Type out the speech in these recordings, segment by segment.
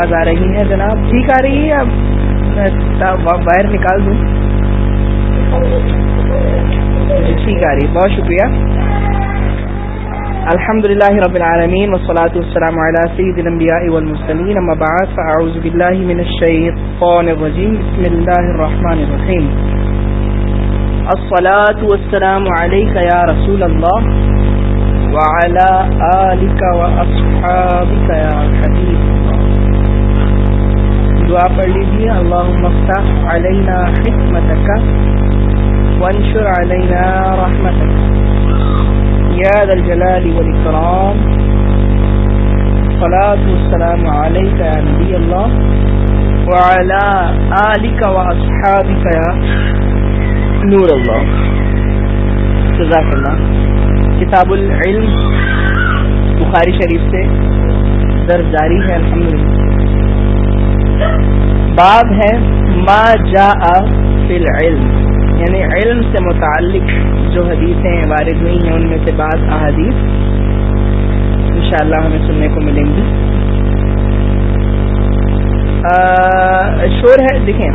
آواز آ رہی ہے، جناب۔ ٹھیک آ رہی ہے اب میں باہر نکال دوں؟ ٹھیک آ رہی ہے۔ بہت شکریہ۔ الحمد لله رب العالمين والصلاة والسلام على سيد الأنبياء والمسلمين أما بعد فأعوذ بالله من الشيطان الرجيم بسم الله الرحمن الرحيم الصلاة والسلام عليك يا رسول الله وعلى آلك وأصحابك يا حبيب دعا پڑھ لیجیے اللهم افتح علينا حكمتك وانشر علينا رحمتك يا ذا الجلال والإكرام صلاة والسلام عليك يا نبي الله وعلى آلك وأصحابك يا نور الله جزاک اللہ۔ کتاب العلم بخاری شریف سے درج جاری ہے، الحمدللہ۔ باب ہے ما جاء فی العلم یعنی علم سے متعلق جو حدیثیں وارد ہوئی ہیں، ان میں سے بعض احادیث انشاءاللہ ہمیں سننے کو ملیں گی۔ شور ہے، دیکھیں۔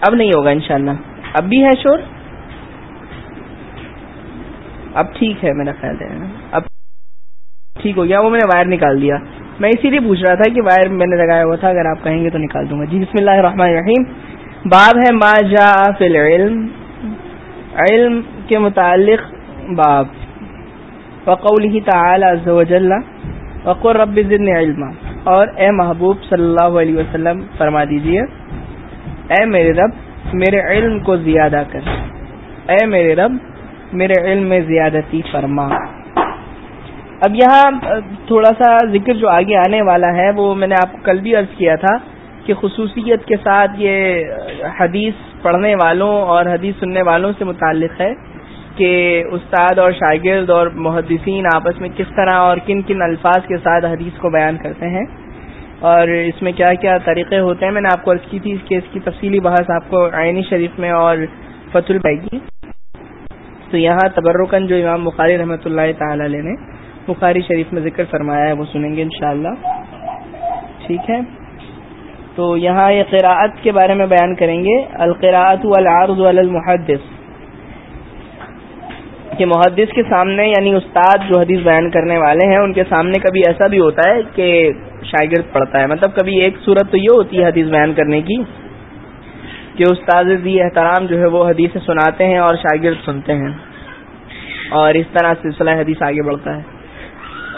اب نہیں ہوگا انشاءاللہ۔ اب بھی ہے شور؟ اب ٹھیک ہے، میرا خیال ہے۔ اب ٹھیک ہو گیا، وہ میں نے وائر نکال دیا۔ میں اسی لیے پوچھ رہا تھا کہ وائر میں نے لگایا ہوا تھا، اگر آپ کہیں گے تو نکال دوں گا۔ جی بسم اللہ الرحمن الرحیم۔ باب ہے ما جا فی العلم، علم کے متعلق باب۔ وقول ہی عز وقر رب زدنی علما۔ اور اے محبوب صلی اللہ علیہ وسلم، فرما دیجیے، اے میرے رب، میرے علم کو زیادہ کر۔ اے میرے رب، میرے علم میں زیادتی فرما۔ اب یہاں تھوڑا سا ذکر جو آگے آنے والا ہے، وہ میں نے آپ کو کل بھی عرض کیا تھا کہ خصوصیت کے ساتھ یہ حدیث پڑھنے والوں اور حدیث سننے والوں سے متعلق ہے کہ استاد اور شاگرد اور محدثین آپس میں کس طرح اور کن کن الفاظ کے ساتھ حدیث کو بیان کرتے ہیں۔ اور اس میں کیا کیا طریقے ہوتے ہیں، میں نے آپ کو عرض کی تھی کہ اس کی تفصیلی بحث آپ کو عینی شریف میں اور فت البیگی تو یہاں تبرکن جو امام بخاری رحمۃ اللہ تعالی علیہ نے بخاری شریف میں ذکر فرمایا ہے، وہ سنیں گے انشاءاللہ۔ ٹھیک ہے۔ تو یہاں یہ قراءت کے بارے میں بیان کریں گے۔ القراءت والعرض المحدث۔ کہ محدث کے سامنے یعنی استاد جو حدیث بیان کرنے والے ہیں، ان کے سامنے کبھی ایسا بھی ہوتا ہے کہ شاگرد پڑھتا ہے۔ مطلب کبھی ایک صورت تو یہ ہوتی ہے حدیث بیان کرنے کی کہ استاد دی احترام جو ہے وہ حدیث سناتے ہیں اور شاگرد سنتے ہیں۔ اور اس طرح سلسلہ حدیث آگے بڑھتا ہے۔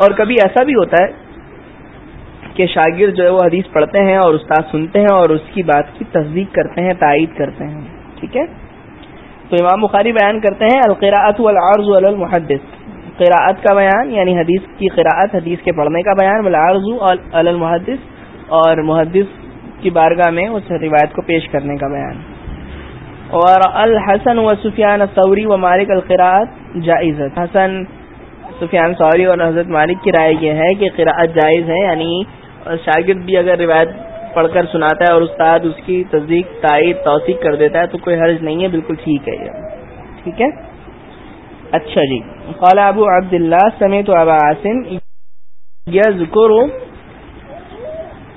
اور کبھی ایسا بھی ہوتا ہے کہ شاگرد جو ہے وہ حدیث پڑھتے ہیں اور استاد سنتے ہیں اور اس کی بات کی تصدیق کرتے ہیں، تائید کرتے ہیں، ٹھیک ہے؟ تو امام بخاری بیان کرتے ہیں القراۃ والعرض المحدث۔ قراءت کا بیان یعنی حدیث کی قراءت، حدیث کے پڑھنے کا بیان، والعرض المحدث اور محدث کی بارگاہ میں اس روایت کو پیش کرنے کا بیان۔ اور الحسن و سفیان سوری و مالک القراءت جائز حسن سفیان سوری اور حضرت مالک کی رائے یہ ہے کہ قراءت جائز ہے یعنی اور شاگرد بھی اگر روایت پڑھ کر سناتا ہے اور استاد اس کی تصدیق، تائید، توثیق کر دیتا ہے تو کوئی حرج نہیں ہے، بالکل ٹھیک ہے یہ۔ ٹھیک ہے؟ اچھا جی۔ قال ابو عبد اللہ سمیت ابا عاصم ذکر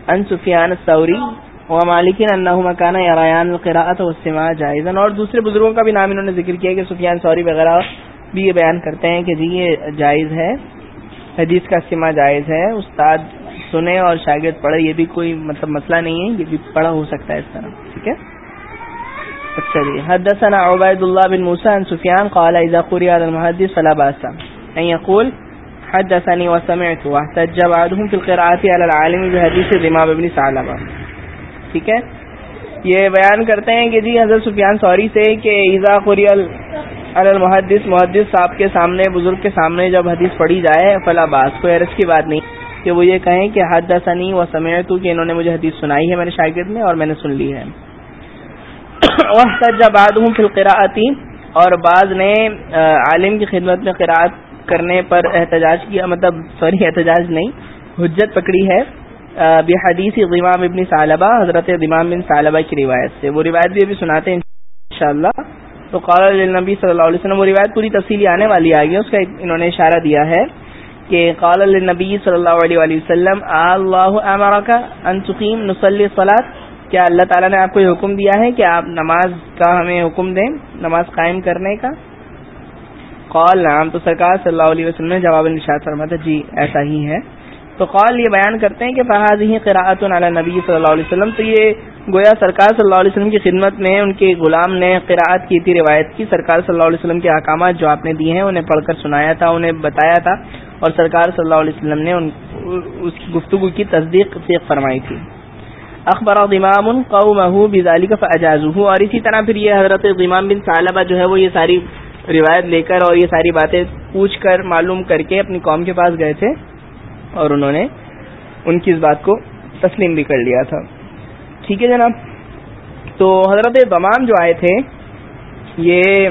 ان سفیان سوری و مالکن انہو مکانا یرایان القراءت والسماع جائزن اور دوسرے بزرگوں کا بھی نام انہوں نے ذکر کیا کہ سفیان سوری وغیرہ بھی یہ بیان کرتے ہیں کہ جی یہ جائز ہے، حدیث کا سما جائز ہے، استاد سنے اور شاگرد پڑھے، یہ بھی کوئی مطلب مسئلہ نہیں ہے، یہ بھی پڑھا ہو سکتا ہے اس طرح، ٹھیک ہے؟ اچھا جی حدثنا عبید اللہ بن موسى عن سفیان، قال اذا قرئ على المحدث فلا باس ان يقول حدثني وسمعت واحتج بعضهم في القراءة على العالم بحديث ضمام بن ثعلبہ ٹھیک ہے؟ یہ بیان کرتے ہیں کہ جی حضرت سفیان سوری سے کہ اذا قرئ المحدث، محدث صاحب کے سامنے، بزرگ کے سامنے جب حدیث پڑھی جائے، فلا باس، کوئی عرض کی بات نہیں کہ وہ یہ کہیں کہ حد ثنی و سمیت کہ انہوں نے مجھے حدیث سنائی ہے میرے شاگرد میں اور میں نے سن لی ہے۔ بعد ہوں فلقراتی اور بعض نے عالم کی خدمت میں قراءت کرنے پر احتجاج کیا مطلب سوری، احتجاج نہیں، حجت پکڑی ہے۔ حدیث غمام ابن صالبہ حضرت غمام بن صالبہ کی روایت سے۔ وہ روایت بھی ابھی سناتے ہیں انشاءاللہ۔ تو قال نبی صلی اللہ علیہ وسلم، وہ روایت پوری تفصیلی آنے والی آ گئی اس کا انہوں نے اشارہ دیا ہے کہ قال النبی صلی اللہ علیہ وآلہ وسلم، اللہ امرکا ان تقیم نصلی کیا اللہ تعالیٰ نے آپ کو یہ حکم دیا ہے کہ آپ نماز کا ہمیں حکم دیں، نماز قائم کرنے کا؟ قال نام تو سرکار صلی اللہ علیہ وسلم نے جواب نشاد فرماتا جی ایسا ہی ہے۔ تو قال یہ بیان کرتے ہیں کہ فہاد ہی قراءت علی نبی صلی اللہ علیہ وسلم، تو یہ گویا سرکار صلی اللہ علیہ وسلم کی خدمت میں ان کے غلام نے قراءت کی تھی، روایت کی سرکار صلی اللہ علیہ وسلم کے احکامات جو آپ نے دیے ہیں، انہیں پڑھ کر سنایا تھا، انہیں بتایا تھا، اور سرکار صلی اللہ علیہ وسلم نے ان اس کی گفتگو کی تصدیق سیخ فرمائی تھی۔ اخبر غمام قومه بذلك فاجازوه اور اسی طرح پھر یہ حضرت غمام بن ثعلبہ جو ہے، وہ یہ ساری روایت لے کر اور یہ ساری باتیں پوچھ کر معلوم کر کے اپنی قوم کے پاس گئے تھے، اور انہوں نے ان کی اس بات کو تسلیم بھی کر لیا تھا۔ ٹھیک ہے جناب؟ تو حضرت دمام جو آئے تھے، یہ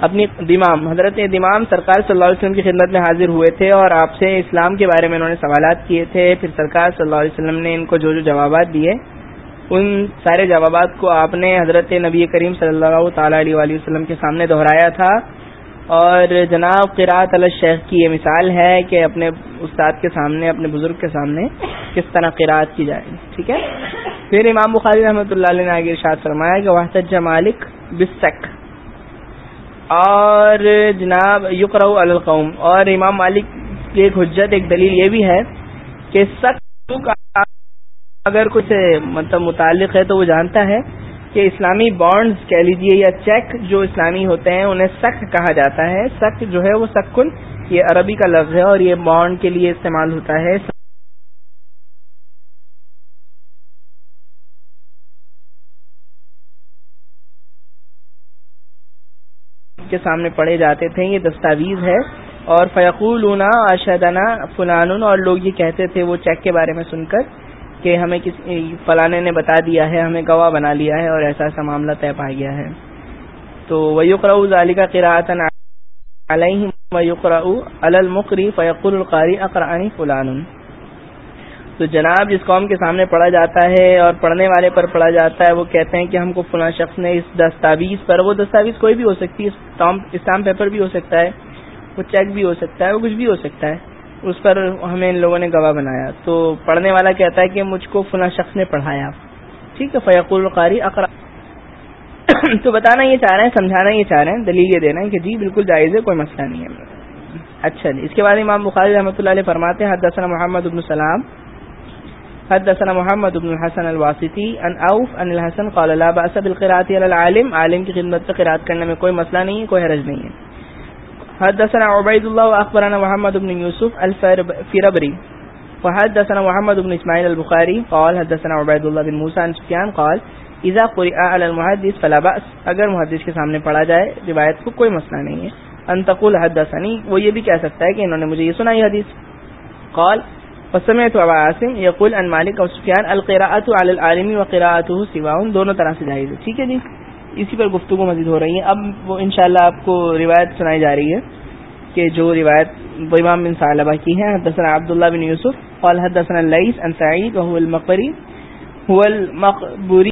اپنی دمام حضرت دمام سرکار صلی اللہ علیہ وسلم کی خدمت میں حاضر ہوئے تھے اور آپ سے اسلام کے بارے میں انہوں نے سوالات کیے تھے۔ پھر سرکار صلی اللہ علیہ وسلم نے ان کو جو جو جوابات دیے، ان سارے جوابات کو آپ نے حضرت نبی کریم صلی اللہ تعالی علیہ وسلم کے سامنے دہرایا تھا۔ اور جناب قرات الشیخ کی یہ مثال ہے کہ اپنے استاد کے سامنے، اپنے بزرگ کے سامنے کس طرح قرات کی جائے، ٹھیک ہے؟ پھر امام بخاری رحمۃ اللہ علیہ نے آگے ارشاد فرمایا کہ وحد مالک بسک اور جناب یقر القوم۔ اور امام مالک کی ایک حجت، ایک دلیل یہ بھی ہے کہ سک اگر کچھ مطلب متعلق ہے تو وہ جانتا ہے کہ اسلامی بانڈز کہہ لیجیے یا چیک جو اسلامی ہوتے ہیں، انہیں سخت کہا جاتا ہے۔ سخت جو ہے وہ سکن، یہ عربی کا لفظ ہے اور یہ بانڈ کے لیے استعمال ہوتا ہے۔ کے سامنے پڑے جاتے تھے، یہ دستاویز ہے۔ اور فیقول اشدنا فلان اور لوگ یہ کہتے تھے وہ چیک کے بارے میں سن کر۔ کہ ہمیں کسی فلانے نے بتا دیا ہے، ہمیں گواہ بنا لیا ہے اور ایسا ایسا معاملہ طے پا گیا ہے۔ تو ویقرا ظالی کا قرآت علیہ ویقرا المقری فیق القاری اقرانی فلان۔ تو جناب، جس قوم کے سامنے پڑھا جاتا ہے اور پڑھنے والے پر پڑھا جاتا ہے، وہ کہتے ہیں کہ ہم کو فلاں شخص نے اس دستاویز پر، وہ دستاویز کوئی بھی ہو سکتی ہے اسٹام پیپر بھی ہو سکتا ہے، وہ چیک بھی ہو سکتا ہے، وہ کچھ بھی ہو سکتا ہے۔ اس پر ہمیں ان لوگوں نے گواہ بنایا۔ تو پڑھنے والا کہتا ہے کہ مجھ کو فلاں شخص نے پڑھایا۔ ٹھیک ہے فیق القاری اقرا تو بتانا یہ چاہ رہے ہیں، سمجھانا یہ چاہ رہے ہیں، دلیل یہ دینا ہے کہ جی بالکل جائز ہے، کوئی مسئلہ نہیں ہے۔ اچھا جی اس کے بعد امام بخاری رحمۃ اللہ علیہ فرماتے ہیں، حدثنا محمد ابن السلام حدثنا محمد ابن الحسن الواسطی ان اوف ان الحسن قال، لا باس بالقراءه على العالم، عالم کی خدمت سے قرات کرنے میں کوئی مسئلہ نہیں ہے، کوئی حرج نہیں ہے۔ حدثنا عبيد الله واخبرنا محمد بن يوسف الفربري وحدثنا محمد بن اسماعيل البخاري قال حدثنا عبيد الله بن موسى عن سفيان قال، اذا قرئ على المحدث فلا باس اگر محدث کے سامنے پڑھا جائے، روایت کو کوئی مسئلہ نہیں ہے. ان تقول حدثني وہ یہ بھی کہہ سکتا ہے کہ انہوں نے مجھے یہ سنائی حدیث. قال وسمعت ابا عاصم يقول ان مالك او سفيان القراءه على العالم وقراءته سواء دونوں طرح سے جائز ہے. ٹھیک ہے جی؟ اسی پر گفتگو مزید ہو رہی ہے اب وہ انشاءاللہ آپ کو روایت سنائی جا رہی ہے کہ جو روایت امام بن صالبہ کی ہے حدثنا عبداللہ بن یوسف، قال حدثنا الليث عن سعيد وهو المقبري هو المقبري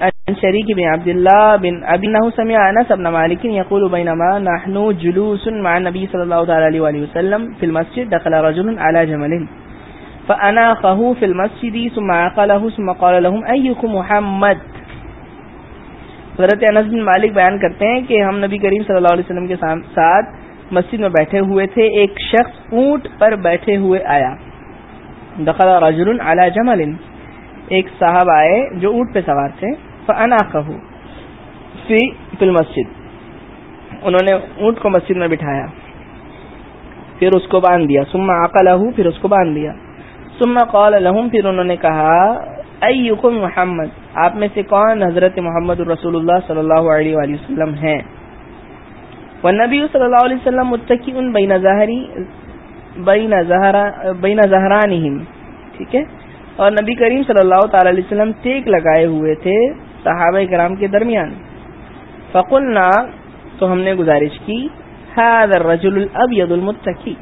عن شريك بن عبد الله بن ابي انه سمع انس بن مالك يقول بينما نحن جلوس مع النبي صلى الله عليه وآله وسلم في المسجد، دخل رجل على جمل فأناخه في المسجد ثم عقله ثم قال لهم أيكم محمد؟ حضرت انس بن مالک بیان کرتے ہیں کہ ہم نبی کریم صلی اللہ علیہ وسلم کے ساتھ مسجد میں بیٹھے ہوئے تھے، ایک شخص اونٹ پر بیٹھے ہوئے آیا۔ دخل رجل علی جمل۔ ایک صاحب آئے جو اونٹ پہ سوار تھے۔ فانا فی فل مسجد انہوں نے اونٹ کو مسجد میں بٹھایا۔ پھر اس کو باندھ دیا۔ سما آقا لہو پھر اس کو باندھ دیا۔ سما قال لہم، پھر انہوں نے کہا، ایکم محمد؟ آپ میں سے کون حضرت محمد الرسول اللہ صلی اللہ علیہ وآلہ وسلم ہیں؟ وہ نبی صلی اللہ علیہ وسلم متقی ان بین ظاہری، بین زہران ٹھیک ہے؟ اور نبی کریم صلی اللہ تعالی علیہ وسلم ٹیک لگائے ہوئے تھے صحابہ کرام کے درمیان۔ فقلنا، تو ہم نے گزارش کی حاضر الرجل الابیض المتقی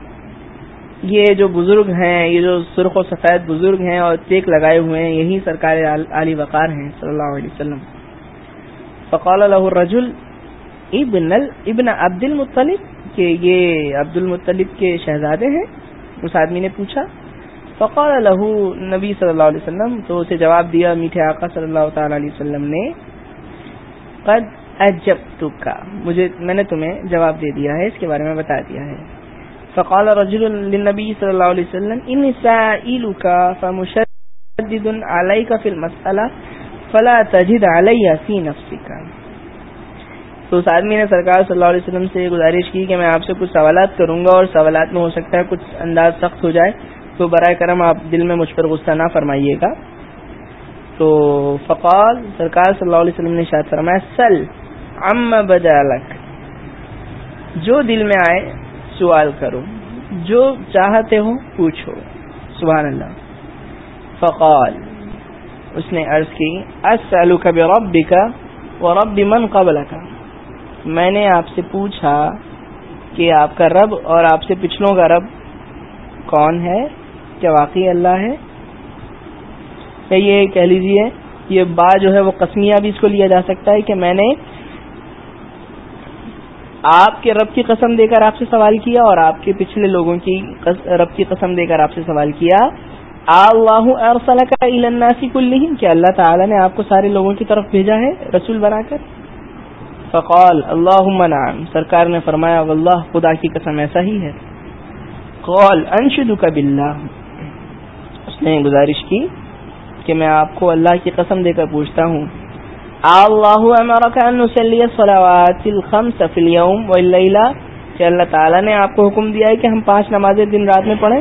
یہ جو بزرگ ہیں، یہ جو سرخ و سفید بزرگ ہیں اور ٹیک لگائے ہوئے ہیں، یہی سرکار علی وقار ہیں صلی اللہ علیہ وسلم۔ فقال له الرجل، ابن ابن عبد المطلب کہ یہ عبد المطلب کے شہزادے ہیں۔ اس آدمی نے پوچھا۔ فقال له نبی صلی اللہ علیہ وسلم، تو اسے جواب دیا، میٹھے آقا صلی اللہ تعالی علیہ وسلم نے، قد اجبتک مجھے، میں نے تمہیں جواب دے دیا ہے، اس کے بارے میں بتا دیا ہے۔ فقال رجل للنبي صلی اللہ علیہ وسلم ان سائلك فمشدد عليك في المساله فلا تجد علي في نفسك. تو اس آدمی نے سرکار صلی اللہ علیہ وسلم سے گزارش کی کہ میں آپ سے کچھ سوالات کروں گا اور سوالات میں ہو سکتا ہے کچھ انداز سخت ہو جائے، تو برائے کرم آپ دل میں مجھ پر غصہ نہ فرمائیے گا۔ تو فقال، سرکار صلی اللہ علیہ وسلم نے شاید فرمایا، سل ام بدالک جو دل میں آئے سوال کرو جو چاہتے ہو پوچھو۔ سبحان اللہ۔ فقال، اس نے عرض کی اسالک بربک ورب من قبلک۔ میں نے آپ سے پوچھا کہ آپ کا رب اور آپ سے پچھلوں کا رب کون ہے؟ کیا واقعی اللہ ہے؟ یا یہ کہہ لیجیے یہ با جو ہے وہ قسمیہ بھی اس کو لیا جا سکتا ہے کہ میں نے آپ کے رب کی قسم دے کر آپ سے سوال کیا اور آپ کے پچھلے لوگوں کی رب کی قسم دے کر آپ سے سوال کیا۔ اللہ کا الناسی کلہم، کیا اللہ تعالی نے آپ کو سارے لوگوں کی طرف بھیجا ہے رسول بنا کر؟ فقال اللہ نعم، سرکار نے فرمایا، واللہ خدا کی قسم ایسا ہی ہے۔ قال، انشدک باللہ۔ اس نے گزارش کی کہ میں آپ کو اللہ کی قسم دے کر پوچھتا ہوں۔ اللہ امرک ان نصلی الصلوات الخمس فی اليوم واللیلہ کہ اللہ تعالی نے آپ کو حکم دیا ہے کہ ہم پانچ نمازیں دن رات میں پڑھیں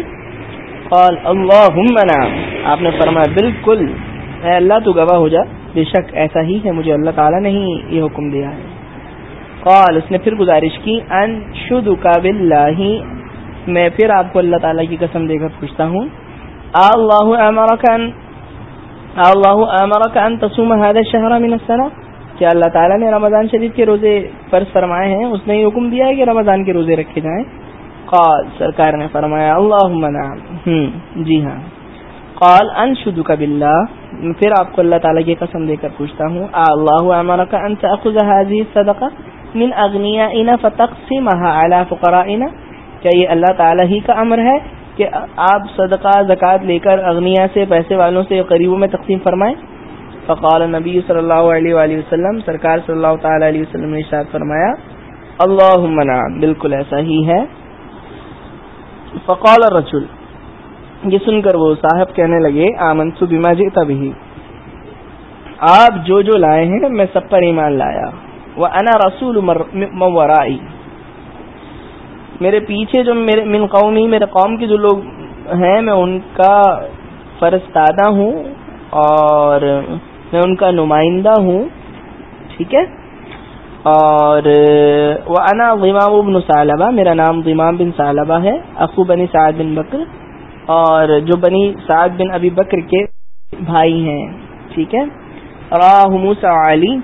قال اللہم نعم آپ نے فرمایا بالکل اے اللہ تو گواہ ہو جا بے شک ایسا ہی ہے مجھے اللہ تعالی نے ہی یہ حکم دیا ہے قال اس نے پھر گزارش کی ان شدک باللہ میں پھر آپ کو اللہ تعالیٰ کی قسم دے کر پوچھتا ہوں اللہ امرکن اللہ امرکن تصوم هذا الشهر من السنه کیا اللہ تعالیٰ نے رمضان شریف کے روزے فرض فرمائے ہیں؟ اس نے حکم دیا ہے کہ رمضان کے روزے رکھے جائیں؟ قال، سرکار نے فرمایا اللہ نعم. جی ہاں. قال، انشدک باللہ. پھر آپ کو اللہ تعالیٰ کی قسم دے کر پوچھتا ہوں اللہ امرک ان تاخذ هذه الصدقه من اغنیائنا فتقسمها على فقرائنا؟ کیا یہ اللہ تعالیٰ ہی کا امر ہے؟ کہ آپ صدقہ، زکوٰۃ لے کر اغنیا سے، پیسے والوں سے قریبوں میں تقسیم فرمائیں؟ فقال نبی صلی اللہ علیہ وآلہ وسلم، سرکار صلی اللہ تعالی علیہ وسلم نے ارشاد فرمایا اللہ نعم. بالکل ایسا ہی ہے۔ فقال الرجل، یہ سن کر وہ صاحب کہنے لگے آمن بما جئت بھی آپ جو جو لائے ہیں، میں سب پر ایمان لایا۔ وہ انا رسول مورائی میرے پیچھے جو میرے من قومی میرے قوم کے جو لوگ ہیں، میں ان کا فرستادہ ہوں اور میں ان کا نمائندہ ہوں، ٹھیک ہے؟ اور وہ انا غمام ابن صالبہ میرا نام غمام بن صالبہ ہے، اخو بنی سعد بن بکر، اور جو بنی سعد بن ابی بکر کے بھائی ہیں، ٹھیک ہے؟ راہ موسیٰ علی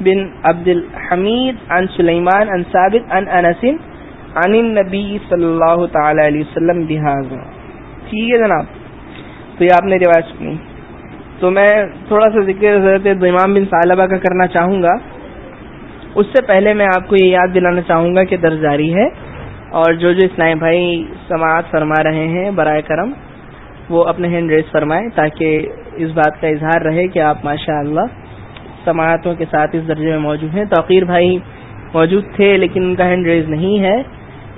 بن عبد الحمید ان سلیمان ان ثابت ان انسن عن نبی صلی اللہ تعالی علیہ وسلم لہٰذا ٹھیک ہے جناب؟ تو یہ آپ نے روایت سنی۔ تو میں تھوڑا سا ذکر حضرت امام بن صالبہ کا کرنا چاہوں گا۔ اس سے پہلے میں آپ کو یہ یاد دلانا چاہوں گا کہ درج جاری ہے۔ اور جو جو اسلام بھائی سماعت فرما رہے ہیں، برائے کرم، وہ اپنے ہینڈ ریس فرمائیں تاکہ اس بات کا اظہار رہے کہ آپ ماشاء اللہ سماعتوں کے ساتھ اس درجے میں موجود ہیں۔ توقیر بھائی موجود تھے، لیکن ان کا ہینڈ ریز نہیں ہے۔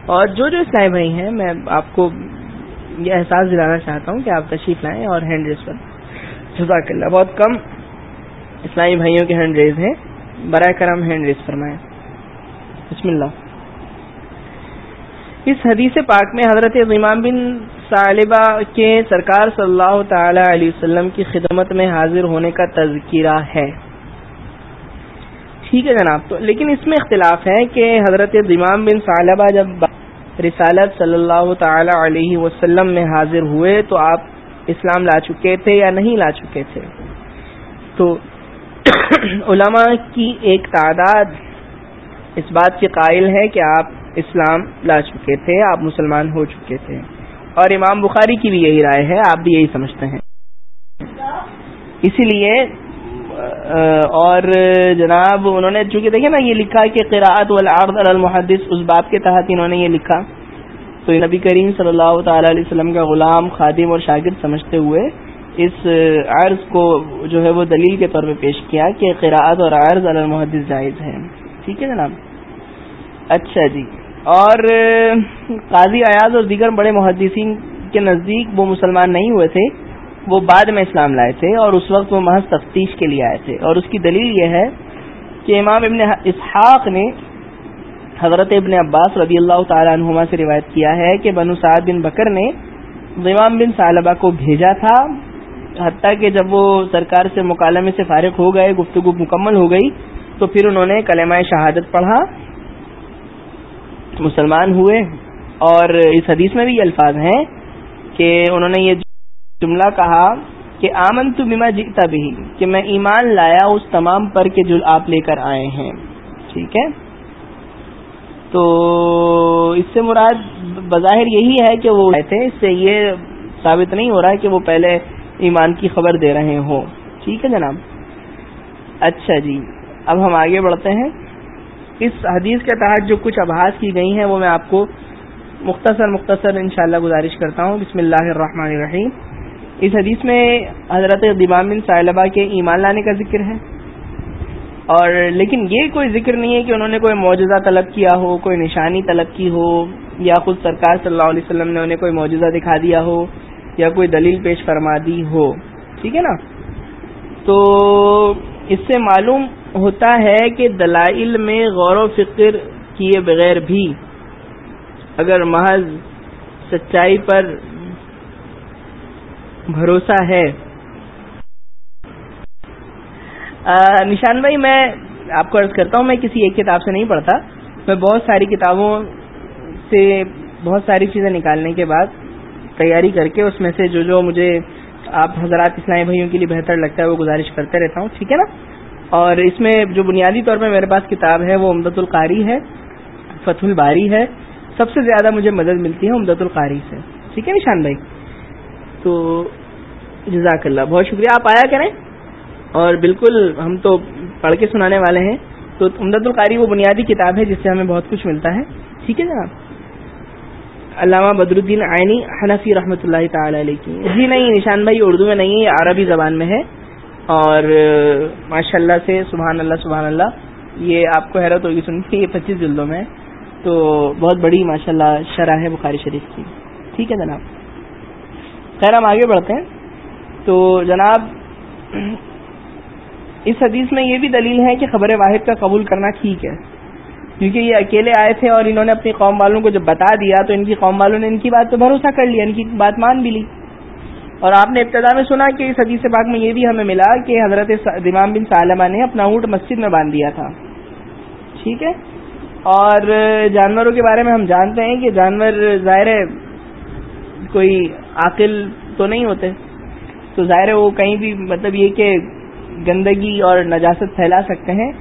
اور جو جو اسلائی بھائی ہیں، میں آپ کو یہ احساس دلانا چاہتا ہوں کہ آپ تشریف لائیں اور ہینڈ ریز پر۔ جزاک اللہ بہت کم اسلامی بھائیوں کے ہینڈ ریز ہیں۔ برائے کرم ہینڈ ریز فرمائیں۔ بسم اللہ۔ اس حدیث پاک میں حضرت امام بن صالبہ کے سرکار صلی اللہ تعالی علیہ وسلم کی خدمت میں حاضر ہونے کا تذکرہ ہے۔ ٹھیک ہے جناب، تو لیکن اس میں اختلاف ہے کہ حضرت امام بن صالبہ جب رسالت صلی اللہ تعالی علیہ وسلم میں حاضر ہوئے تو آپ اسلام لا چکے تھے یا نہیں لا چکے تھے؟ تو علماء کی ایک تعداد اس بات کی قائل ہے کہ آپ اسلام لا چکے تھے، آپ مسلمان ہو چکے تھے۔ اور امام بخاری کی بھی یہی رائے ہے، آپ بھی یہی سمجھتے ہیں۔ اسی لیے اور جناب انہوں نے چونکہ دیکھیں نا یہ لکھا کہ قراءت والعرض المحدث، اس باب کے تحت انہوں نے یہ لکھا۔ تو نبی کریم صلی اللہ تعالی علیہ وسلم کا غلام، خادم اور شاگرد سمجھتے ہوئے اس عرض کو جو ہے وہ دلیل کے طور پہ پیش کیا کہ قراءت اور عرض المحدث جائز ہے۔ ٹھیک ہے جناب؟ اچھا جی۔ اور قاضی ایاز اور دیگر بڑے محدثین کے نزدیک وہ مسلمان نہیں ہوئے تھے۔ وہ بعد میں اسلام لائے تھے اور اس وقت وہ محض تفتیش کے لیے آئے تھے۔ اور اس کی دلیل یہ ہے کہ امام ابن اسحاق نے حضرت ابن عباس رضی اللہ تعالیٰ عنہما سے روایت کیا ہے کہ بنو سعد بن بکر نے غمام بن صالبہ کو بھیجا تھا، حتیٰ کہ جب وہ سرکار سے مکالمے سے فارغ ہو گئے، گفتگو مکمل ہو گئی، تو پھر انہوں نے کلمہ شہادت پڑھا، مسلمان ہوئے۔ اور اس حدیث میں بھی یہ الفاظ ہیں کہ انہوں نے یہ جملہ کہا کہ آمن تو بیما جیتا بھی کہ میں ایمان لایا اس تمام پر کہ جو آپ لے کر آئے ہیں۔ ٹھیک ہے؟ تو اس سے مراد بظاہر یہی ہے کہ وہ تھے، اس سے یہ ثابت نہیں ہو رہا ہے کہ وہ پہلے ایمان کی خبر دے رہے ہوں۔ ٹھیک ہے جناب؟ اچھا جی اب ہم آگے بڑھتے ہیں۔ اس حدیث کے تحت جو کچھ ابحاس کی گئی ہیں، وہ میں آپ کو مختصر مختصر انشاءاللہ گزارش کرتا ہوں۔ بسم اللہ الرحمن الرحیم۔ اس حدیث میں حضرت دمام بن صاحبہ کے ایمان لانے کا ذکر ہے اور لیکن یہ کوئی ذکر نہیں ہے کہ انہوں نے کوئی معجزہ طلب کیا ہو، کوئی نشانی طلب کی ہو، یا خود سرکار صلی اللہ علیہ وسلم نے انہیں کوئی معجزہ دکھا دیا ہو، یا کوئی دلیل پیش فرما دی ہو۔ ٹھیک ہے نا؟ تو اس سے معلوم ہوتا ہے کہ دلائل میں غور و فکر کیے بغیر بھی اگر محض سچائی پر بھروسہ ہے۔ نشان بھائی، میں آپ کو عرض کرتا ہوں، میں کسی ایک کتاب سے نہیں پڑھتا۔ میں بہت ساری کتابوں سے بہت ساری چیزیں نکالنے کے بعد تیاری کر کے اس میں سے جو جو مجھے آپ حضرات اسلامی بھائیوں کے لیے بہتر لگتا ہے، وہ گزارش کرتے رہتا ہوں، ٹھیک ہے نا؟ اور اس میں جو بنیادی طور پہ میرے پاس کتاب ہے، وہ امدت القاری ہے، فتح الباری ہے۔ سب سے زیادہ مجھے مدد ملتی ہے امدت القاری سے۔ ٹھیک ہے نشان بھائی؟ تو جزاک اللہ۔ بہت شکریہ، آپ آیا کریں۔ اور بالکل ہم تو پڑھ کے سنانے والے ہیں۔ تو امداد القاری وہ بنیادی کتاب ہے جس سے ہمیں بہت کچھ ملتا ہے۔ ٹھیک ہے جناب علامہ بدر الدین عینی حنفی رحمۃ اللہ تعالی علیہ کی۔ جی نہیں، نشان بھائی اردو میں نہیں ہے، یہ عربی زبان میں ہے۔ اور ماشاء اللہ سے سبحان اللہ سبحان اللہ یہ آپ کو حیرت ہوگی سن کے، یہ پچیس جلدوں میں۔ تو بہت بڑی ماشاء اللہ شرح ہے بخاری شریف کی۔ ٹھیک ہے جناب۔ خیر، ہم آگے بڑھتے ہیں۔ تو جناب، اس حدیث میں یہ بھی دلیل ہے کہ خبر واحد کا قبول کرنا ٹھیک ہے۔ کیونکہ یہ اکیلے آئے تھے اور انہوں نے اپنی قوم والوں کو جب بتا دیا تو ان کی قوم والوں نے ان کی بات پہ بھروسہ کر لیا، ان کی بات مان بھی لی۔ اور آپ نے ابتدا میں سنا کہ اس حدیث پاک میں یہ بھی ہمیں ملا کہ حضرت دمام بن سالمہ نے اپنا اونٹ مسجد میں باندھ دیا تھا۔ ٹھیک ہے؟ اور جانوروں کے بارے میں ہم جانتے ہیں کہ جانور ظاہر ہے، کوئی عاقل تو نہیں ہوتے۔ تو ظاہر ہے وہ کہیں بھی مطلب یہ کہ گندگی اور نجاست پھیلا سکتے ہیں۔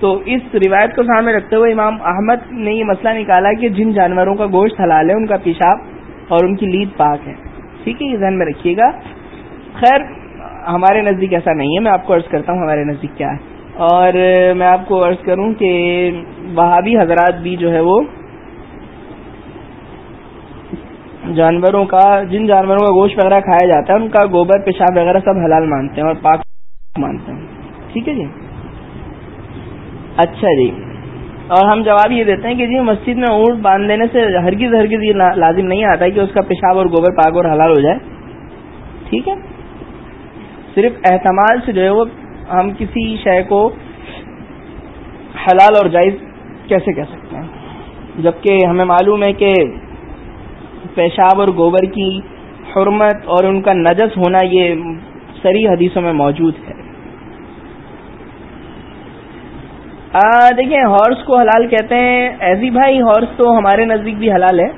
تو اس روایت کو سامنے رکھتے ہوئے امام احمد نے یہ مسئلہ نکالا کہ جن جانوروں کا گوشت حلال ہے، ان کا پیشاب اور ان کی لید پاک ہے۔ ٹھیک ہے، یہ ذہن میں رکھیے گا۔ خیر، ہمارے نزدیک ایسا نہیں ہے۔ میں آپ کو عرض کرتا ہوں ہمارے نزدیک کیا ہے۔ اور میں آپ کو عرض کروں کہ وہابی حضرات بھی جو ہے وہ جانوروں کا، جن جانوروں کا گوشت وغیرہ کھایا جاتا ہے، ان کا گوبر، پیشاب وغیرہ سب حلال مانتے ہیں اور پاک مانتے ہیں۔ ٹھیک ہے جی؟ اچھا جی۔ اور ہم جواب یہ دیتے ہیں کہ جی مسجد میں اونٹ باندھ دینے سے ہرگز ہرگز یہ لازم نہیں آتا کہ اس کا پیشاب اور گوبر پاک اور حلال ہو جائے۔ ٹھیک ہے؟ صرف احتمال سے جو ہے وہ ہم کسی شے کو حلال اور جائز کیسے کہہ سکتے ہیں؟ جبکہ ہمیں معلوم ہے کہ پیشاب اور گوبر کی حرمت اور ان کا نجس ہونا یہ سری حدیثوں میں موجود ہے۔ دیکھیں، ہارس کو حلال کہتے ہیں۔ ایزی بھائی، ہارس تو ہمارے نزدیک بھی حلال ہے۔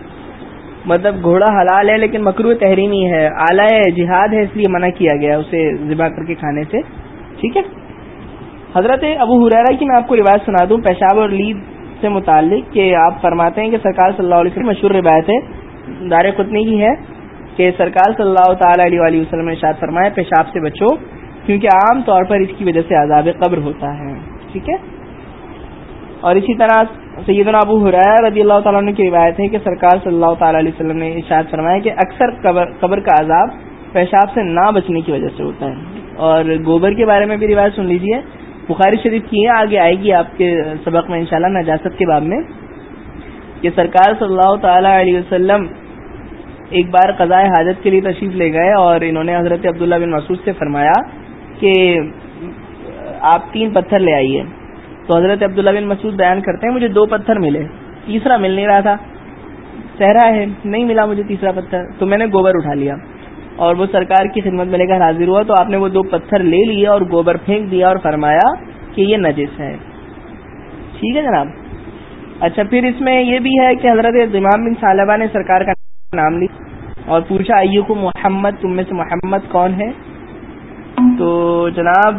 مطلب گھوڑا حلال ہے لیکن مکرو تحریمی ہے۔ اعلی جہاد ہے، اس لیے منع کیا گیا اسے ذبح کر کے کھانے سے۔ ٹھیک ہے؟ حضرت ابو حریرا کی میں آپ کو روایت سنا دوں۔ پیشاب اور لید سے متعلق کہ آپ فرماتے ہیں کہ سرکار صلی اللہ علیہ وسلم مشہور روایت ہے۔ دار قطنی کی ہے کہ سرکار صلی اللہ تعالی علیہ وسلم نے شاد فرمایا پیشاب سے بچو، کیونکہ عام طور پر اس کی وجہ سے عذاب قبر ہوتا ہے۔ ٹھیک ہے؟ اور اسی طرح سیدنا ابو حرا رضی اللہ تعالیٰ عنہ کی روایت ہے کہ سرکار صلی اللہ تعالی علیہ وسلم نے ارشاد فرمایا کہ اکثر قبر قبر کا عذاب پیشاب سے نہ بچنے کی وجہ سے ہوتا ہے۔ اور گوبر کے بارے میں بھی روایت سن لیجیے بخاری شریف کی ہے آگے آئے گی، آپ کے سبق میں انشاءاللہ نجاست کے باب میں۔ کہ سرکار صلی اللہ تعالی علیہ وسلم ایک بار قضاء حاجت کے لیے تشریف لے گئے اور انہوں نے حضرت عبداللہ بن مسعود سے فرمایا کہ آپ تین پتھر لے آئیے۔ تو حضرت عبداللہ بن مسعود بیان کرتے ہیں، مجھے دو پتھر ملے۔ تیسرا مل نہیں رہا تھا۔ صحرا ہے، نہیں ملا مجھے تیسرا پتھر۔ تو میں نے گوبر اٹھا لیا۔ اور وہ سرکار کی خدمت میں لے کر حاضر ہوا، تو آپ نے وہ دو پتھر لے لیے اور گوبر پھینک دیا اور فرمایا کہ یہ نجس ہے۔ ٹھیک ہے جناب؟ اچھا پھر اس میں یہ بھی ہے کہ حضرت امام بن صالبہ نے سرکار کا نام لی اور پوچھا آئیو کو محمد؟ تم میں سے محمد کون ہے؟ تو جناب،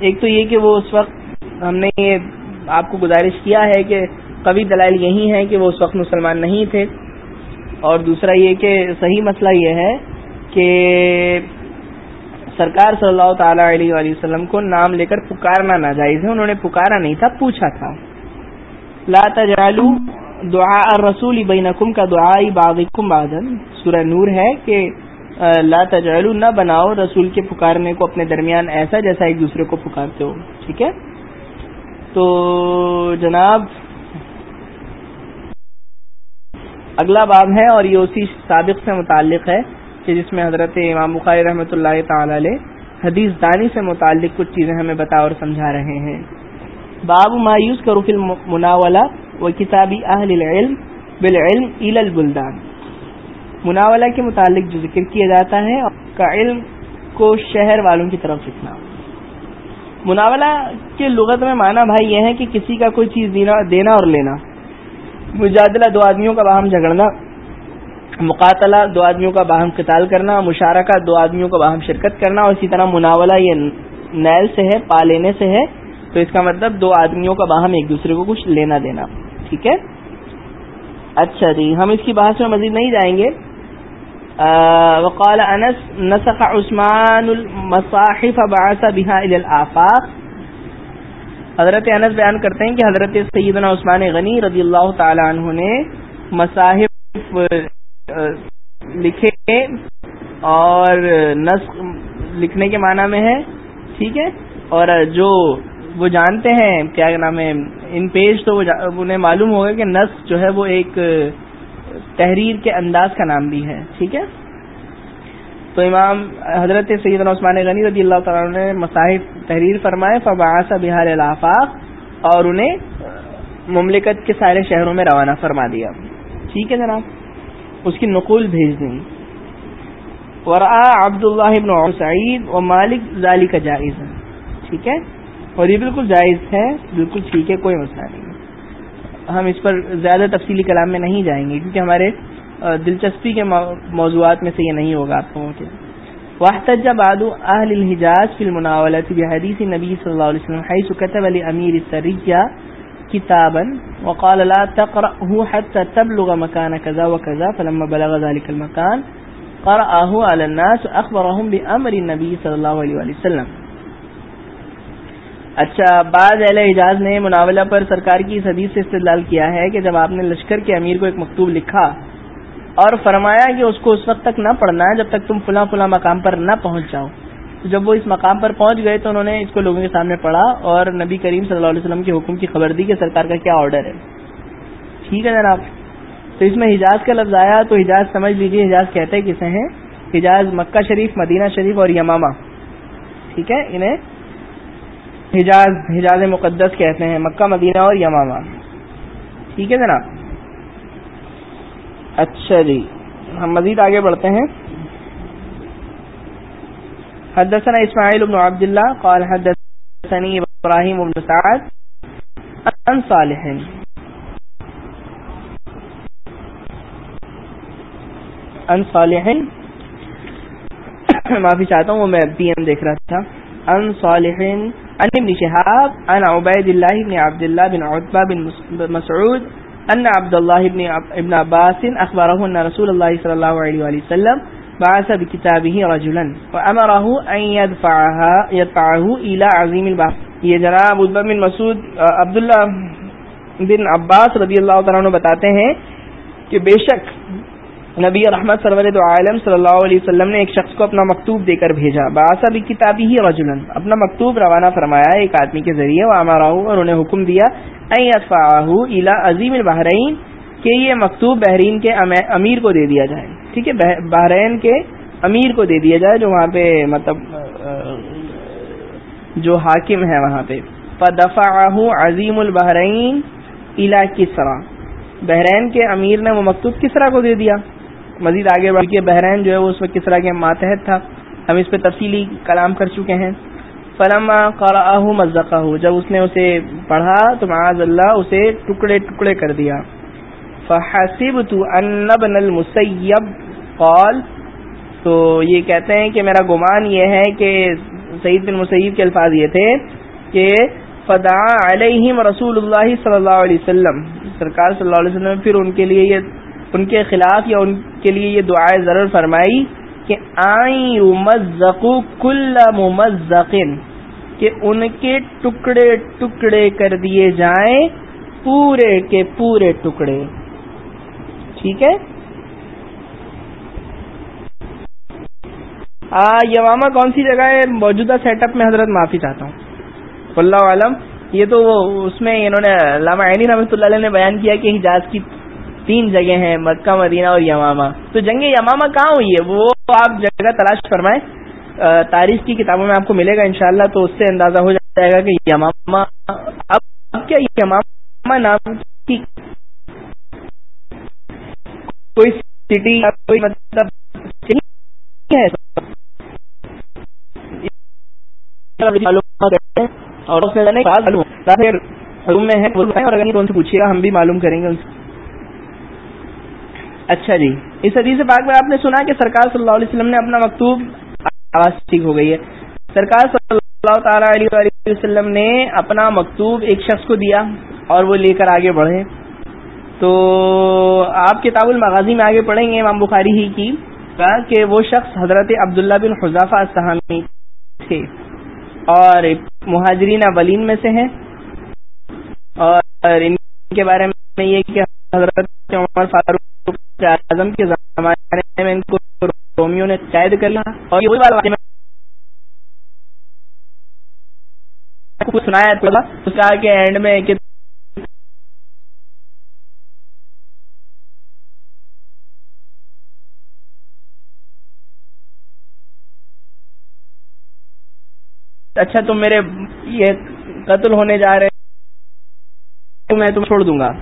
ایک تو یہ کہ وہ اس وقت ہم نے یہ آپ کو گزارش کیا ہے کہ کبھی دلائل یہی ہے کہ وہ اس وقت مسلمان نہیں تھے اور دوسرا یہ کہ صحیح مسئلہ یہ ہے کہ سرکار صلی اللہ تعالی علیہ وآلہ وسلم کو نام لے کر پکارنا ناجائز ہے، انہوں نے پکارا نہیں تھا، پوچھا تھا۔ لا تجعلوا دعاء الرسول بینکم کا دعائی بعضکم بعضا۔ سورہ نور ہے کہ لا تجعلوا، نہ بناؤ رسول کے پکارنے کو اپنے درمیان ایسا جیسا ایک دوسرے کو پکارتے ہو۔ ٹھیک ہے؟ تو جناب، اگلا باب ہے اور یہ اسی سابق سے متعلق ہے کہ جس میں حضرت امام بخاری رحمۃ اللہ تعالی علیہ حدیث دانی سے متعلق کچھ چیزیں ہمیں بتا اور سمجھا رہے ہیں۔ باب مایوس کرو فل مناولہ و کتابی اہل العلم بالعلم الى البلدان. مناولہ کے متعلق جو ذکر کیا جاتا ہے کا علم کو شہر والوں کی طرف لکھنا مناولہ کے لغت میں مانا بھائی یہ ہے کہ کسی کا کوئی چیز دینا اور لینا۔ مجادلہ، دو آدمیوں کا باہم جھگڑنا۔ مقاتلہ، دو آدمیوں کا باہم قتال کرنا۔ مشارکہ، دو آدمیوں کا باہم شرکت کرنا۔ اور اسی طرح مناولہ یہ نیل سے ہے پا لینے سے ہے۔ تو اس کا مطلب دو آدمیوں کا باہم ایک دوسرے کو کچھ لینا دینا، ٹھیک ہے؟ اچھا جی ہم اس کی بحث میں مزید نہیں جائیں گے۔ وقال انس، نسخ عثمان المصاحف بعث بها الى الافاق حضرت انس بیان کرتے ہیں کہ حضرت سیدنا عثمان غنی رضی اللہ تعالی عنہ نے مصاحف لکھے اور نسخ لکھنے کے معنی میں ہے، ٹھیک ہے؟ اور جو وہ جانتے ہیں، کیا نام ہے، ان پیج تو انہیں معلوم ہوگا کہ نسخ جو ہے وہ ایک تحریر کے انداز کا نام بھی ہے، ٹھیک ہے؟ تو امام حضرت سید عثمان غنی رضی اللہ تعالیٰ نے مصاحب تحریر فرمائے فباس بہار الافاق، اور انہیں مملکت کے سارے شہروں میں روانہ فرما دیا۔ ٹھیک ہے جناب؟ اس کی نقول بھیج دیں۔ ورآ عبد اللہ سعید و مالک ظالی کا جائز ہے ٹھیک ہے؟ اور یہ بالکل جائز ہے، بالکل ٹھیک ہے، کوئی مسئلہ نہیں۔ ہم اس پر زیادہ تفصیلی کلام میں نہیں جائیں گے، کیونکہ ہمارے دلچسپی کے موضوعات میں سے یہ نہیں ہوگا آپ کو واحتج بعض اهل الحجاز في المناولة بحديث النبي صلى الله عليه وسلم حيث كتب لأمير السرية كتابا وقال لا تقرأه حتى تبلغ مكان كذا وكذا فلما بلغ ذلك المكان قرأه على الناس وأخبرهم بأمر النبي صلى الله عليه وسلم۔ اچھا بعض اہل حجاز نے مناولہ پر سرکار کی اس حدیث سے استدلال کیا ہے کہ جب آپ نے لشکر کے امیر کو ایک مکتوب لکھا اور فرمایا کہ اس کو اس وقت تک نہ پڑھنا ہے جب تک تم فلاں فلاں مقام پر نہ پہنچ جاؤ۔ تو جب وہ اس مقام پر پہنچ گئے تو انہوں نے اس کو لوگوں کے سامنے پڑھا اور نبی کریم صلی اللہ علیہ وسلم کے حکم کی خبر دی کہ سرکار کا کیا آرڈر ہے۔ ٹھیک ہے جناب۔ تو اس میں حجاز کا لفظ آیا تو حجاز سمجھ لیجیے حجاز کہتے کسے ہیں؟ حجاز مکہ شریف، مدینہ شریف اور یمامہ۔ ٹھیک ہے؟ انہیں حجاز حجاز مقدس کہتے ہیں، مکہ، مدینہ اور یمامہ۔ ٹھیک ہے جناب؟ اچھا جی ہم مزید آگے بڑھتے ہیں۔ حدثنا اسماعیل بن عبد الله قال حدثني ابراهيم بن سعد عن صالح۔ عن صالح۔ معافی چاہتا ہوں، وہ میں پی ایم دیکھ رہا تھا۔ عن صالح۔ عن ابن شهاب، عن عبید الله بن عبد الله بن عتبہ بن مسعود، ان عبد الله بن ابن عباس اخبره ان رسول الله صلى الله عليه وسلم بعث بكتابه رجلا وامره ان يدفعها، يدفعه الى عظيم البحر یہ جناب عتبہ بن مسعود عبداللہ بن عباس رضی اللہ تعالیٰ عنہ بتاتے ہیں کہ بے شک نبی رحمت سرور عالم صلی اللہ علیہ وسلم نے ایک شخص کو اپنا مکتوب دے کر بھیجا. باسا بھی کتابی ہی رجولن اپنا مکتوب روانہ فرمایا، ایک آدمی کے ذریعے، وہ اور انہیں حکم دیا الا عظیم البحرین، کہ یہ مکتوب بحرین کے امیر کو دے دیا جائے. ٹھیک ہے؟ بحرین کے امیر کو دے دیا جائے، جو وہاں پہ مطلب جو حاکم ہے وہاں پہ. دفاع عظیم البحرین الا کسرا بحرین کے امیر نے وہ مکتوب کسرا کو دے دیا؟ مزید آگے بڑھ کے بحرین جو ہے وہ اس وقت کسرا کے ماتحت تھا، ہم اس پہ تفصیلی کلام کر چکے ہیں۔ فلم قرآ مزقہ جب اس نے اسے پڑھا تو معاذ اللہ اسے ٹکڑے ٹکڑے کر دیا۔ فحسب تو انبن المسیب، قال، تو یہ کہتے ہیں کہ میرا گمان یہ ہے کہ سعید بن مسیب کے الفاظ یہ تھے کہ فدا علیہم رسول اللہ صلی اللہ علیہ وسلم۔ سرکار صلی اللہ علیہ وسلم، پھر ان کے لیے یہ ان کے خلاف یا ان کے لیے یہ دعائیں ضرور فرمائی کہ آئی مزق کل ممزقن، کہ ان کے ٹکڑے ٹکڑے کر دیے جائیں پورے کے پورے ٹکڑے۔ ٹھیک ہے؟ یوامہ کون سی جگہ ہے؟ موجودہ سیٹ اپ میں حضرت معافی چاہتا ہوں۔ اللہ عالم، یہ تو اس میں انہوں نے علامہ عینی رحمۃ اللہ علیہ نے بیان کیا کہ حجاز کی تین جگہ ہیں، مکہ، مدینہ اور یمامہ۔ تو جنگ یمامہ کہاں ہوئی ہے؟ وہ آپ جگہ تلاش فرمائیں۔ تاریخ کی کتابوں میں آپ کو ملے گا انشاءاللہ، تو اس سے اندازہ ہو جائے گا کہ یمامہ، اب کیا یمامہ نام کی کوئی سٹی کوئی مطلب اور پوچھیے گا، ہم بھی معلوم کریں گے اچھا جی۔ اس حدیث پاک میں آپ نے سنا کہ سرکار صلی اللہ علیہ وسلم نے اپنا مکتوب آواز ٹھیک ہو گئی ہے۔ سرکار صلی اللہ تعالی علیہ وسلم نے اپنا مکتوب ایک شخص کو دیا اور وہ لے کر آگے بڑھے۔ تو آپ کتاب المغازی میں آگے پڑھیں گے امام بخاری ہی کی کہ وہ شخص حضرت عبداللہ بن خضافہ صحامی تھے اور مہاجرین اولین میں سے ہیں۔ اور ان کے بارے میں یہ کہ حضرت عمر فاروق اعظم کے زمانے میں ان کو رومیو نے قید کر لیا اور یہ وہی سنایا تھوڑا اس کا کہ اینڈ میں کہ اچھا تم میرے یہ قتل ہونے جا رہے میں تم چھوڑ دوں گا۔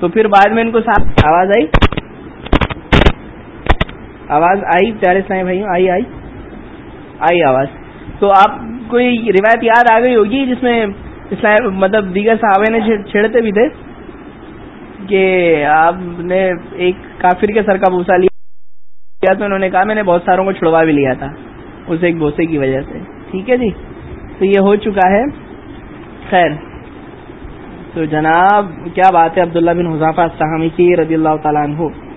تو پھر بعد میں ان کو ساتھ آواز آئی۔ آواز آئی پیارے سائیں بھائی آئی آئی؟ آئی آواز۔ تو آپ کوئی روایت یاد آ گئی ہوگی جس میں اسلام مطلب دیگر صحابے نے چھیڑتے بھی تھے کہ آپ نے ایک کافر کے سر کا بوسا لیا تو انہوں نے کہا میں نے بہت ساروں کو چھڑوا بھی لیا تھا اس ایک بوسے کی وجہ سے۔ ٹھیک ہے جی؟ تو یہ ہو چکا ہے۔ خیر۔ تو جناب، کیا بات ہے؟ عبداللہ بن حضافہ صحامی کی رضی اللہ تعالیٰ عنہ۔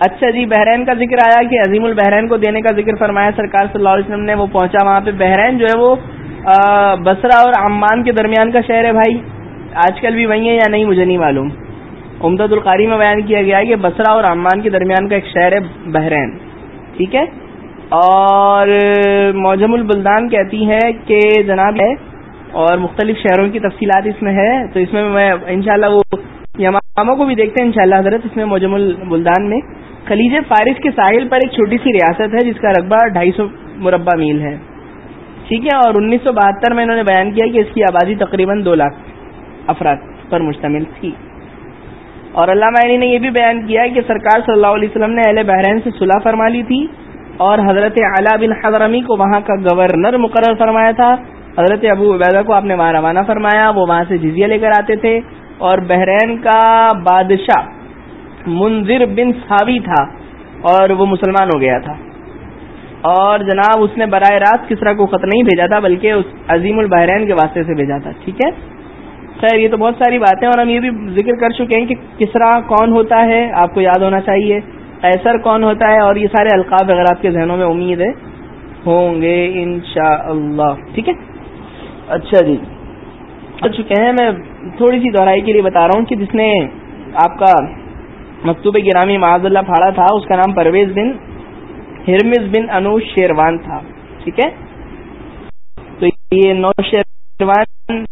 اچھا جی بحرین کا ذکر آیا کہ عظیم البحرین کو دینے کا ذکر فرمایا سرکار صلی اللہ علیہ وسلم نے، وہ پہنچا وہاں پہ۔ بحرین جو ہے وہ بسرا اور عمان کے درمیان کا شہر ہے بھائی۔ آج کل بھی وہی ہے یا نہیں، مجھے نہیں معلوم۔ امداد القاری میں بیان کیا گیا ہے کہ بسرا اور عمان کے درمیان کا ایک شہر ہے بحرین۔ ٹھیک ہے؟ اور موجم البلدان کہتی ہے کہ جناب ہے اور مختلف شہروں کی تفصیلات اس میں ہے۔ تو اس میں میں انشاءاللہ وہ یماموں کو بھی دیکھتے ہیں، انشاءاللہ حضرت، اس میں موجم البلدان میں۔ خلیج فارس کے ساحل پر ایک چھوٹی سی ریاست ہے جس کا رقبہ ڈھائی سو مربع میل ہے۔ ٹھیک ہے، اور انیس سو بہتر میں انہوں نے بیان کیا کہ اس کی آبادی تقریباً دو لاکھ افراد پر مشتمل تھی۔ اور علامہ عینی نے یہ بھی بیان کیا کہ سرکار صلی اللہ علیہ وسلم نے اہل بحرین سے صلاح فرما لی تھی اور حضرت علا بن حضرمی کو وہاں کا گورنر مقرر فرمایا تھا۔ حضرت ابو عبیدہ کو آپ نے وہاں روانہ فرمایا، وہ وہاں سے جزیہ لے کر آتے تھے۔ اور بحرین کا بادشاہ منظر بن ساوی تھا اور وہ مسلمان ہو گیا تھا۔ اور جناب اس نے براہ راست کسرا کو خط نہیں بھیجا تھا، بلکہ اس عظیم البحرین کے واسطے سے بھیجا تھا، ٹھیک ہے؟ خیر، یہ تو بہت ساری باتیں اور ہم یہ بھی ذکر کر چکے ہیں کہ کسرا کون ہوتا ہے، آپ کو یاد ہونا چاہیے۔ قیصر کون ہوتا ہے اور یہ سارے القاب اگر آپ کے ذہنوں میں امید ہے ہوں گے انشاءاللہ اللہ ٹھیک ہے؟ اچھا جی۔ چکے ہیں، میں تھوڑی سی دہرائی کے لیے بتا رہا ہوں کہ جس نے آپ کا مکتوب گرامی معاذ اللہ پھاڑا تھا، اس کا نام پرویز بن ہرمز بن انوش شیروان تھا، ٹھیک ہے؟ تو یہ نو شیروان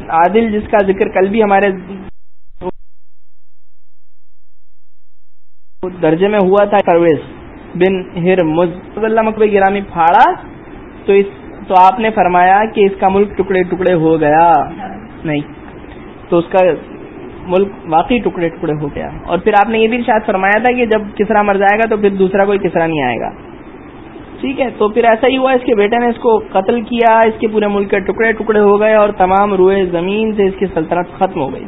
عادل، جس کا ذکر کل بھی ہمارے درجے میں ہوا تھا، پرویز بن ہرمز۔ اللہ مکب گرامی پھاڑا، تو اس تو آپ نے فرمایا کہ اس کا ملک ٹکڑے ٹکڑے ہو گیا۔ نہیں، تو اس کا ملک واقعی ٹکڑے ٹکڑے ہو گیا اور پھر آپ نے یہ بھی شاید فرمایا تھا کہ جب کسرا مر جائے گا تو پھر دوسرا کوئی کسرا نہیں آئے گا۔ ٹھیک ہے، تو پھر ایسا ہی ہوا، اس کے بیٹے نے اس کو قتل کیا، اس کے پورے ملک کے ٹکڑے ٹکڑے ہو گئے اور تمام روئے زمین سے اس کی سلطنت ختم ہو گئی۔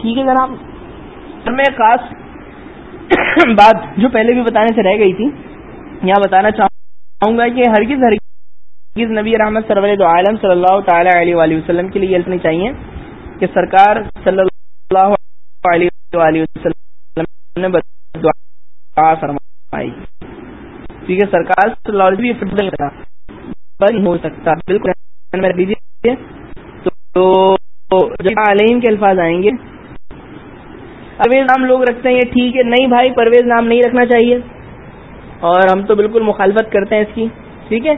ٹھیک ہے جناب میں خاص بات جو پہلے بھی بتانے سے رہ گئی تھی، یہاں بتانا چاہوں گا کہ ہرگز ہرگز نبی رحمت سرور عالم صلی اللہ تعالی علیہ وآلہ وسلم کے لیے یہ چاہیے۔ کہ سرکار صلی اللہ علیہ وسلم نے دعا فرمائی۔ ٹھیک ہے سرکار صلی اللہ علیہ وسلم بند ہو سکتا بالکل تو علیہم کے الفاظ آئیں گے، پرویز نام لوگ رکھتے ہیں، یہ ٹھیک ہے، نہیں بھائی، پرویز نام نہیں رکھنا چاہیے۔ اور ہم تو بالکل مخالفت کرتے ہیں اس کی۔ ٹھیک ہے؟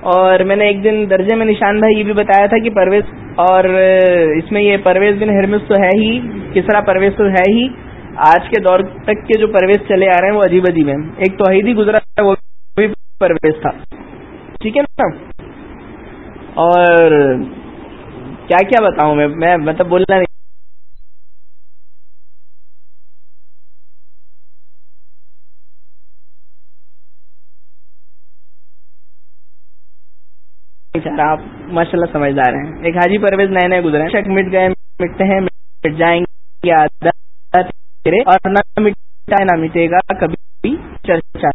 اور میں نے ایک دن درجے میں نشان بھائی یہ بھی بتایا تھا کہ پرویز اور اس میں یہ پرویز بن ہرمس تو ہے ہی کسرا پرویز تو ہے ہی، آج کے دور تک کے جو پرویز چلے آ رہے ہیں وہ عجیب عجیب ہیں۔ ایک توحیدی گزرا وہ بھی پرویز تھا۔ ٹھیک ہے نا؟ اور کیا کیا بتاؤں میں؟ میں مطلب بولنا نہیں آپ ماشاء اللہ سمجھدار ہیں۔ ایک حاجی پرویز نئے نئے گزرے شک مٹ گئے، مٹتے ہیں، مٹ جائیں گے اور نہ مٹا نہ مٹے گا، کبھی چرچا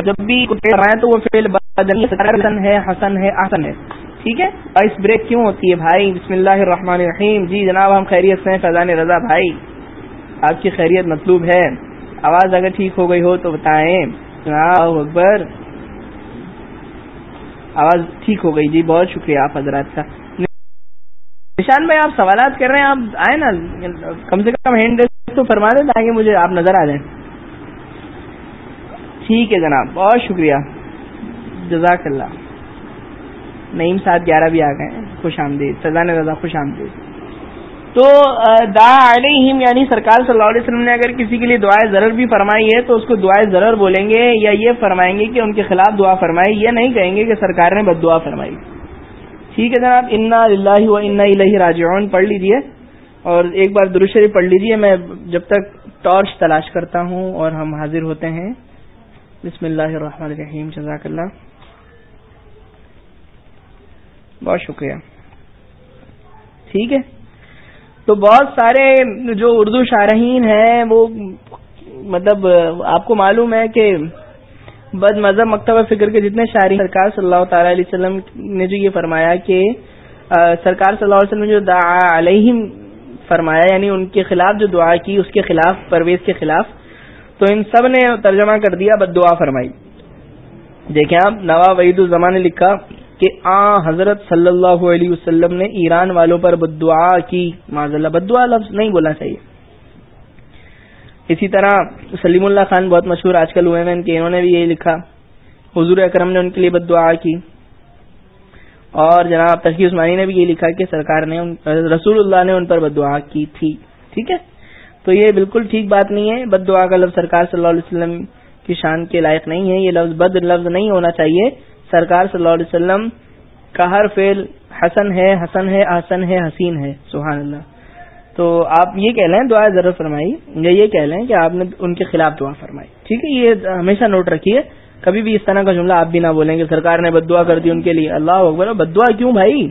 جب بھی تو وہ فیل حسن ہے حسن ہے آسن ہے۔ ٹھیک ہے؟ اس بریک کیوں ہوتی ہے بھائی؟ بسم اللہ الرحمن الرحیم۔ جی جناب، ہم خیریت سے ہیں، فیضان رضا بھائی۔ آپ کی خیریت مطلوب ہے۔ آواز اگر ٹھیک ہو گئی ہو تو بتائیں۔ اکبر۔ آواز ٹھیک ہو گئی۔ جی بہت شکریہ آپ حضرات کا۔ نشان بھائی، آپ سوالات کر رہے ہیں، آپ آئے نا۔ کم سے کم ہینڈ تو فرما دیں تاکہ مجھے آپ نظر آ جائیں۔ ٹھیک ہے جناب، بہت شکریہ۔ جزاک اللہ۔ نعیم سات گیارہ بھی آ گئے خوش آمدید۔ سزا نے خوش آمدید۔ تو دا علیہم یعنی سرکار صلی اللہ علیہ وسلم نے اگر کسی کے لیے دعائیں ضرر بھی فرمائی ہے تو اس کو دعائیں ضرر بولیں گے یا یہ فرمائیں گے کہ ان کے خلاف دعا فرمائی، یہ نہیں کہیں گے کہ سرکار نے بد دعا فرمائی۔ ٹھیک ہے جناب، انا اللہ و انا الہ راجعون۔ پڑھ لیجیے۔ اور ایک بار درشری پڑھ لیجیے۔ میں جب تک ٹارچ تلاش کرتا ہوں اور ہم حاضر ہوتے ہیں۔ بسم اللہ الرحمن الرحیم۔ جزاک اللہ۔ بہت شکریہ۔ ٹھیک ہے۔ تو بہت سارے جو اردو شارحین ہیں، وہ مطلب آپ کو معلوم ہے کہ بد مذہب مکتبہ فکر کے جتنے شاعری سرکار صلی اللہ تعالی علیہ وسلم نے جو یہ فرمایا کہ سرکار صلی اللہ علیہ وسلم نے جو دعا علیہم فرمایا یعنی ان کے خلاف جو دعا کی، اس کے خلاف، پرویز کے خلاف، تو ان سب نے ترجمہ کر دیا، بد دعا فرمائی۔ دیکھیں آپ نواب وحید الزمان نے لکھا کہ آ، حضرت صلی اللہ علیہ وسلم نے ایران والوں پر بدعا کی۔ معذ اللہ بدعا لفظ نہیں بولنا چاہیے۔ اسی طرح سلیم اللہ خان بہت مشہور آج کل ہوئے ہیں، ان کے انہوں نے بھی یہی لکھا۔ حضور اکرم نے ان کے لیے بد دعا کی۔ اور جناب تشکیل عثمانی نے بھی یہ لکھا کہ سرکار نے رسول اللہ نے ان پر بد دعا کی تھی۔ ٹھیک ہے؟ تو یہ بالکل ٹھیک بات نہیں ہے۔ بد دعا کا لفظ سرکار صلی اللہ علیہ وسلم کی شان کے لائق نہیں ہے۔ یہ لفظ بد لفظ نہیں ہونا چاہیے۔ سرکار صلی اللہ علیہ وسلم کا ہر فعل حسن ہے حسن ہے حسن ہے، حسین ہے، سبحان اللہ۔ تو آپ یہ کہہ لیں دعا ضرور فرمائی، یا یہ کہہ لیں کہ آپ نے ان کے خلاف دعا فرمائی۔ ٹھیک ہے، یہ ہمیشہ نوٹ رکھیے۔ کبھی بھی اس طرح کا جملہ آپ بھی نہ بولیں گے سرکار نے بد دعا کر دی ان کے لیے۔ اللہ اکبر بد دعا کیوں بھائی؟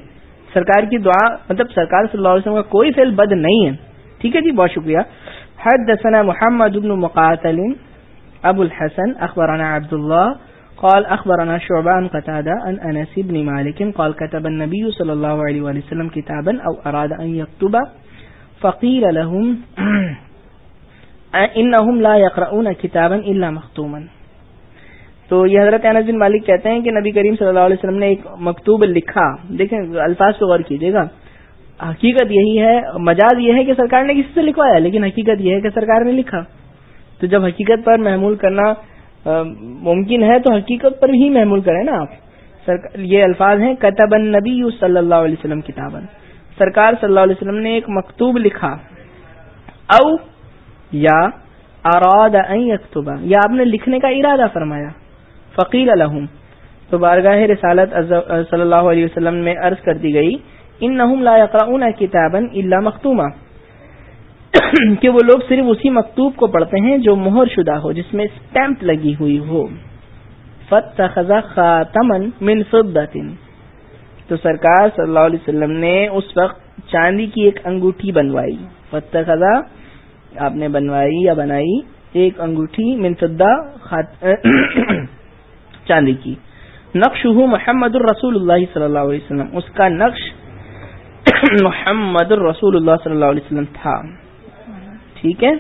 سرکار کی دعا مطلب سرکار صلی اللہ علیہ وسلم کا کوئی فعل بد نہیں ہے۔ ٹھیک ہے جی بہت شکریہ۔ حد دسنا محمد ابن مقاتل، ابو الحسن اخبرانہ عبد اللہ قال أخبرنا شعبة عن قتادة عن أنس بن مالك قال كتب النبي صلى الله عليه وسلم كتابا أو أراد أن يكتب فقيل لهم إنهم لا يقرؤون كتابا إلا مختوما. تو یہ حضرت انس بن مالک کہتے ہیں کہ نبی کریم صلی اللہ علیہ وسلم نے ایک مکتوب لکھا۔ دیکھیں الفاظ کو غور کیجیے گا۔ حقیقت یہی ہے، مجاز یہ ہے کہ سرکار نے کسی سے لکھوایا، لیکن حقیقت یہ ہے کہ سرکار نے لکھا۔ تو جب حقیقت پر محمول کرنا ممکن ہے تو حقیقت پر ہی محمول کریں نا آپ۔ یہ الفاظ ہیں کتب نبی صلی اللہ علیہ وسلم کتابن سرکار صلی اللہ علیہ وسلم نے ایک مکتوب لکھا۔ او، یا، اراد اکتبہ یا آپ نے لکھنے کا ارادہ فرمایا۔ فقیر الحم تو بارگاہ رسالت صلی اللہ علیہ وسلم میں عرض کر دی گئی ان نحم لا یقرؤون کتابا الا مختومہ کہ وہ لوگ صرف اسی مکتوب کو پڑھتے ہیں جو مہر شدہ ہو، جس میں اسٹیمپ لگی ہوئی ہو۔ خاتمن من فضت تو سرکار صلی اللہ علیہ وسلم نے اس وقت چاندی کی ایک انگوٹھی بنوائی۔ فتح خزا آپ نے بنوائی یا بنائی؟ ایک انگوٹھی من فضہ چاندی کی۔ نقش ہو محمد الرسول اللہ صلی اللہ علیہ وسلم۔ اس کا نقش محمد الرسول اللہ صلی اللہ علیہ وسلم تھا۔ ٹھیک ہے؟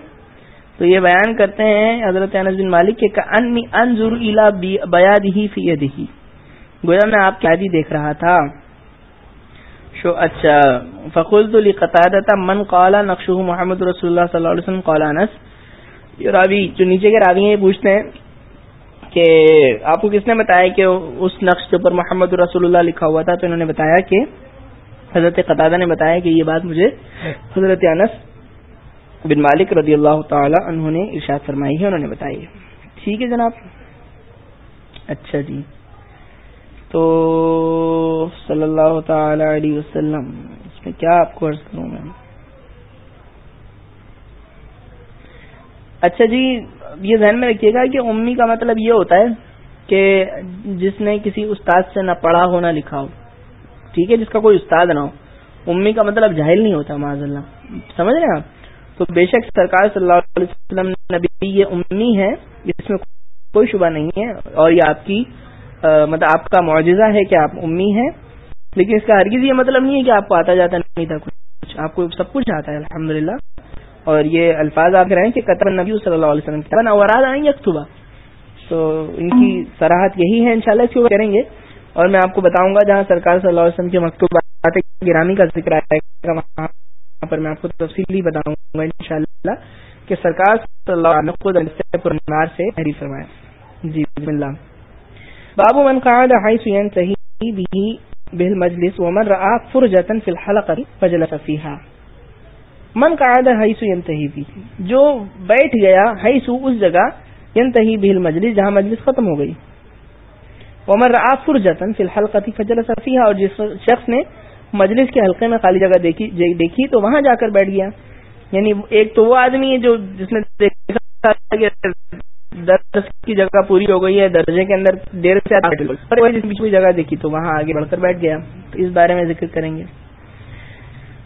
تو یہ بیان کرتے ہیں حضرت انس بن مالک کے انظر الى بیادہی فی یدہی۔ گویا میں آپ کی دیکھ رہا تھا۔ شو اچھا۔ فقلت لقتادہ من قال، نقشہ محمد رسول اللہ صلی اللہ علیہ وسلم، قال انس۔ یہ راوی، جو نیچے کے راوی ہیں، یہ پوچھتے ہیں کہ آپ کو کس نے بتایا کہ اس نقش کے اوپر محمد رسول اللہ لکھا ہوا تھا؟ تو انہوں نے بتایا کہ حضرت قطادہ نے بتایا کہ یہ بات مجھے حضرت انس بن مالک رضی اللہ تعالی انہوں نے ارشاد فرمائی ہے، انہوں نے بتائی ٹھیک ہے جناب۔ اچھا جی۔ تو صلی اللہ تعالی علیہ وسلم، اس میں کیا آپ کو عرض کروں میں؟ اچھا جی یہ ذہن میں رکھیے گا کہ امی کا مطلب یہ ہوتا ہے کہ جس نے کسی استاد سے نہ پڑھا ہو نہ لکھا ہو، ٹھیک ہے، جس کا کوئی استاد نہ ہو، امی کا مطلب جاہل نہیں ہوتا معذ اللہ۔ سمجھ رہے ہیں آپ؟ تو بے شک سرکار صلی اللہ علیہ وسلم نبی یہ امی ہے اس میں کوئی شبہ نہیں ہے اور یہ آپ کی مطلب آپ کا معجزہ ہے کہ آپ امی ہیں۔ لیکن اس کا ہرگز یہ مطلب نہیں ہے کہ آپ کو آتا جاتا نہیں تھا کچھ۔ آپ کو سب کچھ آتا ہے الحمد اور یہ الفاظ آپ رہے ہیں کہ قطر نبی صلی اللہ علیہ وسلم اوراد آئیں گے اکتوبہ تو ان کی سراہد یہی ہے، انشاءاللہ اس کو کریں گے۔ اور میں آپ کو بتاؤں گا جہاں سرکار صلی اللہ علیہ وسلم کے مکتوبات گرامی کا ذکر آئے گا وہاں پر میں آپ کو تفصیلی بتاؤں گا انشاءاللہ کہ سرکار صلی اللہ علیہ وسلم سے حریف فرمایا۔ جی بسم اللہ۔ باب من قعد حيث ينتهي به بالمجلس ومن رأى فرجة في الحلقة فجلس فيها۔ من قعد حيث ينتهي به۔ جو بیٹھ گیا حيث اس جگہ ينتهي به المجلس جہاں مجلس ختم ہو گئی۔ ومن رأى فرجة في الحلقة فجلس فيها اور جس شخص نے مجلس کے حلقے میں خالی جگہ دیکھی دیکھی تو وہاں جا کر بیٹھ گیا۔ یعنی ایک تو وہ آدمی ہے جو جس نے دیکھا درس کی جگہ پوری ہو گئی ہے، درجے کے اندر دیر سے بیچ میں جگہ دیکھی تو وہاں آگے بڑھ کر بیٹھ گیا۔ تو اس بارے میں ذکر کریں گے۔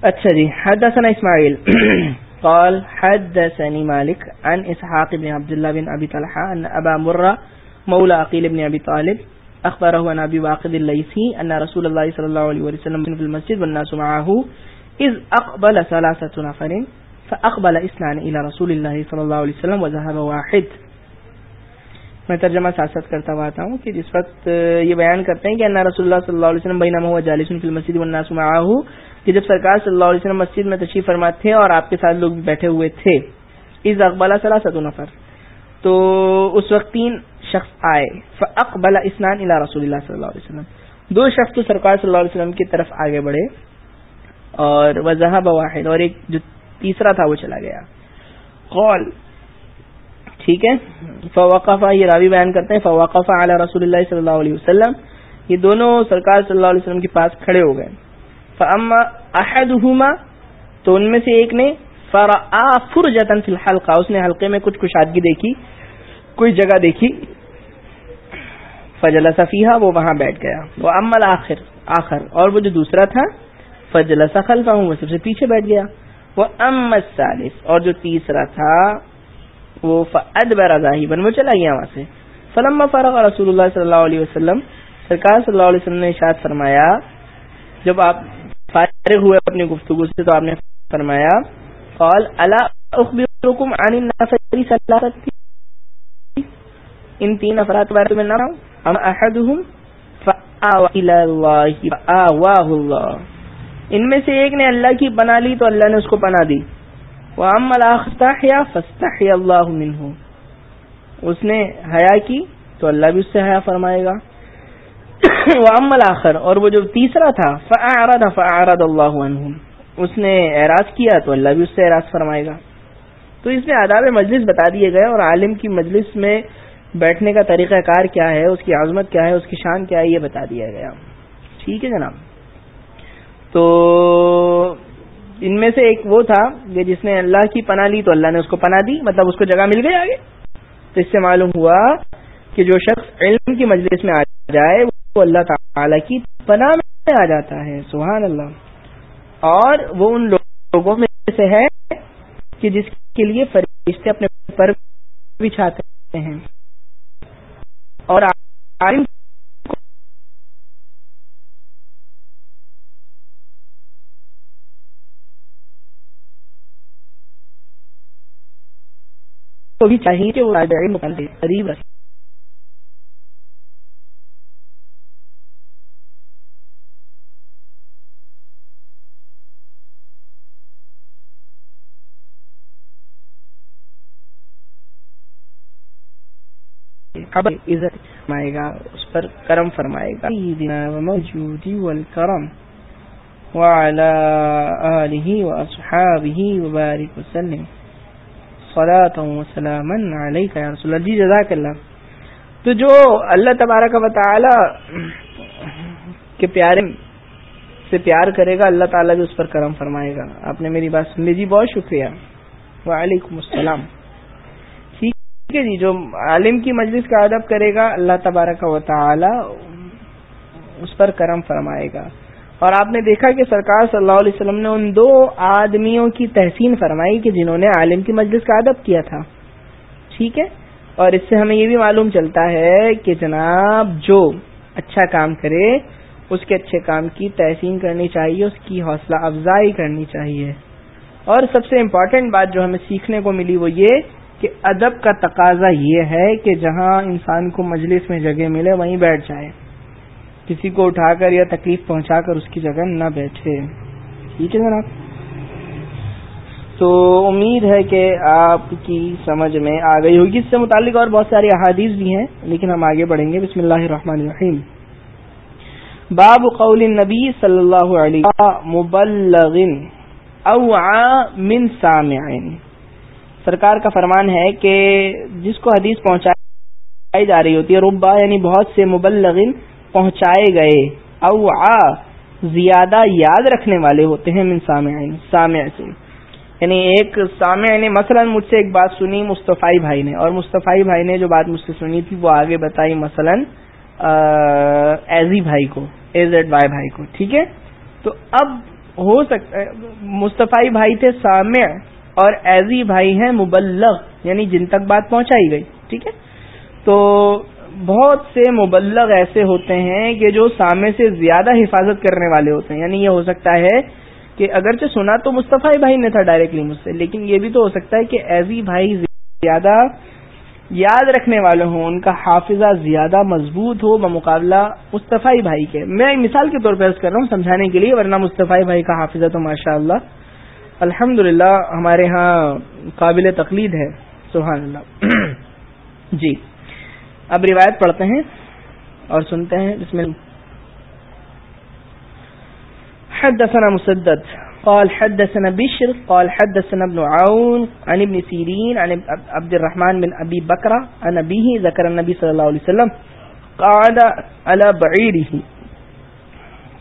اچھا جی حدثنا اسماعیل۔ قال حدثني مالك عن اسحاق بن عبد الله بن ابي طلحه ان ابا مره مولى عقيل بن ابي طالب اخبره عن ابي واقد الليثي ان رسول الله صلى الله عليه وسلم في المسجد والناس معه اذ اقبل ثلاثه نفر فاقبل اثنان الى رسول الله صلى الله عليه وسلم وذهب واحد میں ترجمہ ساتھ کرتا ہوا آتا ہوں کہ جس وقت یہ بیان کرتے ہیں کہ انا رسول اللہ صلی اللہ علیہ وسلم بینما ہوا جالس فی المسجد والناس معه کہ جب سرکار صلی اللہ علیہ وسلم مسجد میں تشریف فرما تھے اور آپ کے ساتھ لوگ بیٹھے ہوئے تھے، اذ اقبل ثلاثه نفر۔ تو اس وقت تین شخص آئے فاقبل اسنان الى رسول اللہ صلی اللہ علیہ وسلم۔ دو شخص تو سرکار صلی اللہ علیہ وسلم کی طرف آگے بڑھے اور وضاحب واحد اور ایک جو تیسرا تھا وہ چلا گیا۔ قول ٹھیک ہے فوقفہ یہ راوی بیان کرتے ہیں فوقفہ علی رسول اللہ صلی اللہ علیہ وسلم۔ یہ دونوں سرکار صلی اللہ علیہ وسلم کے پاس کھڑے ہو گئے۔ فاما احدہما تو ان میں سے ایک نے، فرآ فرجتن فی الحلقہ اس نے حلقے میں کچھ کشادگی دیکھی، کوئی جگہ دیکھی۔ فجل صفیہ وہ وہاں بیٹھ گیا۔ وہ امل آخر آخر اور وہ جو دوسرا تھا فجل سخل ہوں وہ سب سے پیچھے بیٹھ گیا۔ وہ امت سالف اور جو تیسرا تھا، وہ فد برا بن وہ چلا گیا وہاں سے۔ فلم فرغ رسول اللہ صلی اللہ علیہ وسلم، سرکار صلی اللہ علیہ وسلم نے اشاد فرمایا، جب آپ فارغ ہوئے اپنی گفتگو سے، تو آپ نے فرمایا، قال، الا اخبركم عن النفر ان تین افراد کے بارے میں نہ ہم احدهم فآوى ان میں سے ایک نے اللہ کی پناہ لی تو اللہ نے اس کو پناہ دی۔ واما الاخ فاستحيا اس نے حیا کی تو اللہ بھی اس سے حیا فرمائے گا۔ وامل آخر اور وہ جو تیسرا تھا فعرد فعرد اللہ عنہ اس نے اعراض کیا تو اللہ بھی اس سے اعراض فرمائے گا۔ تو اس میں آداب مجلس بتا دیے گئے اور عالم کی مجلس میں بیٹھنے کا طریقہ کار کیا ہے، اس کی عظمت کیا ہے، اس کی شان کیا ہے، یہ بتا دیا گیا۔ ٹھیک ہے جناب۔ تو ان میں سے ایک وہ تھا کہ جس نے اللہ کی پناہ لی تو اللہ نے اس کو پناہ دی مطلب اس کو جگہ مل گئی آگے۔ تو اس سے معلوم ہوا کہ جو شخص علم کی مجلس میں آ جائے، وہ اللہ تعالی کی پناہ میں آ جاتا ہے۔ سبحان اللہ۔ اور وہ ان لوگوں میں سے ہے کہ جس کے لیے فرشتے اپنے پر بچھاتے ہیں۔ اور عالم کو بھی چاہیے کہ وہ قریب رکھے خبر عزت فرمائے گا، اس پر کرم فرمائے گا۔ موجودی والکرم۔ وعلى آله وأصحابه وبارك وسلم۔ صلاة وسلاما عليك يا رسول اللہ۔ جی جزاک اللہ۔ تو جو اللہ تبارک و تعالی کے پیارے سے پیار کرے گا، اللہ تعالیٰ بھی اس پر کرم فرمائے گا۔ آپ نے میری بات سن لی۔ جی بہت شکریہ۔ وعلیکم السلام۔ ٹھیک ہے جی جو عالم کی مجلس کا ادب کرے گا، اللہ تبارک و تعالی اس پر کرم فرمائے گا۔ اور آپ نے دیکھا کہ سرکار صلی اللہ علیہ وسلم نے ان دو آدمیوں کی تحسین فرمائی کہ جنہوں نے عالم کی مجلس کا ادب کیا تھا۔ ٹھیک ہے؟ اور اس سے ہمیں یہ بھی معلوم چلتا ہے کہ جناب جو اچھا کام کرے، اس کے اچھے کام کی تحسین کرنی چاہیے، اس کی حوصلہ افزائی کرنی چاہیے۔ اور سب سے امپورٹنٹ بات جو ہمیں سیکھنے کو ملی وہ یہ کہ ادب کا تقاضا یہ ہے کہ جہاں انسان کو مجلس میں جگہ ملے، وہیں بیٹھ جائے۔ کسی کو اٹھا کر یا تکلیف پہنچا کر اس کی جگہ نہ بیٹھے۔ ٹھیک ہے جناب تو امید ہے کہ آپ کی سمجھ میں آ گئی ہوگی۔ اس سے متعلق اور بہت ساری احادیث بھی ہیں، لیکن ہم آگے بڑھیں گے۔ بسم اللہ الرحمن الرحیم۔ باب قول النبی صلی اللہ علیہ مبلغ او من سامعین۔ سرکار کا فرمان ہے کہ جس کو حدیث پہنچائی جا رہی ہوتی ہے، ربا یعنی بہت سے مبلغن پہنچائے گئے او آ زیادہ یاد رکھنے والے ہوتے ہیں من سامعین سامع سے یعنی ایک سامع نے مثلا مجھ سے ایک بات سنی مصطفی بھائی نے، اور مصطفی بھائی نے جو بات مجھ سے سنی تھی، وہ آگے بتائی مثلا ایزی بھائی کو اے زیڈ وائی بھائی کو، ٹھیک ہے؟ تو اب ہو سکتا مصطفی بھائی تھے سامع اور ایزی بھائی ہیں مبلغ یعنی جن تک بات پہنچائی گئی، ٹھیک ہے؟ تو بہت سے مبلغ ایسے ہوتے ہیں کہ جو سامنے سے زیادہ حفاظت کرنے والے ہوتے ہیں۔ یعنی یہ ہو سکتا ہے کہ اگرچہ سنا تو مصطفی بھائی نے تھا ڈائریکٹلی مجھ سے، لیکن یہ بھی تو ہو سکتا ہے کہ ایزی بھائی زیادہ یاد رکھنے والے ہوں، ان کا حافظہ زیادہ مضبوط ہو بمقابلہ مصطفی بھائی کے۔ میں مثال کے طور پر عرض کر رہا ہوں سمجھانے کے لیے، ورنہ مصطفی بھائی کا حافظہ تو ماشاء اللہ الحمد ہمارے ہاں قابل تقلید ہے، سبحان اللہ۔ جی۔ اب روایت پڑھتے ہیں اور سنتے ہیں۔ جس میں حدثنا مسدد، قال حدثنا بشر، قال حدثنا ابن عون، عن ابن سيرين عن عبد الرحمن بن ابي بكر عن ابيه ذكر النبي صلى الله عليه وسلم۔ قعد على بعيره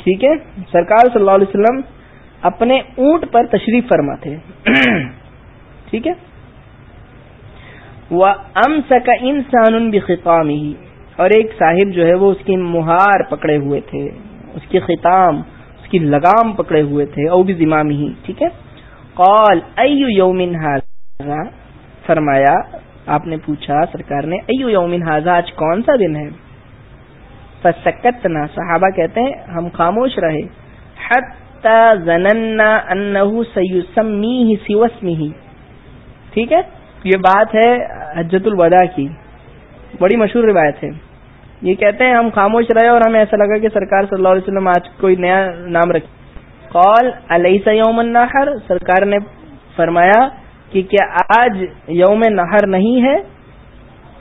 ٹھیک ہے؟ سرکار صلی اللہ علیہ وسلم اپنے اونٹ پر تشریف فرما تھے ٹھیک ہے؟ وہ ام سکا انسان بخام ہی اور ایک صاحب جو ہے وہ اس کی مہار پکڑے ہوئے تھے اس کی خطام اس کی لگام پکڑے ہوئے تھے او بھی زمام ہی ٹھیک ہے؟ قال ایو یومن فرمایا آپ نے پوچھا سرکار نے ایو یومن حاضہ آج کون سا دن ہے؟ فسکتنا صحابہ کہتے ہیں ہم خاموش رہے۔ حتی زننا انہو سیسمیہ سیوسمیہ ٹھیک ہے؟ یہ بات ہے حجت الوداع کی۔ بڑی مشہور روایت ہے۔ یہ کہتے ہیں ہم خاموش رہے اور ہمیں ایسا لگا کہ سرکار صلی اللہ علیہ وسلم آج کوئی نیا نام رکھے۔ قول علیہ یوم النحر سرکار نے فرمایا کہ کیا آج یوم نہر نہیں ہے؟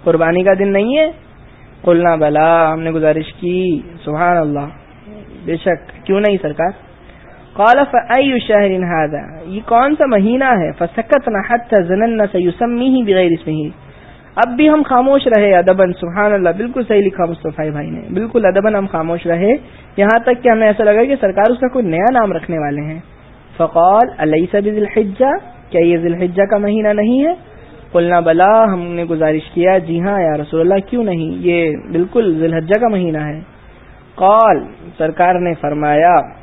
قربانی کا دن نہیں ہے؟ قلنا، بلا، ہم نے گزارش کی۔ سبحان اللہ۔ بے شک، کیوں نہیں سرکار؟ قال، فأي شهر هذا؟ یہ کون سا مہینہ ہے؟ فسكتنا حتى ظننا سيسميه بغير اسمه. اب بھی ہم خاموش رہے ادبن سبحان اللہ، بالکل صحیح لکھا مصطفی بھائی نے۔ بالکل ادبن ہم خاموش رہے۔ یہاں تک کہ ہمیں ایسا لگا کہ سرکار اس کا کوئی نیا نام رکھنے والے ہیں۔ فقال علیہ سب الحجہ کیا یہ ذی الحجہ کا مہینہ نہیں ہے؟ قلنا، بلا، ہم نے گزارش کیا جی ہاں یا رسول اللہ، کیوں نہیں؟ یہ بالکل ذی الحجہ کا مہینہ ہے۔ قال، سرکار نے فرمایا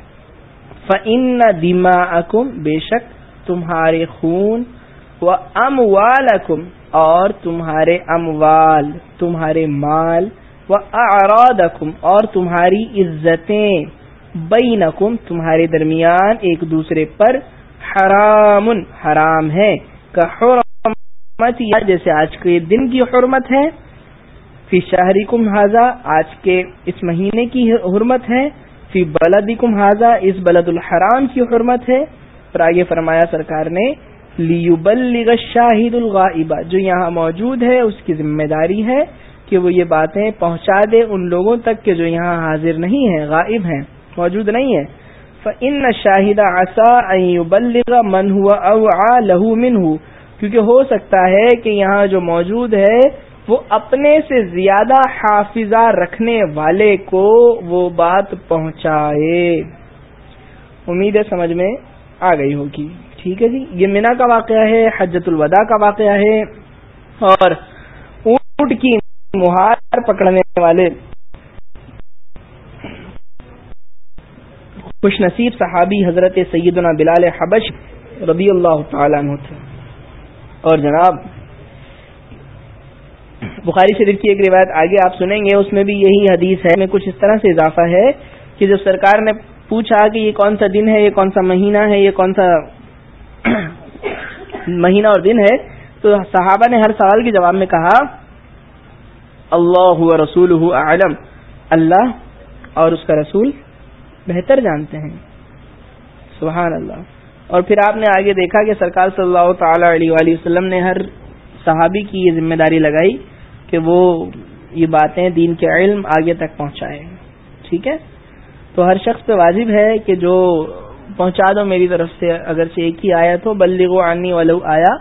فن دیما بے شک تمہارے خون و ام اور تمہارے اموال، تمہارے مال و اراد اور تمہاری عزتیں بینکم تمہارے درمیان ایک دوسرے پر حرام حرام ہے۔ حرمت یا جیسے آج کے دن کی حرمت ہے فی شہری کم آج کے اس مہینے کی حرمت ہے۔ فی بلدی کم حاضہ، اس بلد الحرام کی حرمت ہے۔ پر آگے فرمایا سرکار نے، لیبلغ شاہد الغائبہ جو یہاں موجود ہے، اس کی ذمہ داری ہے کہ وہ یہ باتیں پہنچا دے ان لوگوں تک کہ جو یہاں حاضر نہیں ہیں، غائب ہیں، موجود نہیں ہے فن شاہد آسا من ہوا او لہو من کیونکہ ہو سکتا ہے کہ یہاں جو موجود ہے وہ اپنے سے زیادہ حافظہ رکھنے والے کو وہ بات پہنچائے۔ امید ہے سمجھ میں آ گئی ہوگی۔ ٹھیک ہے جی یہ مینا کا واقعہ ہے حجت الوداع کا واقعہ ہے اور اونٹ کی مہار پکڑنے والے خوش نصیب صحابی حضرت سیدنا بلال حبش رضی اللہ تعالیٰ عنہ تھے۔ اور جناب بخاری شریف کی ایک روایت آگے آپ سنیں گے، اس میں بھی یہی حدیث ہے۔ میں کچھ اس طرح سے اضافہ ہے کہ جب سرکار نے پوچھا کہ یہ کون سا دن ہے، یہ کون سا مہینہ ہے، یہ کون سا مہینہ اور دن ہے، تو صحابہ نے ہر سوال کے جواب میں کہا، اللہ رسول عالم اللہ اور اس کا رسول بہتر جانتے ہیں۔ سبحان اللہ۔ اور پھر آپ نے آگے دیکھا کہ سرکار صلی اللہ تعالی علیہ وسلم نے ہر صحابی کی یہ ذمہ داری لگائی کہ وہ یہ باتیں دین کے علم آگے تک پہنچائے ٹھیک ہے؟ تو ہر شخص پہ واجب ہے کہ جو پہنچا دو میری طرف سے اگر سے ایک ہی آیا تو بلغ عنی ولو آیا۔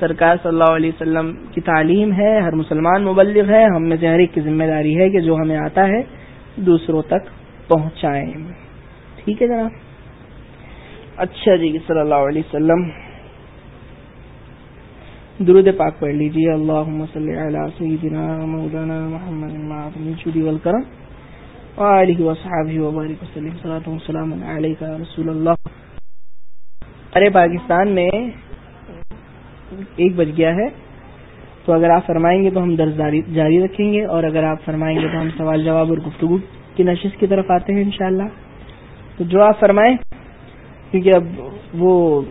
سرکار صلی اللہ علیہ وسلم کی تعلیم ہے، ہر مسلمان مبلغ ہے، ہم میں سے ہر ایک کی ذمہ داری ہے کہ جو ہمیں آتا ہے، دوسروں تک پہنچائیں۔ ٹھیک ہے جناب؟ اچھا جی صلی اللہ علیہ وسلم۔ درود پاک پڑھ لیجیے اللہ صلی علی سیدنا مولانا محمد معظم چودی والکرم وآلہ وصحابہ وبارک وسلم صلاة والسلام علیکہ رسول اللہ۔ ارے پاکستان میں ایک بج گیا ہے۔ تو اگر آپ فرمائیں گے تو ہم درس جاری رکھیں گے۔ اور اگر آپ فرمائیں گے تو ہم سوال جواب اور گفتگو کی نشست کی طرف آتے ہیں انشاءاللہ۔ تو جو آپ فرمائیں کیونکہ اب وہ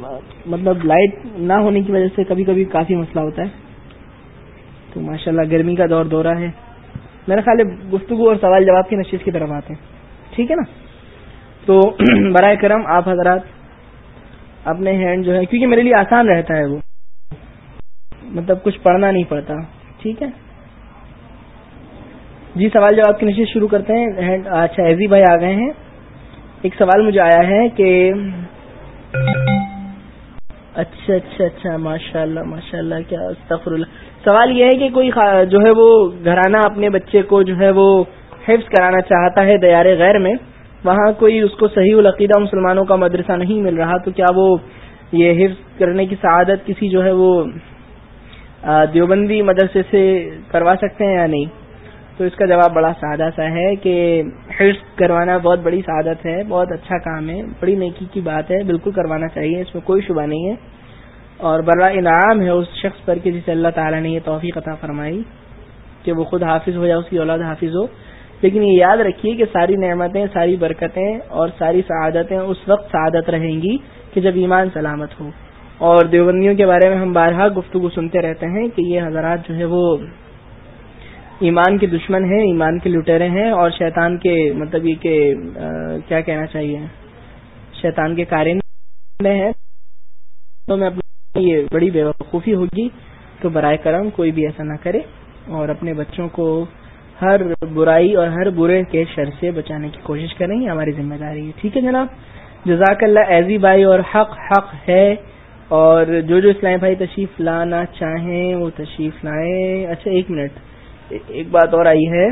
مطلب لائٹ نہ ہونے کی وجہ سے کبھی کبھی کافی مسئلہ ہوتا ہے۔ تو ماشاءاللہ گرمی کا دور دورہ ہے۔ میرا خیال ہے گفتگو اور سوال جواب کی نشست کی طرف آتے ہیں۔ ٹھیک ہے نا؟ تو برائے کرم آپ حضرات اپنے ہینڈ جو ہے، کیونکہ میرے لیے آسان رہتا ہے وہ۔ مطلب کچھ پڑھنا نہیں پڑتا۔ ٹھیک ہے؟ جی سوال جواب کی نشست شروع کرتے ہیں۔ اچھا ایزی بھائی آ گئے ہیں۔ ایک سوال مجھے آیا ہے کہ اچھا اچھا اچھا ماشاء اللہ ماشاء اللہ کیا استفر اللہ سوال یہ ہے کہ کوئی جو ہے وہ گھرانہ اپنے بچے کو جو ہے وہ حفظ کرانا چاہتا ہے دیار غیر میں، وہاں کوئی اس کو صحیح العقیدہ مسلمانوں کا مدرسہ نہیں مل رہا، تو کیا وہ یہ حفظ کرنے کی سعادت کسی جو ہے وہ دیوبندی مدرسے سے کروا سکتے ہیں یا نہیں؟ تو اس کا جواب بڑا سادہ سا ہے کہ حرص کروانا بہت بڑی سعادت ہے، بہت اچھا کام ہے، بڑی نیکی کی بات ہے، بالکل کروانا چاہیے، اس میں کوئی شبہ نہیں ہے۔ اور برا انعام ہے اس شخص پر کہ جسے اللہ تعالیٰ نے یہ توفیق عطا فرمائی کہ وہ خود حافظ ہو یا اس کی اولاد حافظ ہو۔ لیکن یہ یاد رکھیے کہ ساری نعمتیں، ساری برکتیں اور ساری سعادتیں اس وقت سعادت رہیں گی کہ جب ایمان سلامت ہو۔ اور دیوبندیوں کے بارے میں ہم بارہا گفتگو سنتے رہتے ہیں کہ یہ حضرات جو ہے وہ ایمان کے دشمن ہیں، ایمان کے لٹیرے ہیں اور شیطان کے مطلب یہ کہ کیا کہنا چاہیے؟ شیطان کے کارندے ہیں، تو میں اپنی یہ بڑی بے وقوفی ہوگی۔ تو برائے کرم کوئی بھی ایسا نہ کرے اور اپنے بچوں کو ہر برائی اور ہر برے کے شر سے بچانے کی کوشش کریں گے ہماری ذمہ داری ہے۔ ٹھیک ہے جناب؟ جزاک اللہ ایزی بھائی، اور حق حق ہے۔ اور جو جو اسلام بھائی تشریف لانا چاہیں، وہ تشریف لائیں۔ اچھا ایک منٹ۔ ایک بات اور آئی ہے۔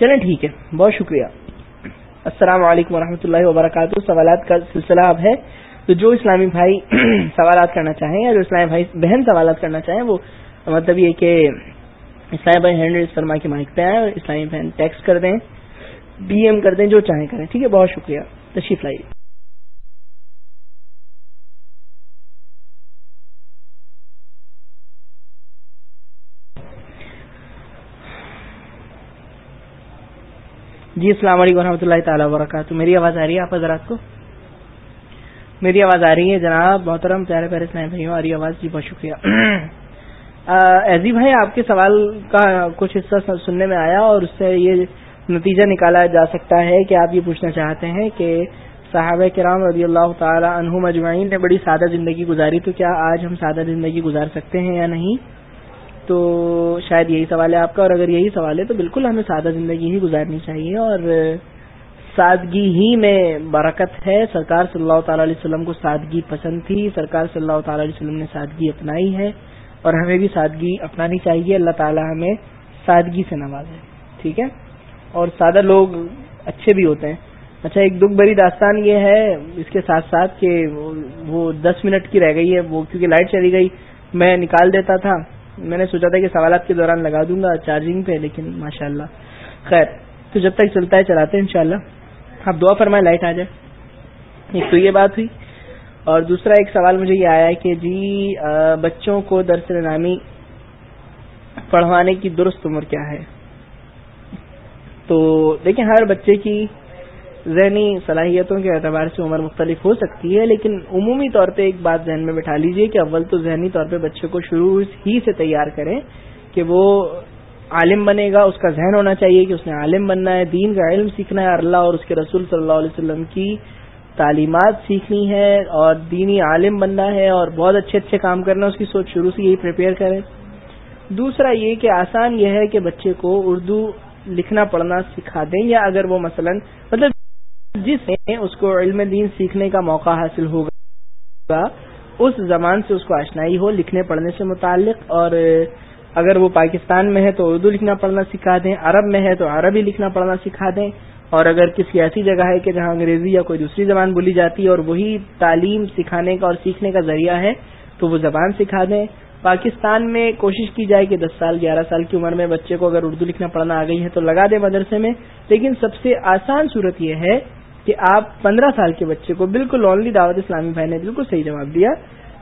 چلیں ٹھیک ہے، بہت شکریہ۔ السلام علیکم ورحمۃ اللہ وبرکاتہ۔ سوالات کا سلسلہ اب ہے۔ تو جو اسلامی بھائی سوالات کرنا چاہیں یا جو اسلامی بھائی بہن سوالات کرنا چاہیں، وہ مطلب یہ کہ اسلامی بھائی ہینڈ ریز فرما کے مائک پہ آئیں اور اسلامی بہن ٹیکسٹ کر دیں، ڈی ایم کر دیں، جو چاہیں کریں۔ ٹھیک ہے، بہت شکریہ۔ تشریف لائیے۔ جی السلام علیکم و اللہ تعالیٰ وبرکاتہ۔ میری آواز آ رہی ہے آپ حضرات کو؟ میری آواز آ رہی ہے جناب، محترم، پیارے پیارے اسلام بھائی آ رہی آواز۔ جی بہت شکریہ۔ ایزی بھائی آپ کے سوال کا کچھ حصہ سننے میں آیا اور اس سے یہ نتیجہ نکالا جا سکتا ہے کہ آپ یہ پوچھنا چاہتے ہیں کہ صحابہ کرام رضی اللہ تعالی عنہ مجمعین نے بڑی سادہ زندگی گزاری تو کیا آج ہم سادہ زندگی گزار سکتے ہیں یا نہیں؟ تو شاید یہی سوال ہے آپ کا، اور اگر یہی سوال ہے تو بالکل ہمیں سادہ زندگی ہی گزارنی چاہیے، اور سادگی ہی میں برکت ہے۔ سرکار صلی اللہ تعالی علیہ وسلم کو سادگی پسند تھی، سرکار صلی اللہ تعالی علیہ وسلم نے سادگی اپنائی ہے، اور ہمیں بھی سادگی اپنانی چاہیے۔ اللہ تعالی ہمیں سادگی سے نوازے، ٹھیک ہے؟ اور سادہ لوگ اچھے بھی ہوتے ہیں۔ اچھا ایک دکھ بری داستان یہ ہے اس کے ساتھ ساتھ کہ وہ دس منٹ کی رہ گئی ہے، وہ کیونکہ لائٹ چلی گئی، میں نکال دیتا تھا۔ میں نے سوچا تھا کہ سوالات کے دوران لگا دوں گا چارجنگ پہ، لیکن ماشاء اللہ خیر، تو جب تک چلتا ہے، چلاتے ہیں انشاءاللہ۔ آپ دعا فرمائیں، لائٹ آ جائے۔ ایک تو یہ بات ہوئی۔ اور دوسرا ایک سوال مجھے یہ آیا کہ جی بچوں کو درس نامی پڑھوانے کی درست عمر کیا ہے؟ تو دیکھیں، ہر بچے کی ذہنی صلاحیتوں کے اعتبار سے عمر مختلف ہو سکتی ہے، لیکن عمومی طور پہ ایک بات ذہن میں بٹھا لیجیے کہ اول تو ذہنی طور پہ بچے کو شروع ہی سے تیار کریں کہ وہ عالم بنے گا، اس کا ذہن ہونا چاہیے کہ اس نے عالم بننا ہے، دین کا علم سیکھنا ہے اللہ اور اس کے رسول صلی اللہ علیہ وسلم کی تعلیمات سیکھنی ہے اور دینی عالم بننا ہے اور بہت اچھے اچھے کام کرنا اس کی سوچ شروع سے یہی پریپیئر کریں۔ دوسرا یہ کہ آسان یہ ہے کہ بچے کو اردو لکھنا پڑھنا سکھا دیں، یا اگر وہ مثلا مطلب جس میں اس کو علم دین سیکھنے کا موقع حاصل ہوگا، اس زبان سے اس کو آشنائی ہو، لکھنے پڑھنے سے متعلق، اور اگر وہ پاکستان میں ہے تو اردو لکھنا پڑھنا سکھا دیں، عرب میں ہے تو عربی لکھنا پڑھنا سکھا دیں، اور اگر کسی ایسی جگہ ہے کہ جہاں انگریزی یا کوئی دوسری زبان بولی جاتی ہے اور وہی تعلیم سکھانے کا اور سیکھنے کا ذریعہ ہے، تو وہ زبان سکھا دیں۔ پاکستان میں کوشش کی جائے کہ دس سال، گیارہ سال کی عمر میں بچے کو اگر اردو لکھنا پڑھنا آ گئی ہے تو لگا دیں مدرسے میں، لیکن سب سے آسان صورت یہ ہے کہ آپ پندرہ سال کے بچے کو بالکل اونلی دعوت اسلامی بھائی نے بالکل صحیح جواب دیا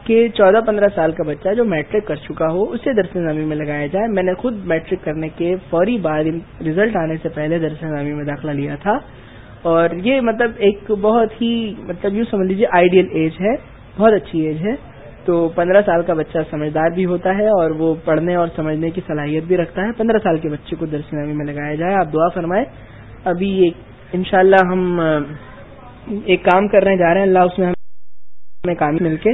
کہ چودہ پندرہ سال کا بچہ جو میٹرک کر چکا ہو، اسے درس نامی میں لگایا جائے۔ میں نے خود میٹرک کرنے کے فوری بعد ریزلٹ آنے سے پہلے درس نامی میں داخلہ لیا تھا۔ اور یہ مطلب ایک بہت ہی مطلب یوں سمجھ لیجیے آئیڈیل ایج ہے، بہت اچھی ایج ہے۔ تو پندرہ سال کا بچہ سمجھدار بھی ہوتا ہے اور وہ پڑھنے اور سمجھنے کی صلاحیت بھی رکھتا ہے۔ پندرہ سال کے بچے کو درس نامی میں لگایا جائے۔ آپ دعا فرمائیں۔ ابھی ایک انشاءاللہ ہم ایک کام کرنے جا رہے ہیں۔ اللہ اس میں ہمیں کام مل کے۔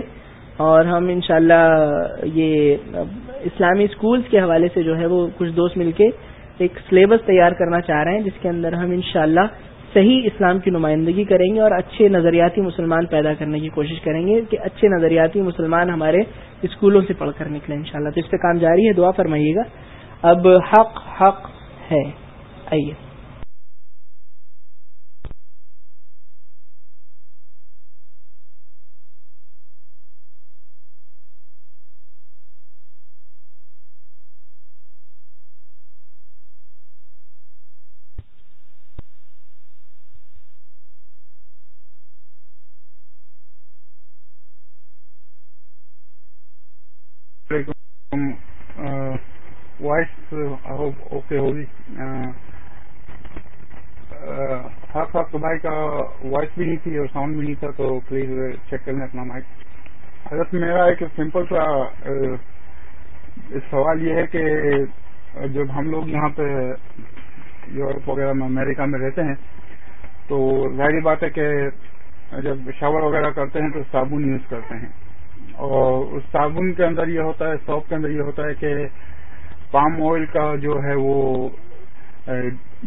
اور ہم انشاءاللہ یہ اسلامی اسکولس کے حوالے سے جو ہے وہ کچھ دوست مل کے ایک سلیبس تیار کرنا چاہ رہے ہیں، جس کے اندر ہم انشاءاللہ صحیح اسلام کی نمائندگی کریں گے اور اچھے نظریاتی مسلمان پیدا کرنے کی کوشش کریں گے کہ اچھے نظریاتی مسلمان ہمارے اسکولوں سے پڑھ کر نکلیں انشاءاللہ۔ تو اس پہ کام جاری ہے، دعا فرمائیے گا۔ اب حق حق ہے۔ آئیے۔ وائس اوکے ہوگی ہر خاص بھائی کا وائس بھی نہیں تھی اور ساؤنڈ بھی نہیں تھا، تو پلیز چیک کر لیں اپنا مائک۔ حضرت میرا ایک سمپل سا سوال یہ ہے کہ جب ہم لوگ یہاں پہ یورپ وغیرہ میں، امریکہ میں رہتے ہیں، تو ظاہری بات ہے کہ جب شاور وغیرہ کرتے ہیں تو صابن یوز کرتے ہیں۔ اور اس صابن کے اندر یہ ہوتا ہے، سوپ کے اندر یہ ہوتا ہے کہ پام آئل کا جو ہے وہ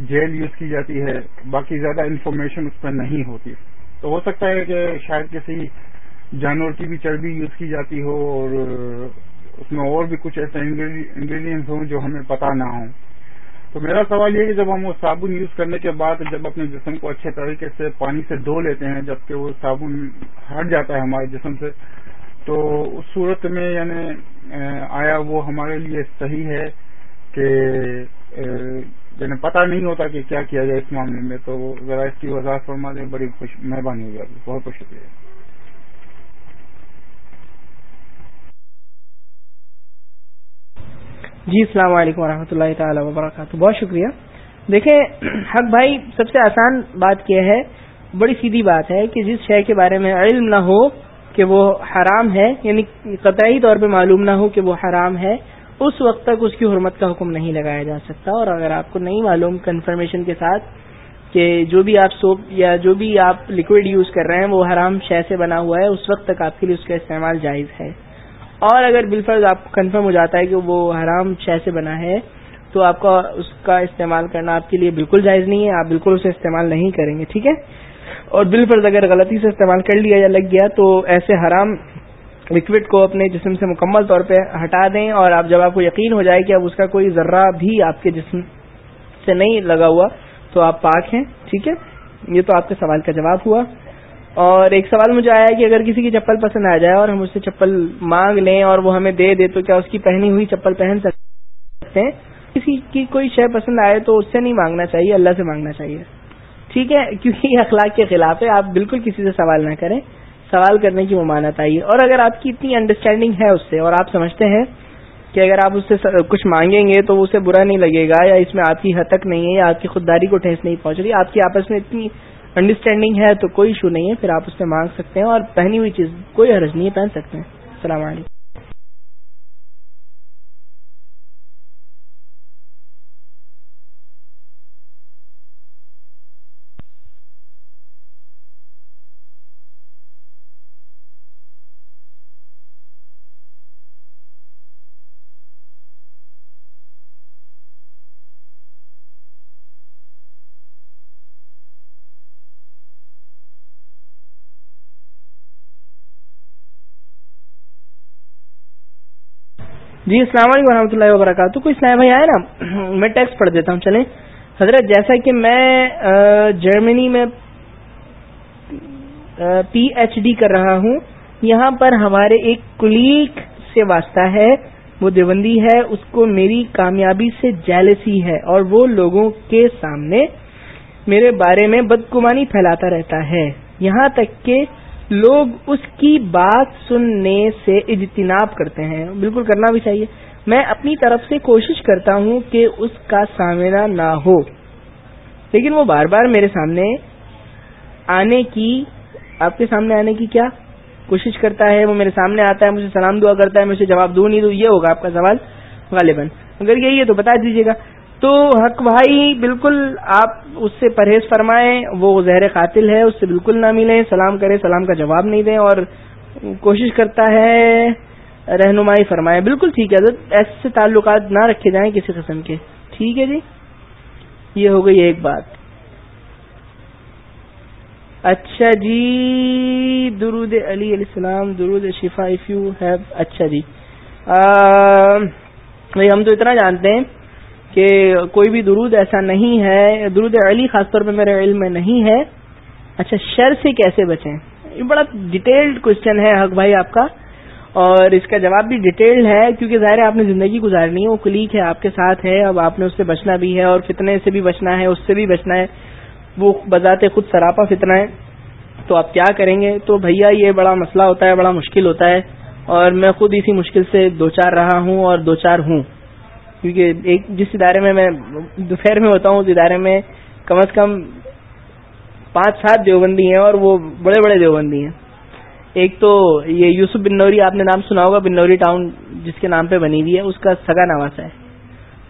جیل یوز کی جاتی ہے، باقی زیادہ انفارمیشن اس پہ نہیں ہوتی۔ تو ہو سکتا ہے کہ شاید کسی جانور کی بھی چربی یوز کی جاتی ہو اور اس میں اور بھی کچھ ایسے انگریڈینٹس ہوں جو ہمیں پتا نہ ہوں۔ تو میرا سوال یہ کہ جب ہم وہ صابن یوز کرنے کے بعد جب اپنے جسم کو اچھے طریقے سے پانی سے دھو لیتے ہیں، جبکہ وہ صابن ہٹ جاتا ہے ہمارے جسم سے تو اس صورت میں یعنی آیا وہ ہمارے لیے صحیح ہے کہ یعنی پتہ نہیں ہوتا کہ کیا کیا جائے اس معاملے میں، تو ذرا اس کی وضاحت فرما دیں، بڑی مہربانی ہوگی آپ بہت بہت شکریہ۔ جی السلام علیکم ورحمۃ اللہ تعالی وبرکاتہ، بہت شکریہ۔ دیکھیں، حق بھائی، سب سے آسان بات کیا ہے، بڑی سیدھی بات ہے کہ جس شے کے بارے میں علم نہ ہو کہ وہ حرام ہے یعنی قطعی طور پہ معلوم نہ ہو کہ وہ حرام ہے، اس وقت تک اس کی حرمت کا حکم نہیں لگایا جا سکتا۔ اور اگر آپ کو نہیں معلوم کنفرمیشن کے ساتھ کہ جو بھی آپ سوپ یا جو بھی آپ لکوڈ یوز کر رہے ہیں، وہ حرام شے سے بنا ہوا ہے، اس وقت تک آپ کے لیے اس کا استعمال جائز ہے۔ اور اگر بالفرض آپ کو کنفرم ہو جاتا ہے کہ وہ حرام شے سے بنا ہے، تو آپ کا اس کا استعمال کرنا آپ کے لیے بالکل جائز نہیں ہے۔ آپ بالکل اسے استعمال نہیں کریں گے، ٹھیک ہے؟ اور بالفرض اگر غلطی سے استعمال کر لیا یا لگ گیا تو ایسے حرام لکوڈ کو اپنے جسم سے مکمل طور پہ ہٹا دیں اور آپ جب آپ کو یقین ہو جائے کہ اب اس کا کوئی ذرہ بھی آپ کے جسم سے نہیں لگا ہوا تو آپ پاک ہیں، ٹھیک ہے؟ یہ تو آپ کے سوال کا جواب ہوا۔ اور ایک سوال مجھے آیا کہ اگر کسی کی چپل پسند آ جائے اور ہم اس سے چپل مانگ لیں اور وہ ہمیں دے دے تو کیا اس کی پہنی ہوئی چپل پہن سکتے ہیں؟ کسی کی کوئی شے پسند آئے تو اس سے نہیں مانگنا چاہیے، اللہ سے مانگنا چاہیے۔ ٹھیک ہے، کیونکہ یہ اخلاق کے خلاف ہے، آپ بالکل کسی سے سوال نہ کریں۔ سوال کرنے کی ممانت آئی اور اگر آپ کی اتنی انڈرسٹینڈنگ ہے اس سے، اور آپ سمجھتے ہیں کہ اگر آپ اس سے کچھ مانگیں گے تو اسے برا نہیں لگے گا، یا اس میں آپ کی حد تک نہیں ہے، یا آپ کی خودداری کو ٹھیس نہیں پہنچ رہی، آپ کی آپس میں اتنی انڈرسٹینڈنگ ہے تو کوئی ایشو نہیں ہے، پھر آپ اس سے مانگ سکتے ہیں، اور پہنی ہوئی چیز کوئی حرج نہیں ہے، پہن سکتے ہیں۔ السلام علیکم۔ جی السلام علیکم ورحمۃ اللہ وبرکاتہ۔ کوئی اسلام بھائی آئے نا، میں ٹیکسٹ پڑھ دیتا ہوں، چلیں۔ حضرت، جیسا کہ میں جرمنی میں پی ایچ ڈی کر رہا ہوں، یہاں پر ہمارے ایک کلیگ سے واسطہ ہے، وہ دیوبندی ہے، اس کو میری کامیابی سے جیلسی ہے، اور وہ لوگوں کے سامنے میرے بارے میں بدگمانی پھیلاتا رہتا ہے۔ یہاں تک کہ لوگ اس کی بات سننے سے اجتناب کرتے ہیں۔ بالکل کرنا بھی چاہیے۔ میں اپنی طرف سے کوشش کرتا ہوں کہ اس کا سامنا نہ ہو۔ لیکن وہ بار بار میرے سامنے آنے کی، آپ کے سامنے آنے کی کیا کوشش کرتا ہے؟ وہ میرے سامنے آتا ہے، مجھے سلام دعا کرتا ہے مجھے جواب دوں نہیں دوں یہ ہوگا آپ کا سوال غالباً۔ اگر یہی ہے تو بتا دیجیے گا۔ تو حق بھائی، بالکل آپ اس سے پرہیز فرمائیں، وہ زہر قاتل ہے، اس سے بالکل نہ ملیں، سلام کریں، سلام کا جواب نہیں دیں اور کوشش کرتا ہے رہنمائی فرمائیں بالکل ٹھیک ہے ایسے تعلقات نہ رکھے جائیں کسی قسم کے۔ ٹھیک ہے جی؟ یہ ہو گئی ایک بات۔ اچھا جی درود علی علیہ السلام، درود شفا اف یو ہیو اچھا جی۔ ہم تو اتنا جانتے ہیں۔ کہ کوئی بھی درود ایسا نہیں ہے، درود علی خاص طور پہ میرے علم میں نہیں ہے۔ اچھا شر سے کیسے بچیں؟ یہ بڑا ڈیٹیلڈ کوشچن ہے، حق بھائی آپ کا۔ اور اس کا جواب بھی ڈیٹیلڈ ہے، کیونکہ ظاہر ہے آپ نے زندگی گزارنی ہے، وہ کلیک ہے، آپ کے ساتھ ہے۔ اب آپ نے اس سے بچنا بھی ہے اور فتنے سے بھی بچنا ہے، اس سے بھی بچنا ہے۔ وہ بذات خود سراپا فتنا ہے۔ تو آپ کیا کریں گے؟ تو بھیا، یہ بڑا مسئلہ ہوتا ہے، بڑا مشکل ہوتا ہے۔ اور میں خود اسی مشکل سے دو چار رہا ہوں اور دو چار ہوں۔ کیونکہ ایک جس ادارے میں میں دوپہر میں ہوتا ہوں، اس ادارے میں کم از کم پانچ، سات دیوبندی ہیں اور وہ بڑے بڑے دیوبندی ہیں۔ ایک تو یہ یوسف بن نوری، آپ نے نام سنا ہوگا، بن نوری ٹاؤن جس کے نام پہ بنی ہوئی ہے، اس کا سگا نواز ہے۔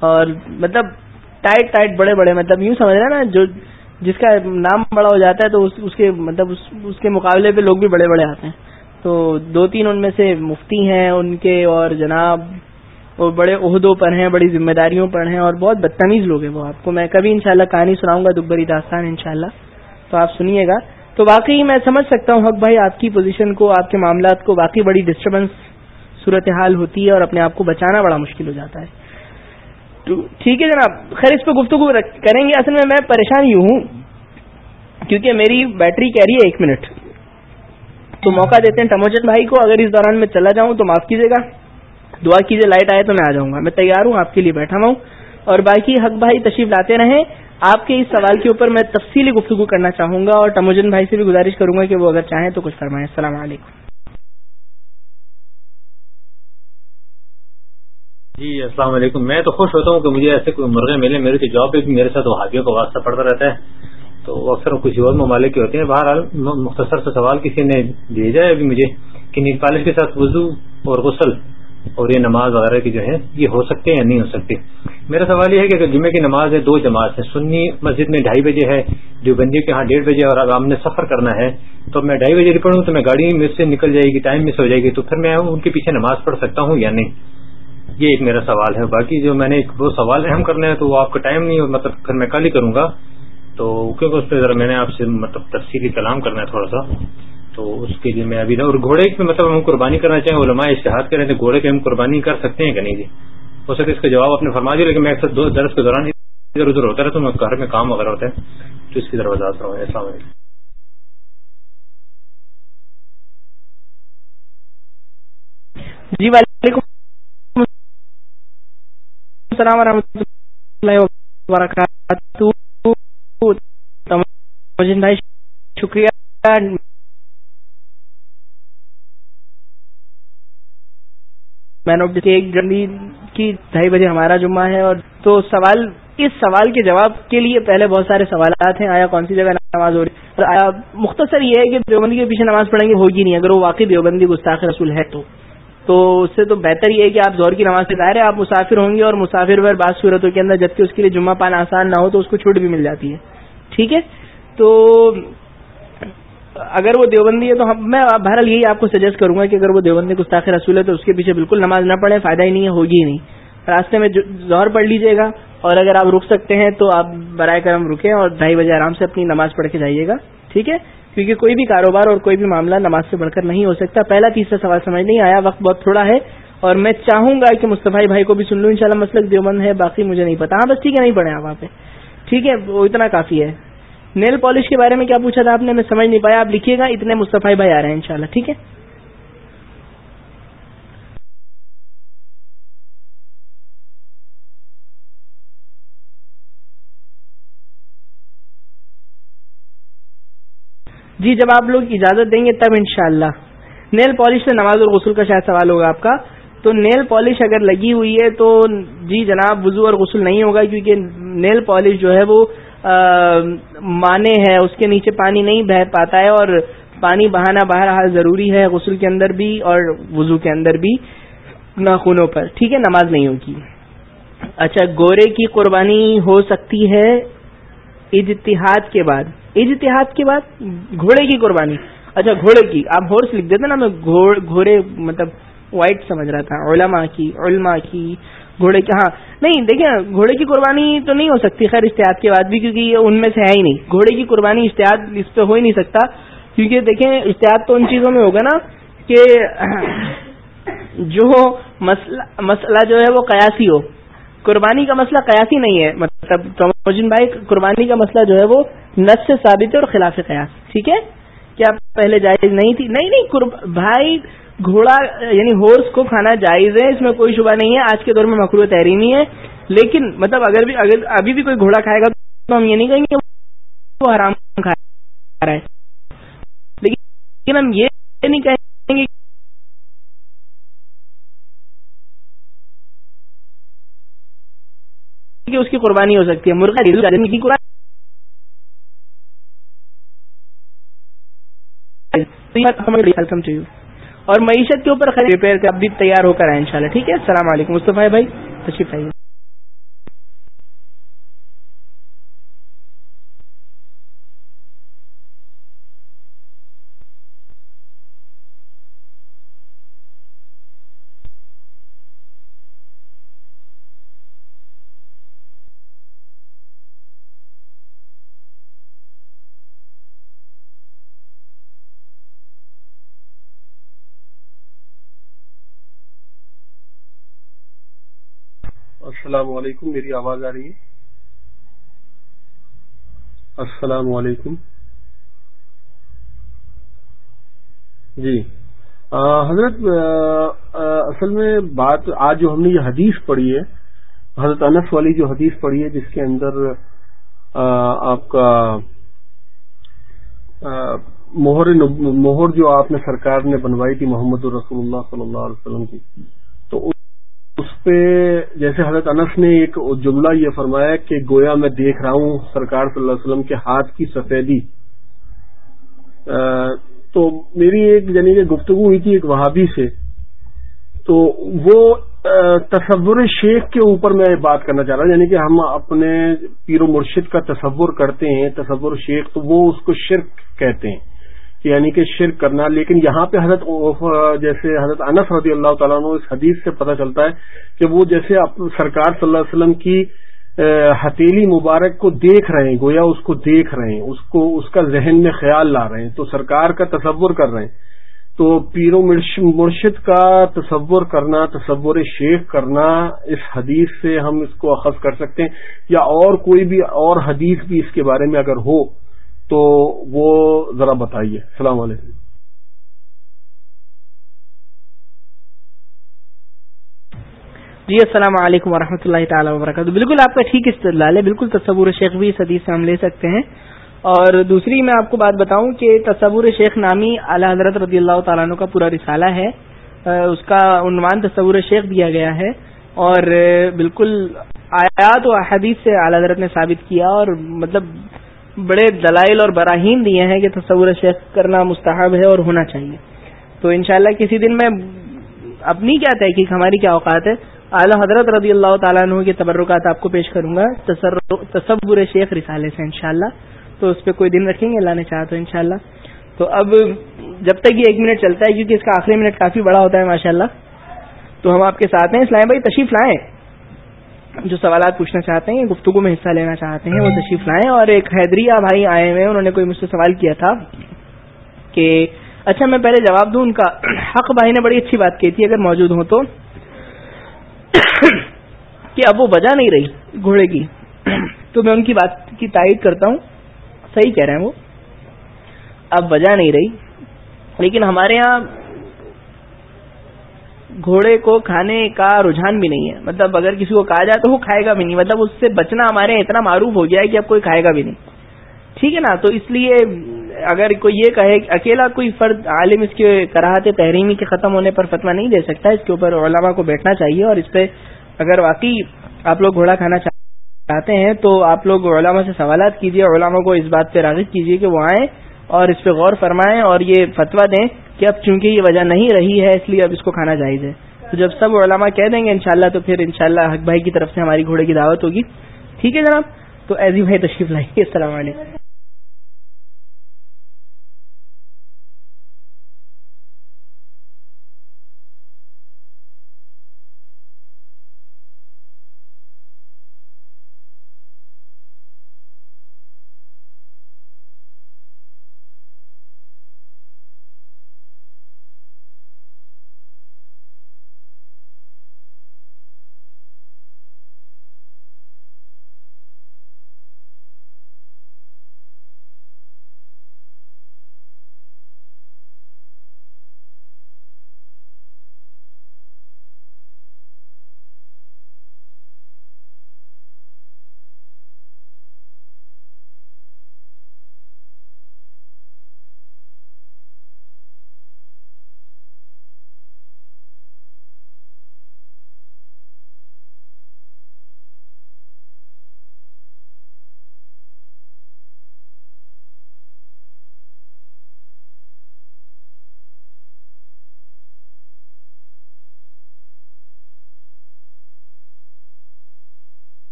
اور مطلب ٹائٹ ٹائٹ، بڑے بڑے مطلب یوں سمجھ رہے نا، جو جس کا نام بڑا ہو جاتا ہے تو اس کے مطلب اس کے مقابلے پہ لوگ بھی بڑے بڑے آتے ہیں۔ تو دو تین ان میں سے مفتی ہیں ان کے اور جناب وہ بڑے عہدوں پر ہیں، بڑی ذمہ داریوں پر ہیں اور بہت بدتمیز لوگ ہیں وہ آپ کو۔ میں کبھی انشاءاللہ کہانی سناؤں گا دبری داستان انشاءاللہ۔ تو آپ سنیے گا۔ تو واقعی میں سمجھ سکتا ہوں، حق بھائی، آپ کی پوزیشن کو، آپ کے معاملات کو واقعی بڑی ڈسٹربنس صورتحال ہوتی ہے اور اپنے آپ کو بچانا بڑا مشکل ہو جاتا ہے۔ تو ٹھیک ہے جناب، خیر، اس پہ گفتگو کریں گے۔ اصل میں میں پریشان یوں ہوں، کیونکہ میری بیٹری کہہ رہی ہے ایک منٹ تو موقع دیتے ہیں ٹموجن بھائی کو، اگر اس دوران میں چلا جاؤں تو معاف کیجیے گا۔ دعا کیجیے لائٹ آئے تو میں آ جاؤں گا۔ میں تیار ہوں، آپ کے لیے بیٹھا ہوں۔ اور باقی حق بھائی تشریف لاتے رہیں۔ آپ کے اس سوال کے اوپر میں تفصیلی گفتگو کرنا چاہوں گا اور ٹموجن بھائی سے بھی گزارش کروں گا کہ وہ اگر چاہیں تو کچھ فرمائیں۔ السلام علیکم۔ جی السلام علیکم۔ میں تو خوش ہوتا ہوں کہ مجھے ایسے کوئی مرغے ملے۔ میرے تو جاب پہ بھی میرے ساتھ وہابیوں کا واسطہ پڑتا رہتا ہے۔ تو اکثر کسی اور ممالک کے ہوتے ہیں۔ بہرحال مختصر سے سوال کسی نے بھیجا ہے ابھی مجھے کہ نیل پالش کے ساتھ وضو اور غسل اور یہ نماز وغیرہ کی جو ہے یہ ہو سکتے ہیں یا نہیں ہو سکتے؟ میرا سوال یہ ہے کہ اگر جمعے کی نماز ہے، دو جماعت ہے سنی مسجد میں ڈھائی بجے ہے جو بندی کے ہاں ڈیڑھ بجے اور اگر ہم نے سفر کرنا ہے، تو میں ڈھائی بجے پڑھوں تو میں گاڑی مس سے نکل جائے گی، ٹائم مس ہو جائے گی، تو پھر میں ان کے پیچھے نماز پڑھ سکتا ہوں یا نہیں؟ یہ ایک میرا سوال ہے۔ باقی جو میں نے وہ سوال اہم کرنا ہے تو وہ آپ کا ٹائم نہیں مطلب پھر میں کل ہی کروں گا۔ تو کیونکہ اس پہ ذرا میں نے آپ سے مطلب تفصیلی کلام کرنا ہے تھوڑا سا۔ تو اس کے لیے میں ابھی اور گھوڑے پہ مطلب ہم قربانی کرنا چاہیں علماء اشتہاد کریں تو گھوڑے پہ ہم قربانی کر سکتے ہیں کہ نہیں جی ہو سکے اس کا جواب آپ نے فرما دیا لیکن میں اکثر دو درس کے دوران ادھر ادھر ہوتا رہتا ہوں گھر میں کام وغیرہ ہوتا ہے تو اس کی طرف وضاحت رہا ہوں السلام علیکم جی وعلیکم السلام ورحمۃ اللہ وبرکاتہ بھائی شکریہ مین آف ایک جنوری کی ڈھائی بجے ہمارا جمعہ ہے اور تو سوال، اس سوال کے جواب کے لیے پہلے بہت سارے سوالات ہیں، آیا کون سی جگہ نماز ہو رہی ہے؟ اور آیا، مختصر یہ ہے کہ دیوبندی کے پیچھے نماز پڑھیں گے ہوگی نہیں، اگر وہ واقعی دیوبندی گستاخ رسول ہے تو۔ تو اس سے تو بہتر یہ ہے کہ آپ زور کی نماز سے ظاہر ہے آپ مسافر ہوں گے اور مسافر پر بعض صورتوں کے اندر جبکہ اس کے لیے جمعہ پانا آسان نہ ہو تو اس کو چھوٹ بھی مل جاتی ہے۔ ٹھیک ہے؟ تو اگر وہ دیوبندی ہے تو ہم میں بہرحال یہی آپ کو سجیسٹ کروں گا کہ اگر وہ دیوبندی گستاخ رسول ہے تو اس کے پیچھے بالکل نماز نہ پڑھے فائدہ ہی نہیں ہے، ہوگی ہی نہیں۔ راستے میں زہر پڑھ لیجیے گا، اور اگر آپ رک سکتے ہیں تو آپ برائے کرم رکیں اور ڈھائی بجے آرام سے اپنی نماز پڑھ کے جائیے گا، ٹھیک ہے؟ کیونکہ کوئی بھی کاروبار اور کوئی بھی معاملہ نماز سے بڑھ کر نہیں ہو سکتا۔ پہلا تیسرا سوال سمجھ نہیں آیا، وقت بہت تھوڑا ہے اور میں چاہوں گا کہ مصطفی بھائی کو بھی سن لوں۔ انشاءاللہ مسلک دیوبند ہے، باقی مجھے نہیں پتا۔ ہاں بس ٹھیک ہے، نہیں پڑھے آپ وہاں پہ۔ ٹھیک ہے، وہ اتنا کافی ہے۔ نیل پالش کے بارے میں کیا پوچھا تھا آپ نے؟ میں سمجھ نہیں پایا۔ آپ لکھیے گا، اتنے مصطفی بھائی آ رہے ہیں انشاءاللہ ٹھیک ہے؟ جی جب آپ لوگ اجازت دیں گے تب انشاءاللہ۔ نیل پالش سے نماز اور غسل کا شاید سوال ہوگا آپ کا۔ تو نیل پالش اگر لگی ہوئی ہے تو جی جناب، وضو اور غسل نہیں ہوگا کیونکہ نیل پالش جو ہے وہ مانے ہے اس کے نیچے پانی نہیں بہ پاتا ہے اور پانی بہانا باہر ضروری ہے غسل کے اندر بھی اور وضو کے اندر بھی ناخونوں پر۔ ٹھیک ہے، نماز نہیں ہوگی۔ اچھا گورے کی قربانی ہو سکتی ہے اجتہاد کے بعد۔ اجتہاد کے بعد؟ گھوڑے کی قربانی۔ اچھا گھوڑے کی۔ آپ ہورس لکھ دیتے نا، میں گھوڑے مطلب وائٹ سمجھ رہا تھا، علماء کی علماء کی۔ گھوڑے کی ہاں نہیں، دیکھیں، گھوڑے کی قربانی تو نہیں ہو سکتی خیر اشتہاد کے بعد بھی، کیونکہ یہ ان میں سے ہے ہی نہیں۔ گھوڑے کی قربانی اشتہاد اس پہ ہو ہی نہیں سکتا۔ کیونکہ دیکھیں، اشتہاد تو ان چیزوں میں ہوگا نا کہ جو مسئلہ جو ہے وہ قیاسی ہو۔ قربانی کا مسئلہ قیاسی نہیں ہے۔ مطلب بھائی، قربانی کا مسئلہ جو ہے وہ نس سے ثابت ہے اور خلاف قیاس۔ ٹھیک ہے؟ کیا پہلے جائز نہیں تھی؟ نہیں نہیں بھائی گھوڑا یعنی ہارس کو کھانا جائز ہے، اس میں کوئی شبہ نہیں ہے۔ آج کے دور میں مکرو تحریمی ہے۔ لیکن مطلب اگر بھی اگر ابھی بھی کوئی گھوڑا کھائے گا تو ہم یہ نہیں کہیں گے وہ حرام کھا رہا ہے۔ لیکن ہم یہ نہیں کہیں گے کہ اس کی قربانی ہو سکتی ہے۔ مرغا ویلکم ٹو یو اور معیشت کے اوپر ریپیئر اب بھی تیار ہو کر آئے ان ٹھیک ہے؟ السلام علیکم، مصطفی بھائی، تشریف آئیے السلام علیکم، میری آواز آ رہی ہے؟ السلام علیکم۔ جی۔ حضرت اصل میں بات، آج جو ہم نے یہ حدیث پڑھی ہے، حضرت انس والی جو حدیث پڑھی ہے، جس کے اندر آپ کا مہر مہر جو آپ نے سرکار نے بنوائی تھی، محمد الرسول اللہ صلی اللہ علیہ وسلم کی، تو پہ جیسے حضرت انس نے ایک جملہ یہ فرمایا کہ گویا میں دیکھ رہا ہوں سرکار صلی اللہ علیہ وسلم کے ہاتھ کی سفیدی۔ تو میری ایک یعنی کہ گفتگو ہوئی تھی ایک وہابی سے۔ تو وہ تصور شیخ کے اوپر میں بات کرنا چاہ رہا ہوں یعنی کہ ہم اپنے پیر و مرشد کا تصور کرتے ہیں، تصور شیخ، تو وہ اس کو شرک کہتے ہیں۔ یعنی کہ شرک کرنا، لیکن یہاں پہ حضرت جیسے حضرت انس رضی اللہ تعالیٰ عنہ اس حدیث سے پتہ چلتا ہے کہ وہ جیسے سرکار صلی اللہ علیہ وسلم کی ہتیلی مبارک کو دیکھ رہے ہیں، گویا اس کو دیکھ رہے ہیں، اس کو، اس کا ذہن میں خیال لا رہے ہیں، تو سرکار کا تصور کر رہے ہیں۔ تو پیر و مرشد کا تصور کرنا، تصور شیخ کرنا، اس حدیث سے ہم اس کو اخذ کر سکتے ہیں، یا اور کوئی بھی اور حدیث بھی اس کے بارے میں اگر ہو تو وہ ذرا بتائیے۔ السلام علیکم۔ جی السلام علیکم ورحمۃ اللہ تعالیٰ وبرکاتہ۔ بالکل آپ کا ٹھیک استدلال ہے، بالکل تصور شیخ بھی اس حدیث سے ہم لے سکتے ہیں۔ اور دوسری میں آپ کو بات بتاؤں کہ تصور شیخ نامی اعلی حضرت رضی اللہ تعالیٰ عنہ کا پورا رسالہ ہے۔ اس کا عنوان تصور شیخ دیا گیا ہے۔ اور بالکل آیات و حدیث سے اعلی حضرت نے ثابت کیا اور مطلب بڑے دلائل اور براہین دیے ہیں کہ تصور شیخ کرنا مستحب ہے اور ہونا چاہیے۔ تو انشاءاللہ کسی دن میں اپنی کیا تحقیق، ہماری کیا اوقات ہے؟ اعلی حضرت رضی اللہ تعالیٰ عنہ کے تبرکات آپ کو پیش کروں گا۔ تصور شیخ رسالے سے انشاءاللہ۔ تو اس پہ کوئی دن رکھیں گے، اللہ نے چاہا تو انشاءاللہ۔ تو اب جب تک یہ ایک منٹ چلتا ہے کیونکہ اس کا آخری منٹ کافی بڑا ہوتا ہے، ماشاءاللہ۔ تو ہم آپ کے ساتھ ہیں۔ اسلام بھائی تشریف لائیں۔ جو سوالات پوچھنا چاہتے ہیں، گفتگو میں حصہ لینا چاہتے ہیں، وہ تشریف لائیں۔ اور ایک حیدریہ بھائی آئے ہوئے انہوں نے کوئی مجھ سے سوال کیا تھا کہ اچھا میں پہلے جواب دوں ان کا۔ حق بھائی نے بڑی اچھی بات کی تھی، اگر موجود ہوں تو۔ کہ اب وہ وجہ نہیں رہی گھوڑے کی۔ تو میں ان کی بات کی تائید کرتا ہوں۔ صحیح کہہ رہے ہیں وہ۔ اب وجہ نہیں رہی۔ لیکن ہمارے ہاں گھوڑے کو کھانے کا رجحان بھی نہیں ہے۔ مطلب اگر کسی کو کہا جائے تو وہ کھائے گا بھی نہیں۔ مطلب اس سے بچنا ہمارے اتنا معروف ہو گیا ہے کہ اب کوئی کھائے گا بھی نہیں۔ ٹھیک ہے نا؟ تو اس لیے اگر کوئی یہ کہے اکیلا کوئی فرد عالم اس کے کراہتے تحریمی کے ختم ہونے پر فتوا نہیں دے سکتا، اس کے اوپر علماء کو بیٹھنا چاہیے اور اس پہ اگر واقعی آپ لوگ گھوڑا کھانا چاہتے ہیں تو آپ لوگ علماء سے سوالات کیجیے علماء کو اس بات پہ راغب کیجیے کہ وہ آئیں۔ اور اس پہ غور فرمائیں اور یہ فتویٰ دیں کہ اب چونکہ یہ وجہ نہیں رہی ہے، اس لیے اب اس کو کھانا جائز ہے۔ تو جب سب علماء کہہ دیں گے انشاءاللہ تو پھر انشاءاللہ حق بھائی کی طرف سے ہماری گھوڑے کی دعوت ہوگی۔ ٹھیک ہے جناب؟ تو ایزی بھائی تشریف لائیے۔ السلام علیکم۔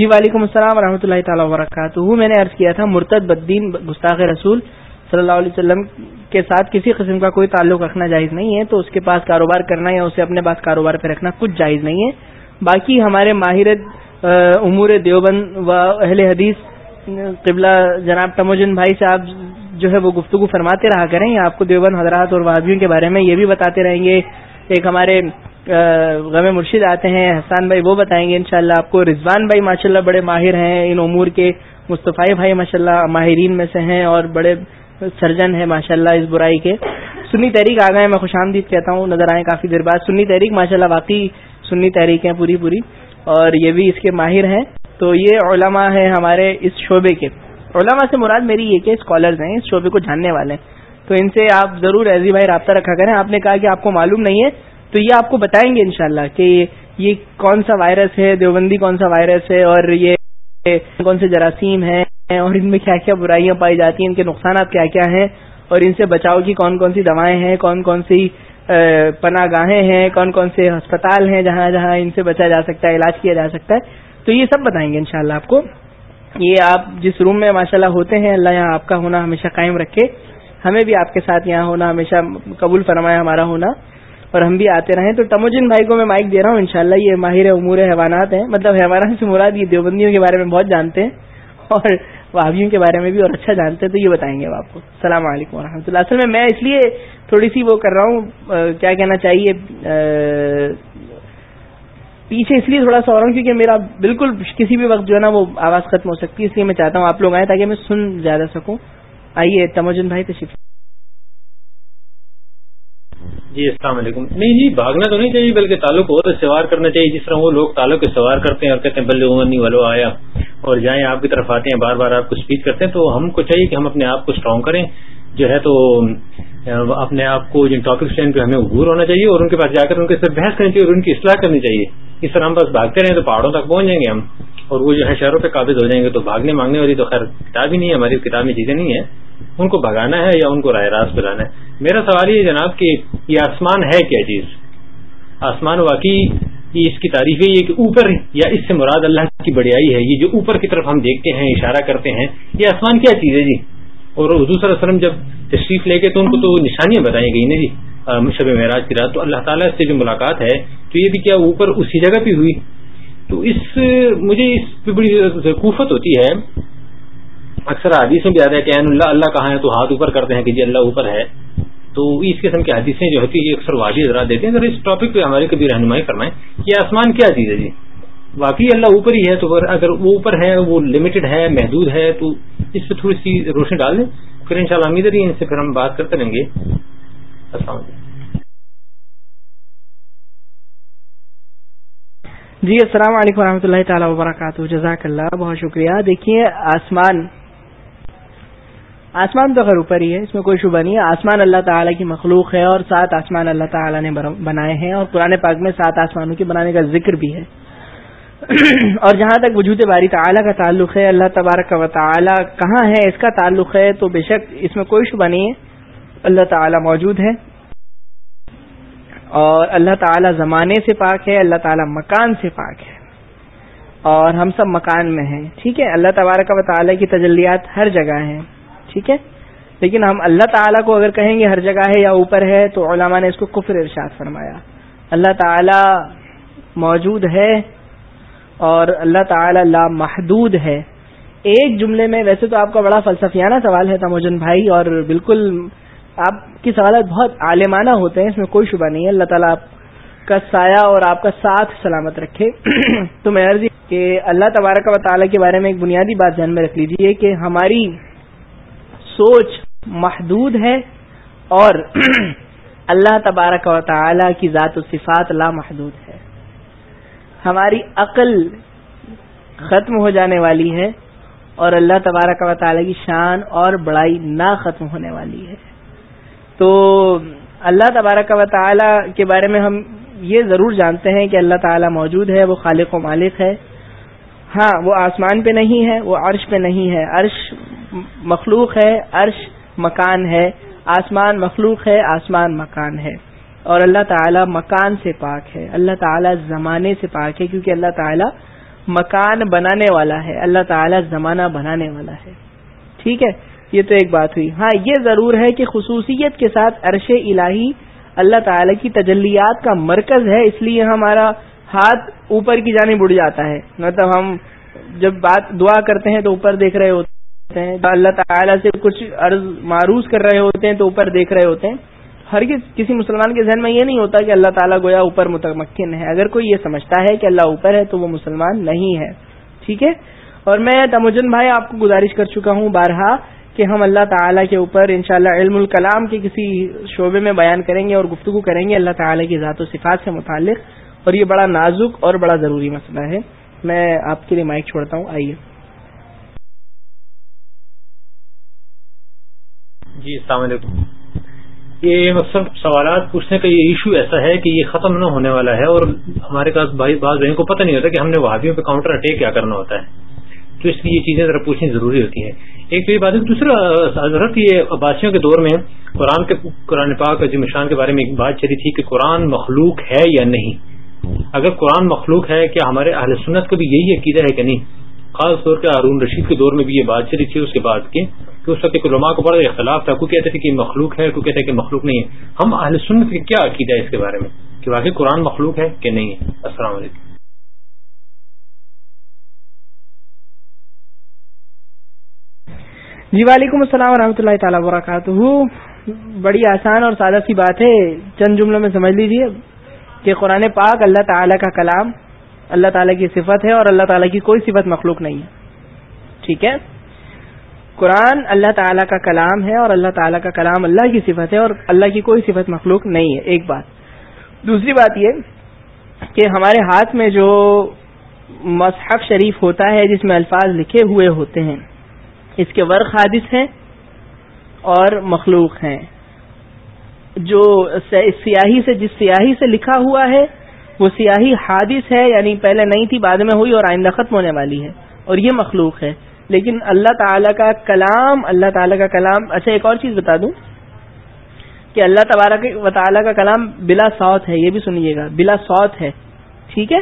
جی وعلیکم السلام ورحمۃ اللہ تعالیٰ وبرکاتہ۔ میں نے عرض کیا تھا، مرتد بدین گستاخ رسول صلی اللہ علیہ وسلم کے ساتھ کسی قسم کا کوئی تعلق رکھنا جائز نہیں ہے، تو اس کے پاس کاروبار کرنا یا اسے اپنے پاس کاروبار پہ رکھنا کچھ جائز نہیں ہے۔ باقی ہمارے ماہر امور دیوبند و اہل حدیث، قبلہ جناب تموجن بھائی صاحب جو ہے، وہ گفتگو فرماتے رہا کریں۔ یا آپ کو دیوبند حضرات اور وادیوں کے بارے میں یہ بھی بتاتے رہیں گے۔ ایک ہمارے غم مرشد آتے ہیں، حسان بھائی وہ بتائیں گے انشاءاللہ آپ کو، رضوان بھائی ماشاءاللہ بڑے ماہر ہیں ان امور کے، مصطفی بھائی ماشاءاللہ ماہرین میں سے ہیں اور بڑے سرجن ہیں ماشاءاللہ اس برائی کے۔ سنی تحریک آ گئے میں خوش آمدید کہتا ہوں، نظر آئے کافی دیر بعد۔ سنی تحریک ماشاءاللہ واقعی سنی تحریک ہیں پوری پوری، اور یہ بھی اس کے ماہر ہیں۔ تو یہ علماء ہیں ہمارے اس شعبے کے۔ علماء سے مراد میری یہ کہ اسکالرز ہیں، اس شعبے کو جاننے والے ہیں۔ تو ان سے آپ ضرور ایزی بھائی رابطہ رکھا کریں۔ آپ نے کہا کہ آپ کو معلوم نہیں ہے تو یہ آپ کو بتائیں گے انشاءاللہ کہ یہ کون سا وائرس ہے، دیوبندی کون سا وائرس ہے اور یہ کون سے جراثیم ہیں اور ان میں کیا کیا برائیاں پائی جاتی ہیں، ان کے نقصانات کیا کیا ہیں اور ان سے بچاؤ کی کون کون سی دوائیں ہیں، کون کون سی پناہ گاہیں ہیں، کون کون سے ہسپتال ہیں جہاں جہاں ان سے بچا جا سکتا ہے، علاج کیا جا سکتا ہے۔ تو یہ سب بتائیں گے انشاءاللہ آپ کو۔ یہ آپ جس روم میں ماشاءاللہ ہوتے ہیں، اللہ یہاں آپ کا ہونا ہمیشہ قائم رکھے۔ ہمیں بھی آپ کے ساتھ یہاں ہونا ہمیشہ قبول فرمایا ہمارا ہونا۔ اور ہم بھی آتے رہیں تو تموجن بھائی کو میں مائک دے رہا ہوں، انشاءاللہ یہ ماہر امور حیوانات ہیں۔ مطلب حیوانات سے مراد یہ دیوبندیوں کے بارے میں بہت جانتے ہیں اور وابیوں کے بارے میں بھی اور اچھا جانتے ہیں، تو یہ بتائیں گے آپ کو۔ السلام علیکم و اللہ۔ اصل میں میں اس لیے تھوڑی سی وہ کر رہا ہوں کیا کہنا چاہیے پیچھے اس لیے تھوڑا سا ہو رہا ہوں کیونکہ میرا بالکل کسی بھی وقت جو ہے نا وہ آواز ختم ہو سکتی ہے، اس لیے میں چاہتا ہوں آپ لوگ آئیں تاکہ میں سن زیادہ سکوں۔ آئیے تموجن بھائی تشریف جی السلام علیکم۔ نہیں جی بھاگنا تو نہیں چاہیے، بلکہ تعلق ہو تو سوار کرنا چاہیے۔ جس طرح وہ لوگ تعلق کے سوار کرتے ہیں اور کہتے ہیں، بلے عمر والو آیا۔ اور جائیں، آپ کی طرف آتے ہیں، بار بار آپ کو اسپیچ کرتے ہیں، تو ہم کو چاہیے کہ ہم اپنے آپ کو اسٹرانگ کریں۔ جو ہے تو اپنے آپ کو جن ٹاپک اسٹینڈ پہ ہمیں عبور ہونا چاہیے اور ان کے پاس جا کر ان کے ساتھ بحث کرنی چاہیے اور ان کی اصلاح کرنی چاہیے۔ اس طرح ہم بس بھاگتے رہیں تو پہاڑوں تک پہنچ جائیں گے ہم۔ اور وہ جو ہے، شہروں پہ قابض ہو جائیں گے تو بھاگنے مانگنے والی تو خیر کتاب ہی نہیں ہے، ہماری کتاب میں چیزیں نہیں ہیں۔ ان کو بھگانا ہے یا ان کو رائے راست پلانا ہے۔ میرا سوال یہ جناب کہ یہ آسمان ہے کیا چیز؟ آسمان واقعی یہ اس کی تعریف یہ کہ اوپر یا اس سے مراد اللہ کی بڑیائی ہے، یہ جو اوپر کی طرف ہم دیکھتے ہیں، اشارہ کرتے ہیں، یہ آسمان کیا چیز ہے جی؟ اور حضور صلی اللہ علیہ وسلم جب تشریف لے کے تو ان کو تو نشانیاں بتائی گئی نا جی شب معراج کی رات، تو اللہ تعالیٰ سے جو ملاقات ہے، تو یہ بھی کیا اوپر اسی جگہ پہ ہوئی؟ تو اس، مجھے اس پہ بڑی قوفت ہوتی ہے۔ اکثر حدیث میں بھی آتا ہے کہ اللہ اللہ کہاں ہے تو ہاتھ اوپر کرتے ہیں کہ جی اللہ اوپر ہے۔ تو اس قسم کی حدیثیں جو ہوتی ہے اکثر واضح حضرات دیتے ہیں۔ اگر اس ٹاپک پہ ہماری کبھی رہنمائی فرمائیں کہ آسمان کیا چیز ہے جی؟ واقعی اللہ اوپر ہی ہے، تو اگر وہ اوپر ہے، وہ لمیٹڈ ہے، محدود ہے، تو اس پہ تھوڑی سی روشنی ڈال دیں۔ پھر ان شاء اللہ امید رہی ان سے پھر ہم بات کرتے رہیں گے۔ السلام علیکم۔ جی السلام علیکم ورحمۃ اللہ تعالیٰ وبرکاتہ۔ جزاک اللہ، بہت شکریہ۔ دیکھیے، آسمان آسمان تو خیر اوپر ہی ہے، اس میں کوئی شبہ نہیں ہے۔ آسمان اللہ تعالیٰ کی مخلوق ہے اور سات آسمان اللہ تعالیٰ نے بنائے ہیں اور پرانے پاک میں سات آسمانوں کے بنانے کا ذکر بھی ہے۔ اور جہاں تک وجود باری تعالیٰ کا تعلق ہے، اللہ تبارک و تعالیٰ کہاں ہے، اس کا تعلق ہے، تو بے شک اس میں کوئی شبہ نہیں ہے۔ اللہ تعالیٰ موجود ہے۔ اور اللہ تعالیٰ زمانے سے پاک ہے، اللہ تعالیٰ مکان سے پاک ہے۔ اور ہم سب مکان میں ہیں۔ ٹھیک ہے، اللہ تبارک و تعالیٰ کی تجلیات ہر جگہ ہیں۔ ٹھیک ہے؟ لیکن ہم اللہ تعالیٰ کو اگر کہیں گے ہر جگہ ہے یا اوپر ہے، تو علماء نے اس کو کفر ارشاد فرمایا۔ اللہ تعالیٰ موجود ہے اور اللہ تعالی لا محدود ہے۔ ایک جملے میں ویسے تو آپ کا بڑا فلسفیانہ سوال ہے تموجن بھائی، اور بالکل آپ کی سوالات بہت عالمانہ ہوتے ہیں، اس میں کوئی شبہ نہیں ہے۔ اللہ تعالیٰ آپ کا سایہ اور آپ کا ساتھ سلامت رکھے۔ تو میں عرضی کہ اللہ تبارک و تعالیٰ کے بارے میں ایک بنیادی بات ذہن میں رکھ لیجیے کہ ہماری سوچ محدود ہے اور اللہ تبارک و تعالیٰ کی ذات و صفات لا محدود ہے۔ ہماری عقل ختم ہو جانے والی ہے اور اللہ تبارک و تعالی کی شان اور بڑائی نہ ختم ہونے والی ہے۔ تو اللہ تبارک و تعالی کے بارے میں ہم یہ ضرور جانتے ہیں کہ اللہ تعالی موجود ہے، وہ خالق و مالک ہے۔ ہاں وہ آسمان پہ نہیں ہے، وہ عرش پہ نہیں ہے۔ عرش مخلوق ہے، عرش مکان ہے، آسمان مخلوق ہے، آسمان مکان ہے۔ اور اللہ تعالیٰ مکان سے پاک ہے۔ اللہ تعالیٰ زمانے سے پاک ہے کیونکہ اللہ تعالیٰ مکان بنانے والا ہے۔ اللہ تعالیٰ زمانہ بنانے والا ہے۔ ٹھیک ہے؟ یہ تو ایک بات ہوئی۔ ہاں یہ ضرور ہے کہ خصوصیت کے ساتھ عرش الہی اللہ تعالی کی تجلیات کا مرکز ہے، اس لیے ہمارا ہاتھ اوپر کی جانب اڑ جاتا ہے۔ مطلب ہم جب بات دعا کرتے ہیں تو اوپر دیکھ رہے ہوتے ہیں۔ اللہ تعالیٰ سے کچھ عرض معروض کر رہے ہوتے ہیں تو اوپر دیکھ رہے ہوتے ہیں۔ ہر کسی مسلمان کے ذہن میں یہ نہیں ہوتا کہ اللہ تعالیٰ گویا اوپر متمکن ہے۔ اگر کوئی یہ سمجھتا ہے کہ اللہ اوپر ہے تو وہ مسلمان نہیں ہے۔ ٹھیک ہے؟ اور میں تمجن بھائی آپ کو گزارش کر چکا ہوں بارہا کہ ہم اللہ تعالیٰ کے اوپر انشاءاللہ علم الکلام کے کسی شعبے میں بیان کریں گے اور گفتگو کریں گے اللہ تعالیٰ کی ذات و صفات سے متعلق۔ اور یہ بڑا نازک اور بڑا ضروری مسئلہ ہے۔ میں آپ کے لیے مائک چھوڑتا ہوں۔ آئیے۔ جی السلام علیکم۔ یہ مقصد سوالات پوچھنے کا یہ ایشو ایسا ہے کہ یہ ختم نہ ہونے والا ہے اور ہمارے پاس بعض بہن کو پتہ نہیں ہوتا کہ ہم نے وہابیوں پہ کاؤنٹر اٹیک کیا کرنا ہوتا ہے۔ تو اس لیے یہ چیزیں ذرا پوچھنی ضروری ہوتی ہیں۔ ایک تو یہ بات ہے، دوسرا حضرت، یہ عباسیوں کے دور میں قرآن کے قرآن پاک عظیم شان کے بارے میں ایک بات چلی تھی کہ قرآن مخلوق ہے یا نہیں۔ اگر قرآن مخلوق ہے، کیا ہمارے اہل سنت کا بھی یہی عقیدہ ہے کہ نہیں؟ خاص طور پہ ہارون رشید کے دور میں بھی یہ بات چلی تھی، اس کے بعد کہ اس وقت علماء کو بڑا اختلاف تھا، کوئی کہتے تھے کہ مخلوق ہے، کوئی کہتے کہ مخلوق نہیں ہے۔ ہم اہل سنت کے کیا عقیدہ ہے اس کے بارے میں؟ کہ واقعی قرآن مخلوق ہے کہ نہیں ہے؟ السلام علیکم۔ جی وعلیکم السلام ورحمۃ اللہ تعالیٰ وبرکاتہ۔ بڑی آسان اور سادہ سی بات ہے، چند جملوں میں سمجھ لیجیے کہ قرآن پاک اللہ تعالیٰ کا کلام اللہ تعالیٰ کی صفت ہے اور اللہ تعالیٰ کی کوئی صفت مخلوق نہیں ہے۔ ٹھیک ہے؟ قرآن اللہ تعالیٰ کا کلام ہے اور اللہ تعالیٰ کا کلام اللہ کی صفت ہے اور اللہ کی کوئی صفت مخلوق نہیں ہے، ایک بات۔ دوسری بات یہ کہ ہمارے ہاتھ میں جو مصحف شریف ہوتا ہے، جس میں الفاظ لکھے ہوئے ہوتے ہیں، اس کے ورق حادث ہیں اور مخلوق ہیں۔ جو سیاہی سے جس سیاہی سے لکھا ہوا ہے، وہ سیاہی حادث ہے یعنی پہلے نہیں تھی، بعد میں ہوئی اور آئندہ ختم ہونے والی ہے، اور یہ مخلوق ہے۔ لیکن اللہ تعالی کا کلام، اللہ تعالی کا کلام اچھا ایک اور چیز بتا دوں کہ اللہ تبارک و تعالیٰ کا کلام بلا سوت ہے، یہ بھی سنیے گا، بلا سوت ہے، ٹھیک ہے؟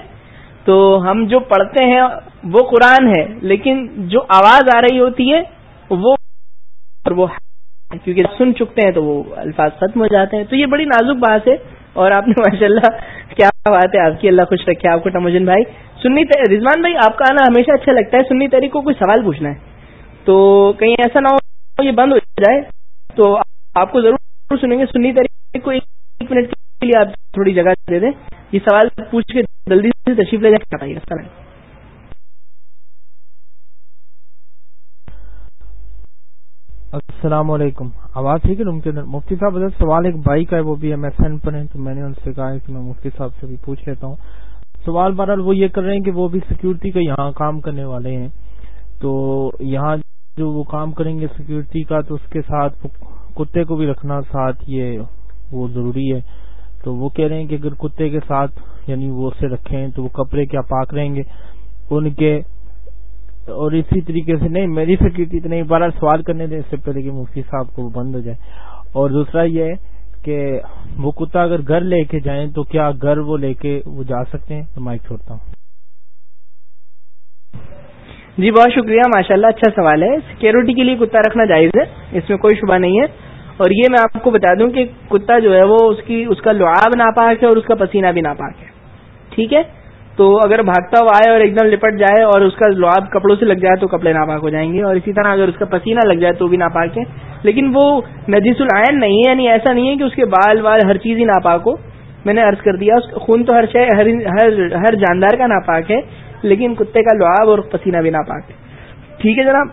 تو ہم جو پڑھتے ہیں وہ قرآن ہے، لیکن جو آواز آ رہی ہوتی ہے وہ اور وہ کیونکہ سن چکتے ہیں تو وہ الفاظ ختم ہو جاتے ہیں۔ تو یہ بڑی نازک بات ہے۔ اور آپ نے ماشاء اللہ کیا بات ہے، آپ کی اللہ خوش رکھے، آپ کو ٹموجن بھائی۔ سنی رضوان بھائی، آپ کا آنا ہمیشہ اچھا لگتا ہے۔ سنی تحریک کو کوئی سوال پوچھنا ہے؟ تو کہیں ایسا نہ ہو یہ بند ہو جائے، تو آپ کو ضرور سنیں گے۔ سنی تحریک کو ایک منٹ کے لیے آپ تھوڑی جگہ دے دیں۔ یہ سوال پوچھ کے جلدی سے تشریف لے جائیں۔ السلام علیکم۔ آواز ٹھیک ہے مفتی صاحب اگر سوال ایک بھائی کا ہے، وہ بھی ایم ایس این پر ہیں، تو میں نے ان سے کہا ہے کہ میں مفتی صاحب سے بھی پوچھ لیتا ہوں۔ سوال بہرحال وہ یہ کر رہے ہیں کہ وہ بھی سیکورٹی کا یہاں کام کرنے والے ہیں۔ تو یہاں جو وہ کام کریں گے سیکورٹی کا، تو اس کے ساتھ کتے کو بھی رکھنا ساتھ یہ وہ ضروری ہے۔ تو وہ کہہ رہے ہیں کہ اگر کتے کے ساتھ یعنی وہ اسے رکھیں تو وہ کپڑے کیا پاک رہیں گے؟ ان کے اور اسی طریقے سے نہیں، میری سیکورٹی تو نہیں بارہ سوال کرنے دیں، اس سے پہلے کہ مفتی صاحب کو بند ہو جائے۔ اور دوسرا یہ کہ وہ کتا اگر گھر لے کے جائیں تو کیا گھر وہ لے کے وہ جا سکتے ہیں؟ تو مائک چھوڑتا ہوں۔ جی بہت شکریہ، ماشاءاللہ اچھا سوال ہے۔ سیکورٹی کے لیے کتا رکھنا جائز ہے، اس میں کوئی شبہ نہیں ہے۔ اور یہ میں آپ کو بتا دوں کہ کتا جو ہے وہ اس کی اس کا لعاب ناپاک ہے اور اس کا پسینہ بھی ناپاک ہے۔ ٹھیک ہے؟ تو اگر بھاگتا ہوا آئے اور ایک دم لپٹ جائے اور اس کا لعاب کپڑوں سے لگ جائے تو کپڑے ناپاک ہو جائیں گے اور اسی طرح اگر اس کا پسینہ لگ جائے تو بھی ناپاک ہے۔ لیکن وہ نجیس العین نہیں ہے یعنی ایسا نہیں ہے کہ اس کے بال وال ہر چیز ہی ناپاک ہو۔ میں نے عرض کر دیا خون تو ہر شے ہر ہر, ہر جاندار کا ناپاک ہے لیکن کتے کا لعاب اور پسینہ بھی ناپاک ہے۔ ٹھیک ہے جناب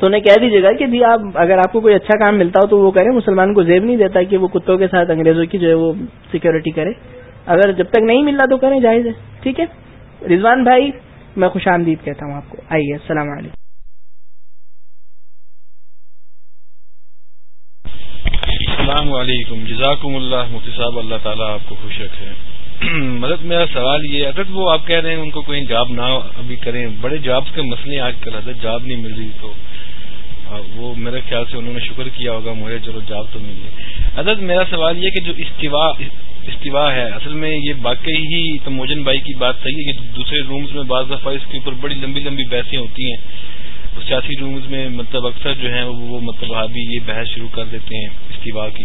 تو انہیں کہہ دیجیے گا کہ جی آپ اگر آپ کو کوئی اچھا کام ملتا ہو تو وہ کریں مسلمان کو زیب نہیں دیتا کہ وہ کتوں کے ساتھ انگریزوں کی جو ہے وہ سیکورٹی کرے۔ اگر جب تک نہیں مل رہا تو کریں، جائز ہے۔ ٹھیک ہے؟ رضوان بھائی، میں خوش آمدید کہتا ہوں آپ کو۔ آئیے، السلام علیکم۔ السلام علیکم۔ جزاکم اللہ۔ مفتی صاحب، اللہ تعالیٰ آپ کو خوش رکھے۔ مدد میرا سوال یہ اگر وہ آپ کہہ رہے ہیں ان کو کوئی جاب نہ ابھی کریں، بڑے جابس کے مسئلے آج کل حضرت جاب نہیں مل رہی تو۔ ہاں، وہ میرے خیال سے انہوں نے شکر کیا ہوگا مجھے، چلو جاب تو ملی حضرت، میرا سوال یہ کہ جو استوا استوا ہے، اصل میں یہ واقعی ہی تموجن بھائی کی بات صحیح ہے کہ دوسرے رومز میں بعض دفعہ اس کے اوپر بڑی لمبی لمبی بحثیں ہوتی ہیں۔ سیاسی رومز میں مطلب اکثر جو ہیں، وہ مطلب ابھی یہ بحث شروع کر دیتے ہیں استوا کی۔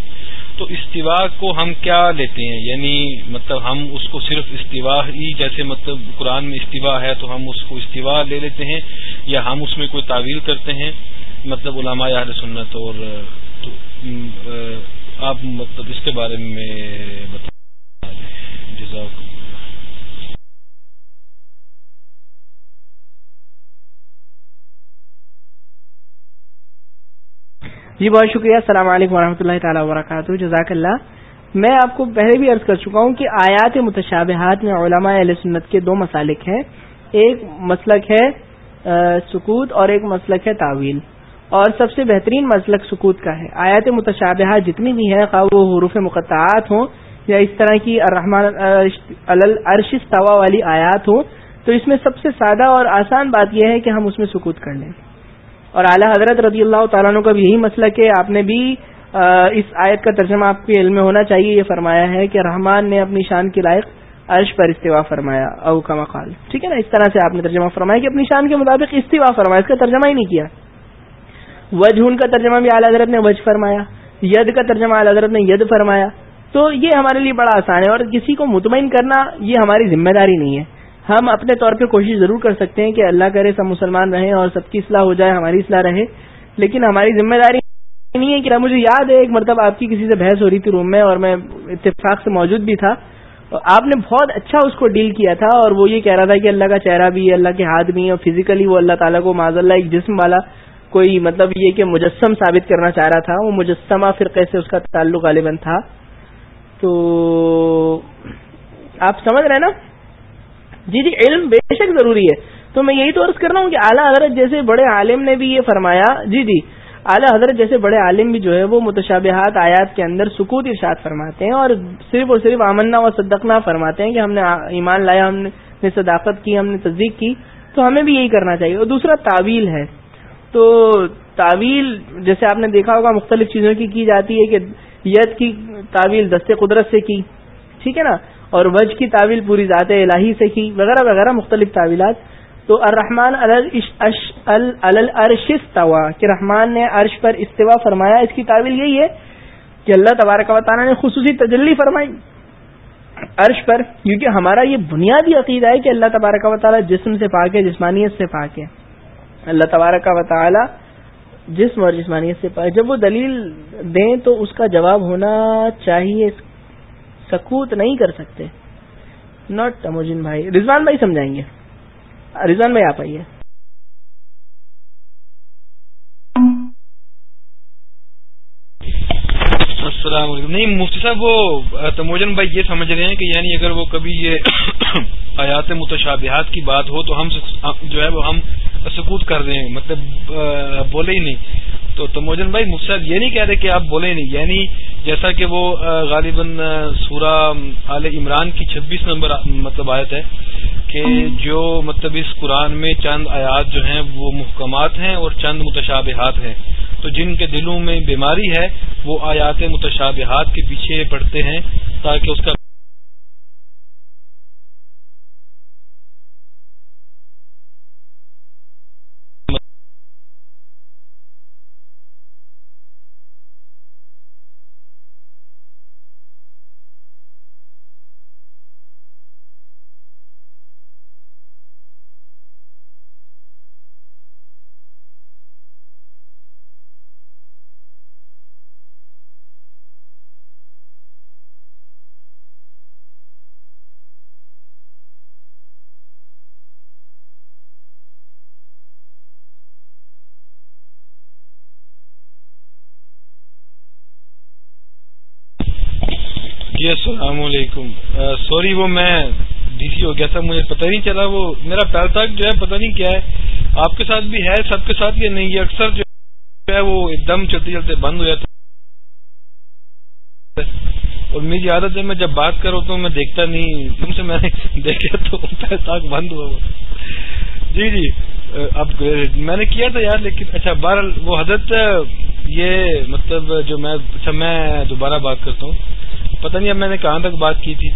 تو استوا کو ہم کیا لیتے ہیں؟ یعنی مطلب ہم اس کو صرف استوا ہی جیسے مطلب قرآن میں استوا ہے تو ہم اس کو استوا لے لیتے ہیں یا ہم اس میں کوئی تعویل کرتے ہیں؟ مطلب علماء اہل سنت اور آپ مطلب اس کے بارے میں بتا جزاک جی بہت شکریہ، السلام علیکم ورحمۃ اللہ تعالیٰ وبرکاتہ، جزاک اللہ۔ میں آپ کو پہلے بھی عرض کر چکا ہوں کہ آیات متشابہات میں علماء علیہ سنت کے دو مسالک ہیں۔ ایک مسلک ہے سکوت اور ایک مسلک ہے تعویل۔ اور سب سے بہترین مسلک سکوت کا ہے۔ آیات متشابہات جتنی بھی ہیں، خواہ وہ حروف مقطعات ہوں یا اس طرح کی ارشس طوا والی آیات ہوں، تو اس میں سب سے سادہ اور آسان بات یہ ہے کہ ہم اس میں سکوت کر لیں۔ اور اعلیٰ حضرت رضی اللہ تعالیٰ کا بھی یہی مسئلہ کہ آپ نے بھی اس آیت کا ترجمہ آپ کے علم میں ہونا چاہیے، یہ فرمایا ہے کہ رحمان نے اپنی شان کے لائق عرش پر استوا فرمایا، او کا مقال ٹھیک ہے نا؟ اس طرح سے آپ نے ترجمہ فرمایا کہ اپنی شان کے مطابق استوا فرمایا، اس کا ترجمہ ہی نہیں کیا۔ وجہ کا ترجمہ بھی اعلیٰ حضرت نے وج فرمایا، ید کا ترجمہ اعلیٰ حضرت نے ید فرمایا۔ تو یہ ہمارے لیے بڑا آسان ہے اور کسی کو مطمئن کرنا یہ ہماری ذمہ داری نہیں ہے۔ ہم اپنے طور پہ کوشش ضرور کر سکتے ہیں کہ اللہ کرے سب مسلمان رہیں اور سب کی اصلاح ہو جائے، ہماری اصلاح رہے۔ لیکن ہماری ذمہ داری نہیں ہے کہ مجھے یاد ہے، ایک مرتبہ آپ کی کسی سے بحث ہو رہی تھی روم میں اور میں اتفاق سے موجود بھی تھا۔ آپ نے بہت اچھا اس کو ڈیل کیا تھا اور وہ یہ کہہ رہا تھا کہ اللہ کا چہرہ بھی ہے، اللہ کے ہاتھ بھی ہے اور فزیکلی وہ اللہ تعالیٰ کو معذ اللہ ایک جسم والا کوئی مطلب یہ کہ مجسم ثابت کرنا چاہ رہا تھا، وہ مجسمہ فرقے سے اس کا تعلق غالباً تھا۔ تو آپ سمجھ رہے ہیں نا؟ جی جی علم بے شک ضروری ہے۔ تو میں یہی تو عرض کر رہا ہوں کہ اعلیٰ حضرت جیسے بڑے عالم نے بھی یہ فرمایا۔ جی جی اعلیٰ حضرت جیسے بڑے عالم بھی جو ہے وہ متشابہات آیات کے اندر سکوت ارشاد فرماتے ہیں اور صرف اور صرف آمنا و صدقنا فرماتے ہیں کہ ہم نے ایمان لایا، ہم نے صداقت کی، ہم نے تصدیق کی۔ تو ہمیں بھی یہی کرنا چاہیے۔ اور دوسرا تعویل ہے۔ تو تعویل، جیسے آپ نے دیکھا ہوگا، مختلف چیزوں کی کی جاتی ہے کہ ید کی تعویل دست قدرت سے کی، ٹھیک ہے نا؟ اور وج کی تعویل پوری ذات الہی سے کی، وغیرہ وغیرہ مختلف تعویلات۔ تو الرحمان طوا کہ رحمان نے عرش پر استوا فرمایا۔ اس کی تعویل یہی ہے کہ اللہ تبارک و تعالیٰ نے خصوصی تجلی فرمائی۔ عرش پر، کیونکہ ہمارا یہ بنیادی عقیدہ ہے کہ اللہ تبارک و تعالیٰ جسم سے پاک ہے، جسمانیت سے پاک ہے۔ اللہ تبارک و تعالی جسم اور جسمانیت سے پاک۔ جب وہ دلیل دیں تو اس کا جواب ہونا چاہیے۔ سکوت نہیں کر سکتے۔ ناٹ تموجن بھائی۔ رضوان بھائی سمجھائیں گے۔ رضوان بھائی آپ آئیے۔ السلام علیکم۔ نہیں، مفتی صاحب، وہ تموجن بھائی یہ سمجھ رہے ہیں کہ یعنی اگر وہ کبھی یہ آیات متشابہات کی بات ہو تو ہم جو ہے وہ ہم سکوت کر رہے ہیں۔ مطلب بولے ہی نہیں۔ تو تموجن بھائی، مجھ سے یہ نہیں کہہ رہے کہ آپ بولے نہیں۔ یعنی جیسا کہ وہ غالباً سورہ عال عمران کی چھبیس نمبر مطلب آیت ہے کہ جو مطلب اس قرآن میں چند آیات جو ہیں وہ محکمات ہیں اور چند متشابہات ہیں۔ تو جن کے دلوں میں بیماری ہے، وہ آیات متشابہات کے پیچھے پڑتے ہیں تاکہ اس کا جی السلام علیکم سوری، وہ میں ڈی سی ہو گیا تھا، مجھے پتہ نہیں چلا، وہ میرا پیر تک جو ہے، پتہ نہیں کیا ہے۔ آپ کے ساتھ بھی ہے، سب کے ساتھ یہ نہیں؟ یہ اکثر جو ہے، وہ ایک دم چلتے چلتے بند ہو جاتا اور میری عادت ہے، میں جب بات کروں تو میں دیکھتا نہیں، تم سے میں نے دیکھا تو پیر تک بند ہوا۔ جی جی اب میں نے کیا تھا یار، لیکن اچھا بہرحال وہ حضرت، یہ مطلب جو میں اچھا میں دوبارہ بات کرتا ہوں۔ پتہ نہیں اب میں نے کہاں تک بات کی تھی۔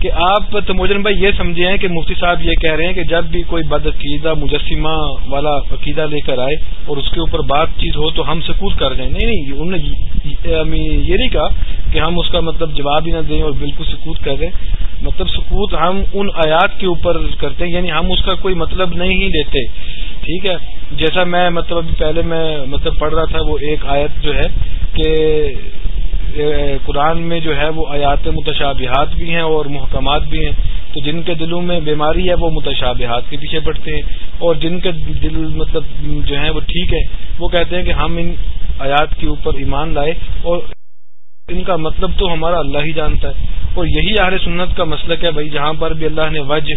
کہ آپ تموجن بھائی یہ سمجھے ہیں کہ مفتی صاحب یہ کہہ رہے ہیں کہ جب بھی کوئی بد عقیدہ مجسمہ والا عقیدہ لے کر آئے اور اس کے اوپر بات چیز ہو تو ہم سکوت کر دیں۔ نہیں نہیں، انہوں نے یہ نہیں کہا کہ ہم اس کا مطلب جواب ہی نہ دیں اور بالکل سکوت کر دیں۔ مطلب سکوت ہم ان آیات کے اوپر کرتے ہیں یعنی ہم اس کا کوئی مطلب نہیں دیتے ٹھیک ہے؟ جیسا میں مطلب ابھی پہلے میں مطلب پڑھ رہا تھا، وہ ایک آیت جو ہے کہ قرآن میں جو ہے وہ آیات متشابہات بھی ہیں اور محکمات بھی ہیں۔ تو جن کے دلوں میں بیماری ہے وہ متشابہات کے پیچھے پڑتے ہیں۔ اور جن کے دل مطلب جو ہیں وہ ٹھیک ہے وہ کہتے ہیں کہ ہم ان آیات کے اوپر ایمان لائے۔ اور ان کا مطلب تو ہمارا اللہ ہی جانتا ہے۔ اور یہی آر سنت کا مسلک ہے بھائی، جہاں پر بھی اللہ نے وج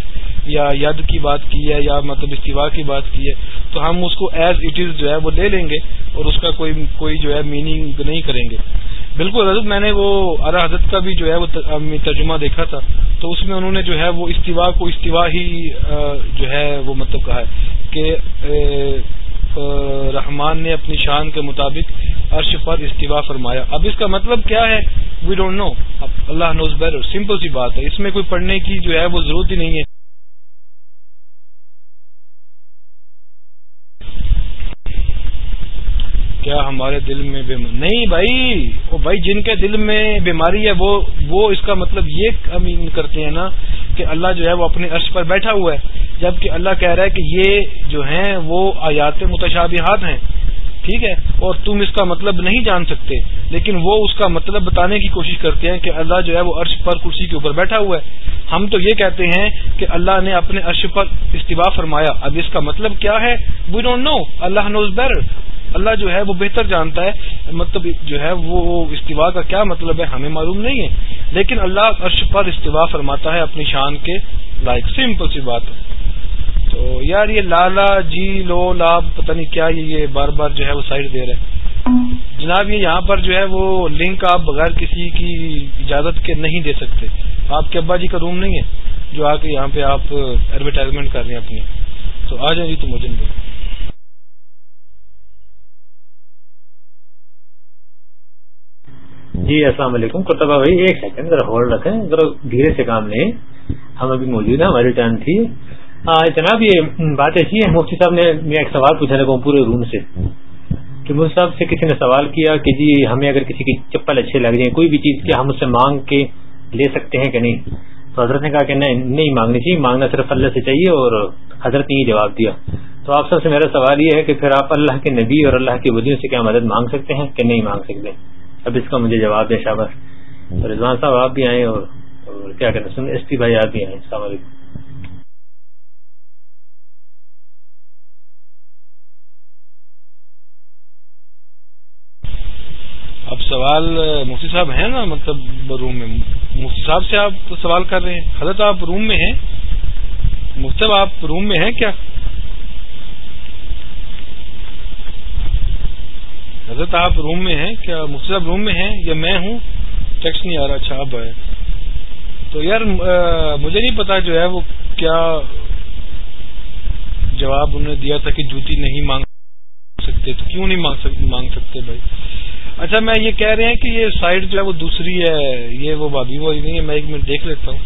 یا ید کی بات کی ہے یا مطلب استفاع کی بات کی ہے، تو ہم اس کو ایز اٹ از جو ہے وہ لے لیں گے اور اس کا کوئی کوئی جو ہے میننگ نہیں کریں گے۔ بالکل، حضرت میں نے وہ ارا حضرت کا بھی جو ہے وہ ترجمہ دیکھا تھا۔ تو اس میں انہوں نے جو ہے وہ استوا کو استوا ہی جو ہے وہ مطلب کہا ہے کہ رحمان نے اپنی شان کے مطابق عرش پر استوا فرمایا۔ اب اس کا مطلب کیا ہے؟ وی ڈونٹ نو اللہ نوز بیٹر سمپل سی بات ہے۔ اس میں کوئی پڑھنے کی جو ہے وہ ضرورت ہی نہیں ہے۔ کیا ہمارے دل میں بیماری نہیں بھائی، وہ بھائی جن کے دل میں بیماری ہے، وہ وہ اس کا مطلب یہ امین کرتے ہیں نا کہ اللہ جو ہے وہ اپنے عرش پر بیٹھا ہوا ہے۔ جبکہ اللہ کہہ رہا ہے کہ یہ جو ہیں، وہ آیات متشابہات ہیں۔ ٹھیک ہے؟ اور تم اس کا مطلب نہیں جان سکتے، لیکن وہ اس کا مطلب بتانے کی کوشش کرتے ہیں کہ اللہ جو ہے وہ عرش پر کرسی کے اوپر بیٹھا ہوا ہے۔ ہم تو یہ کہتے ہیں کہ اللہ نے اپنے عرش پر استفاع فرمایا۔ اب اس کا مطلب کیا ہے؟ وی ڈونٹ نو اللہ نوز بیٹر اللہ جو ہے وہ بہتر جانتا ہے مطلب جو ہے وہ استوا کا کیا مطلب ہے، ہمیں معلوم نہیں ہے۔ لیکن اللہ عرش پر استوا فرماتا ہے اپنی شان کے لائک سمپل سی بات ہے۔ تو یار یہ لالا جی لو لاب پتہ نہیں کیا یہ بار بار جو ہے وہ سائڈ دے رہے جناب، یہ یہاں پر جو ہے وہ لنک آپ بغیر کسی کی اجازت کے نہیں دے سکتے۔ آپ کے ابا جی کا روم نہیں ہے جو آ کے یہاں پہ آپ ایڈورٹائزمنٹ کر رہے ہیں اپنی۔ تو آ جائیں جی تو مجھے جی السلام علیکم. کرتبہ بھائی، ایک سیکنڈ ذرا ہولڈ رکھیں. ذرا دھیرے سے کام لیں. ہم ابھی موجود ہیں، ہماری ٹرن تھی. جناب، یہ بات ایسی ہے، مفتی صاحب نے میں ایک سوال پوچھا تھا پورے روم سے. کہ مفتی صاحب سے کسی نے سوال کیا کہ جی ہمیں اگر کسی کی چپل اچھے لگ جائیں، کوئی بھی چیز کیا ہم اس سے مانگ کے لے سکتے ہیں کہ نہیں؟ تو حضرت نے کہا کہ نہیں مانگنی چاہیے، مانگنا صرف اللہ سے چاہیے اور حضرت نے یہ جواب دیا. تو آپ سب سے میرا سوال یہ ہے کہ پھر آپ اللہ کے نبی اور اللہ کے وزیر سے کیا مدد مانگ سکتے ہیں کہ نہیں مانگ سکتے؟ اب اس کا مجھے جواب دے شابر رضوان صاحب آپ بھی آئیں اور کیا کہتے ہیں ایس پی بھائی آپ بھی آئیں السلام علیکم. اب سوال مفتی صاحب ہیں نا مطلب روم میں؟ مفتی صاحب سے آپ سوال کر رہے ہیں حضرت آپ روم میں ہیں؟ مفتی صاحب آپ روم میں ہیں کیا؟ حضرت آپ روم میں ہیں؟ کیا مفتی صاحب روم میں ہیں؟ یا میں ہوں؟ ٹیکس نہیں آ رہا اچھا اب ہے تو یار مجھے نہیں پتا جو ہے وہ کیا جواب انہوں نے دیا تھا کہ جوتی نہیں مانگ سکتے۔ تو کیوں نہیں مانگ سکتے بھائی؟ اچھا میں یہ کہہ رہے ہیں کہ یہ سائڈ جو ہے وہ دوسری ہے، یہ وہ بابی والی نہیں ہے، میں ایک منٹ دیکھ لیتا ہوں۔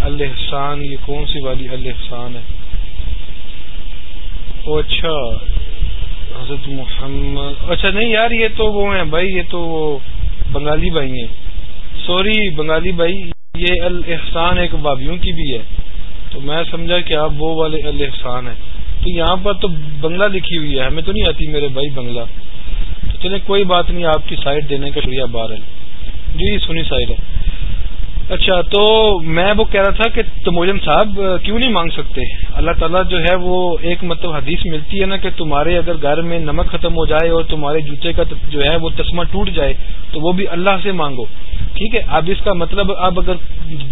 الحسان، یہ کون سی والی الحسان ہے؟ او اچھا۔ حضرت محمد اچھا نہیں یار، یہ تو وہ ہیں بھائی، یہ تو وہ بنگالی بھائی ہیں۔ سوری، بنگالی بھائی، یہ الحسان ایک بابیوں کی بھی ہے۔ تو میں سمجھا کہ آپ وہ والے الحسان ہیں۔ تو یہاں پر تو بنگلہ لکھی ہوئی ہے، ہمیں تو نہیں آتی میرے بھائی بنگلہ۔ چلے کوئی بات نہیں، آپ کی سائڈ دینے کا شکریہ بارل جی سنی سائڈ ہے۔ اچھا تو میں وہ کہہ رہا تھا کہ تموجن صاحب، کیوں نہیں مانگ سکتے؟ اللہ تعالیٰ جو ہے وہ ایک مطلب حدیث ملتی ہے نا کہ تمہارے اگر گھر میں نمک ختم ہو جائے اور تمہارے جوتے کا جو ہے وہ تسمہ ٹوٹ جائے، تو وہ بھی اللہ سے مانگو۔ ٹھیک ہے، اب اس کا مطلب اب اگر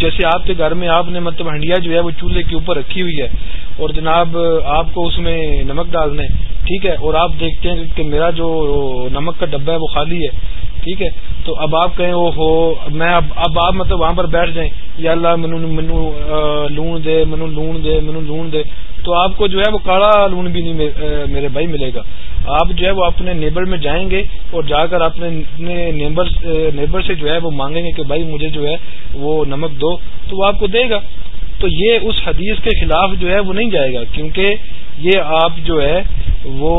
جیسے آپ کے گھر میں آپ نے مطلب ہنڈیا جو ہے وہ چولہے کے اوپر رکھی ہوئی ہے اور جناب آپ کو اس میں نمک ڈالنا ہے، ٹھیک ہے، اور آپ دیکھتے ہیں کہ میرا جو نمک کا ڈبہ ہے وہ خالی ہے ٹھیک ہے؟ تو اب آپ کہیں وہ ہو میں اب آپ مطلب وہاں پر بیٹھ جائیں، یا اللہ منو منو لون دے، منو لون دے، منو لون دے، تو آپ کو جو ہے وہ کاڑا لون بھی نہیں میرے بھائی ملے گا۔ آپ جو ہے وہ اپنے نیبر میں جائیں گے اور جا کر اپنے نیبر سے جو ہے وہ مانگیں گے کہ بھائی مجھے جو ہے وہ نمک دو، تو وہ آپ کو دے گا۔ تو یہ اس حدیث کے خلاف جو ہے وہ نہیں جائے گا، کیونکہ یہ آپ جو ہے وہ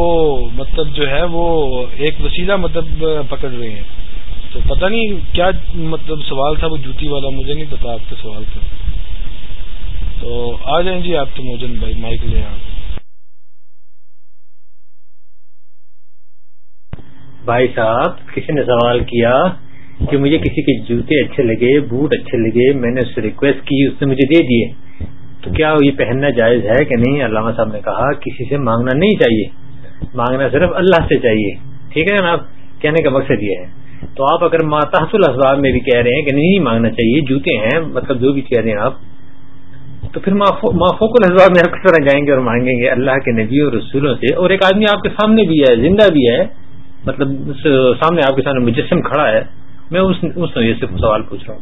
مطلب جو ہے وہ ایک وسیلہ مطلب پکڑ رہے ہیں۔ تو پتہ نہیں کیا مطلب سوال تھا وہ جوتی والا، مجھے نہیں پتا آپ کا سوال تھا تو آ جائیں جی آپ تو موجن بھائی، مائک لے آپ۔ بھائی صاحب، کسی نے سوال کیا کہ مجھے کسی کے جوتے اچھے لگے، بوٹ اچھے لگے، میں نے اس سے ریکویسٹ کی، اس نے مجھے دے دیے۔ تو کیا یہ پہننا جائز ہے کہ نہیں؟ علامہ صاحب نے کہا، کسی سے مانگنا نہیں چاہیے۔ مانگنا صرف اللہ سے چاہیے۔ ٹھیک ہے نا کہنے کا مقصد یہ ہے۔ تو آپ اگر ماتحت الاسباب میں بھی کہہ رہے ہیں کہ نہیں مانگنا چاہیے، جوتے ہیں مطلب جو بھی کہہ رہے ہیں آپ، تو پھر مافوق الحضاب میں آپ کس طرح جائیں گے اور مانگیں گے؟ اللہ کے نبی اور رسولوں سے۔ اور ایک آدمی آپ کے سامنے بھی ہے، زندہ بھی ہے مطلب سامنے آپ کے سامنے مجسم کھڑا ہے۔ میں اس نوعیت سے سوال پوچھ رہا ہوں۔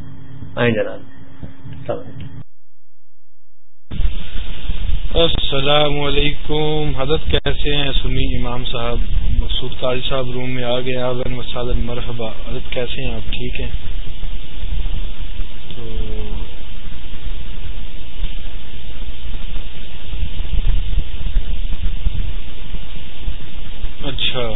آئیں جناب۔ السلام علیکم۔ السلام علیکم۔ حضرت کیسے ہیں؟ سنی امام صاحب مقصود قاری صاحب روم میں آ گئے آبن مرحبا۔ حضرت کیسے ہیں؟ آپ ٹھیک ہیں؟ تو اچھا۔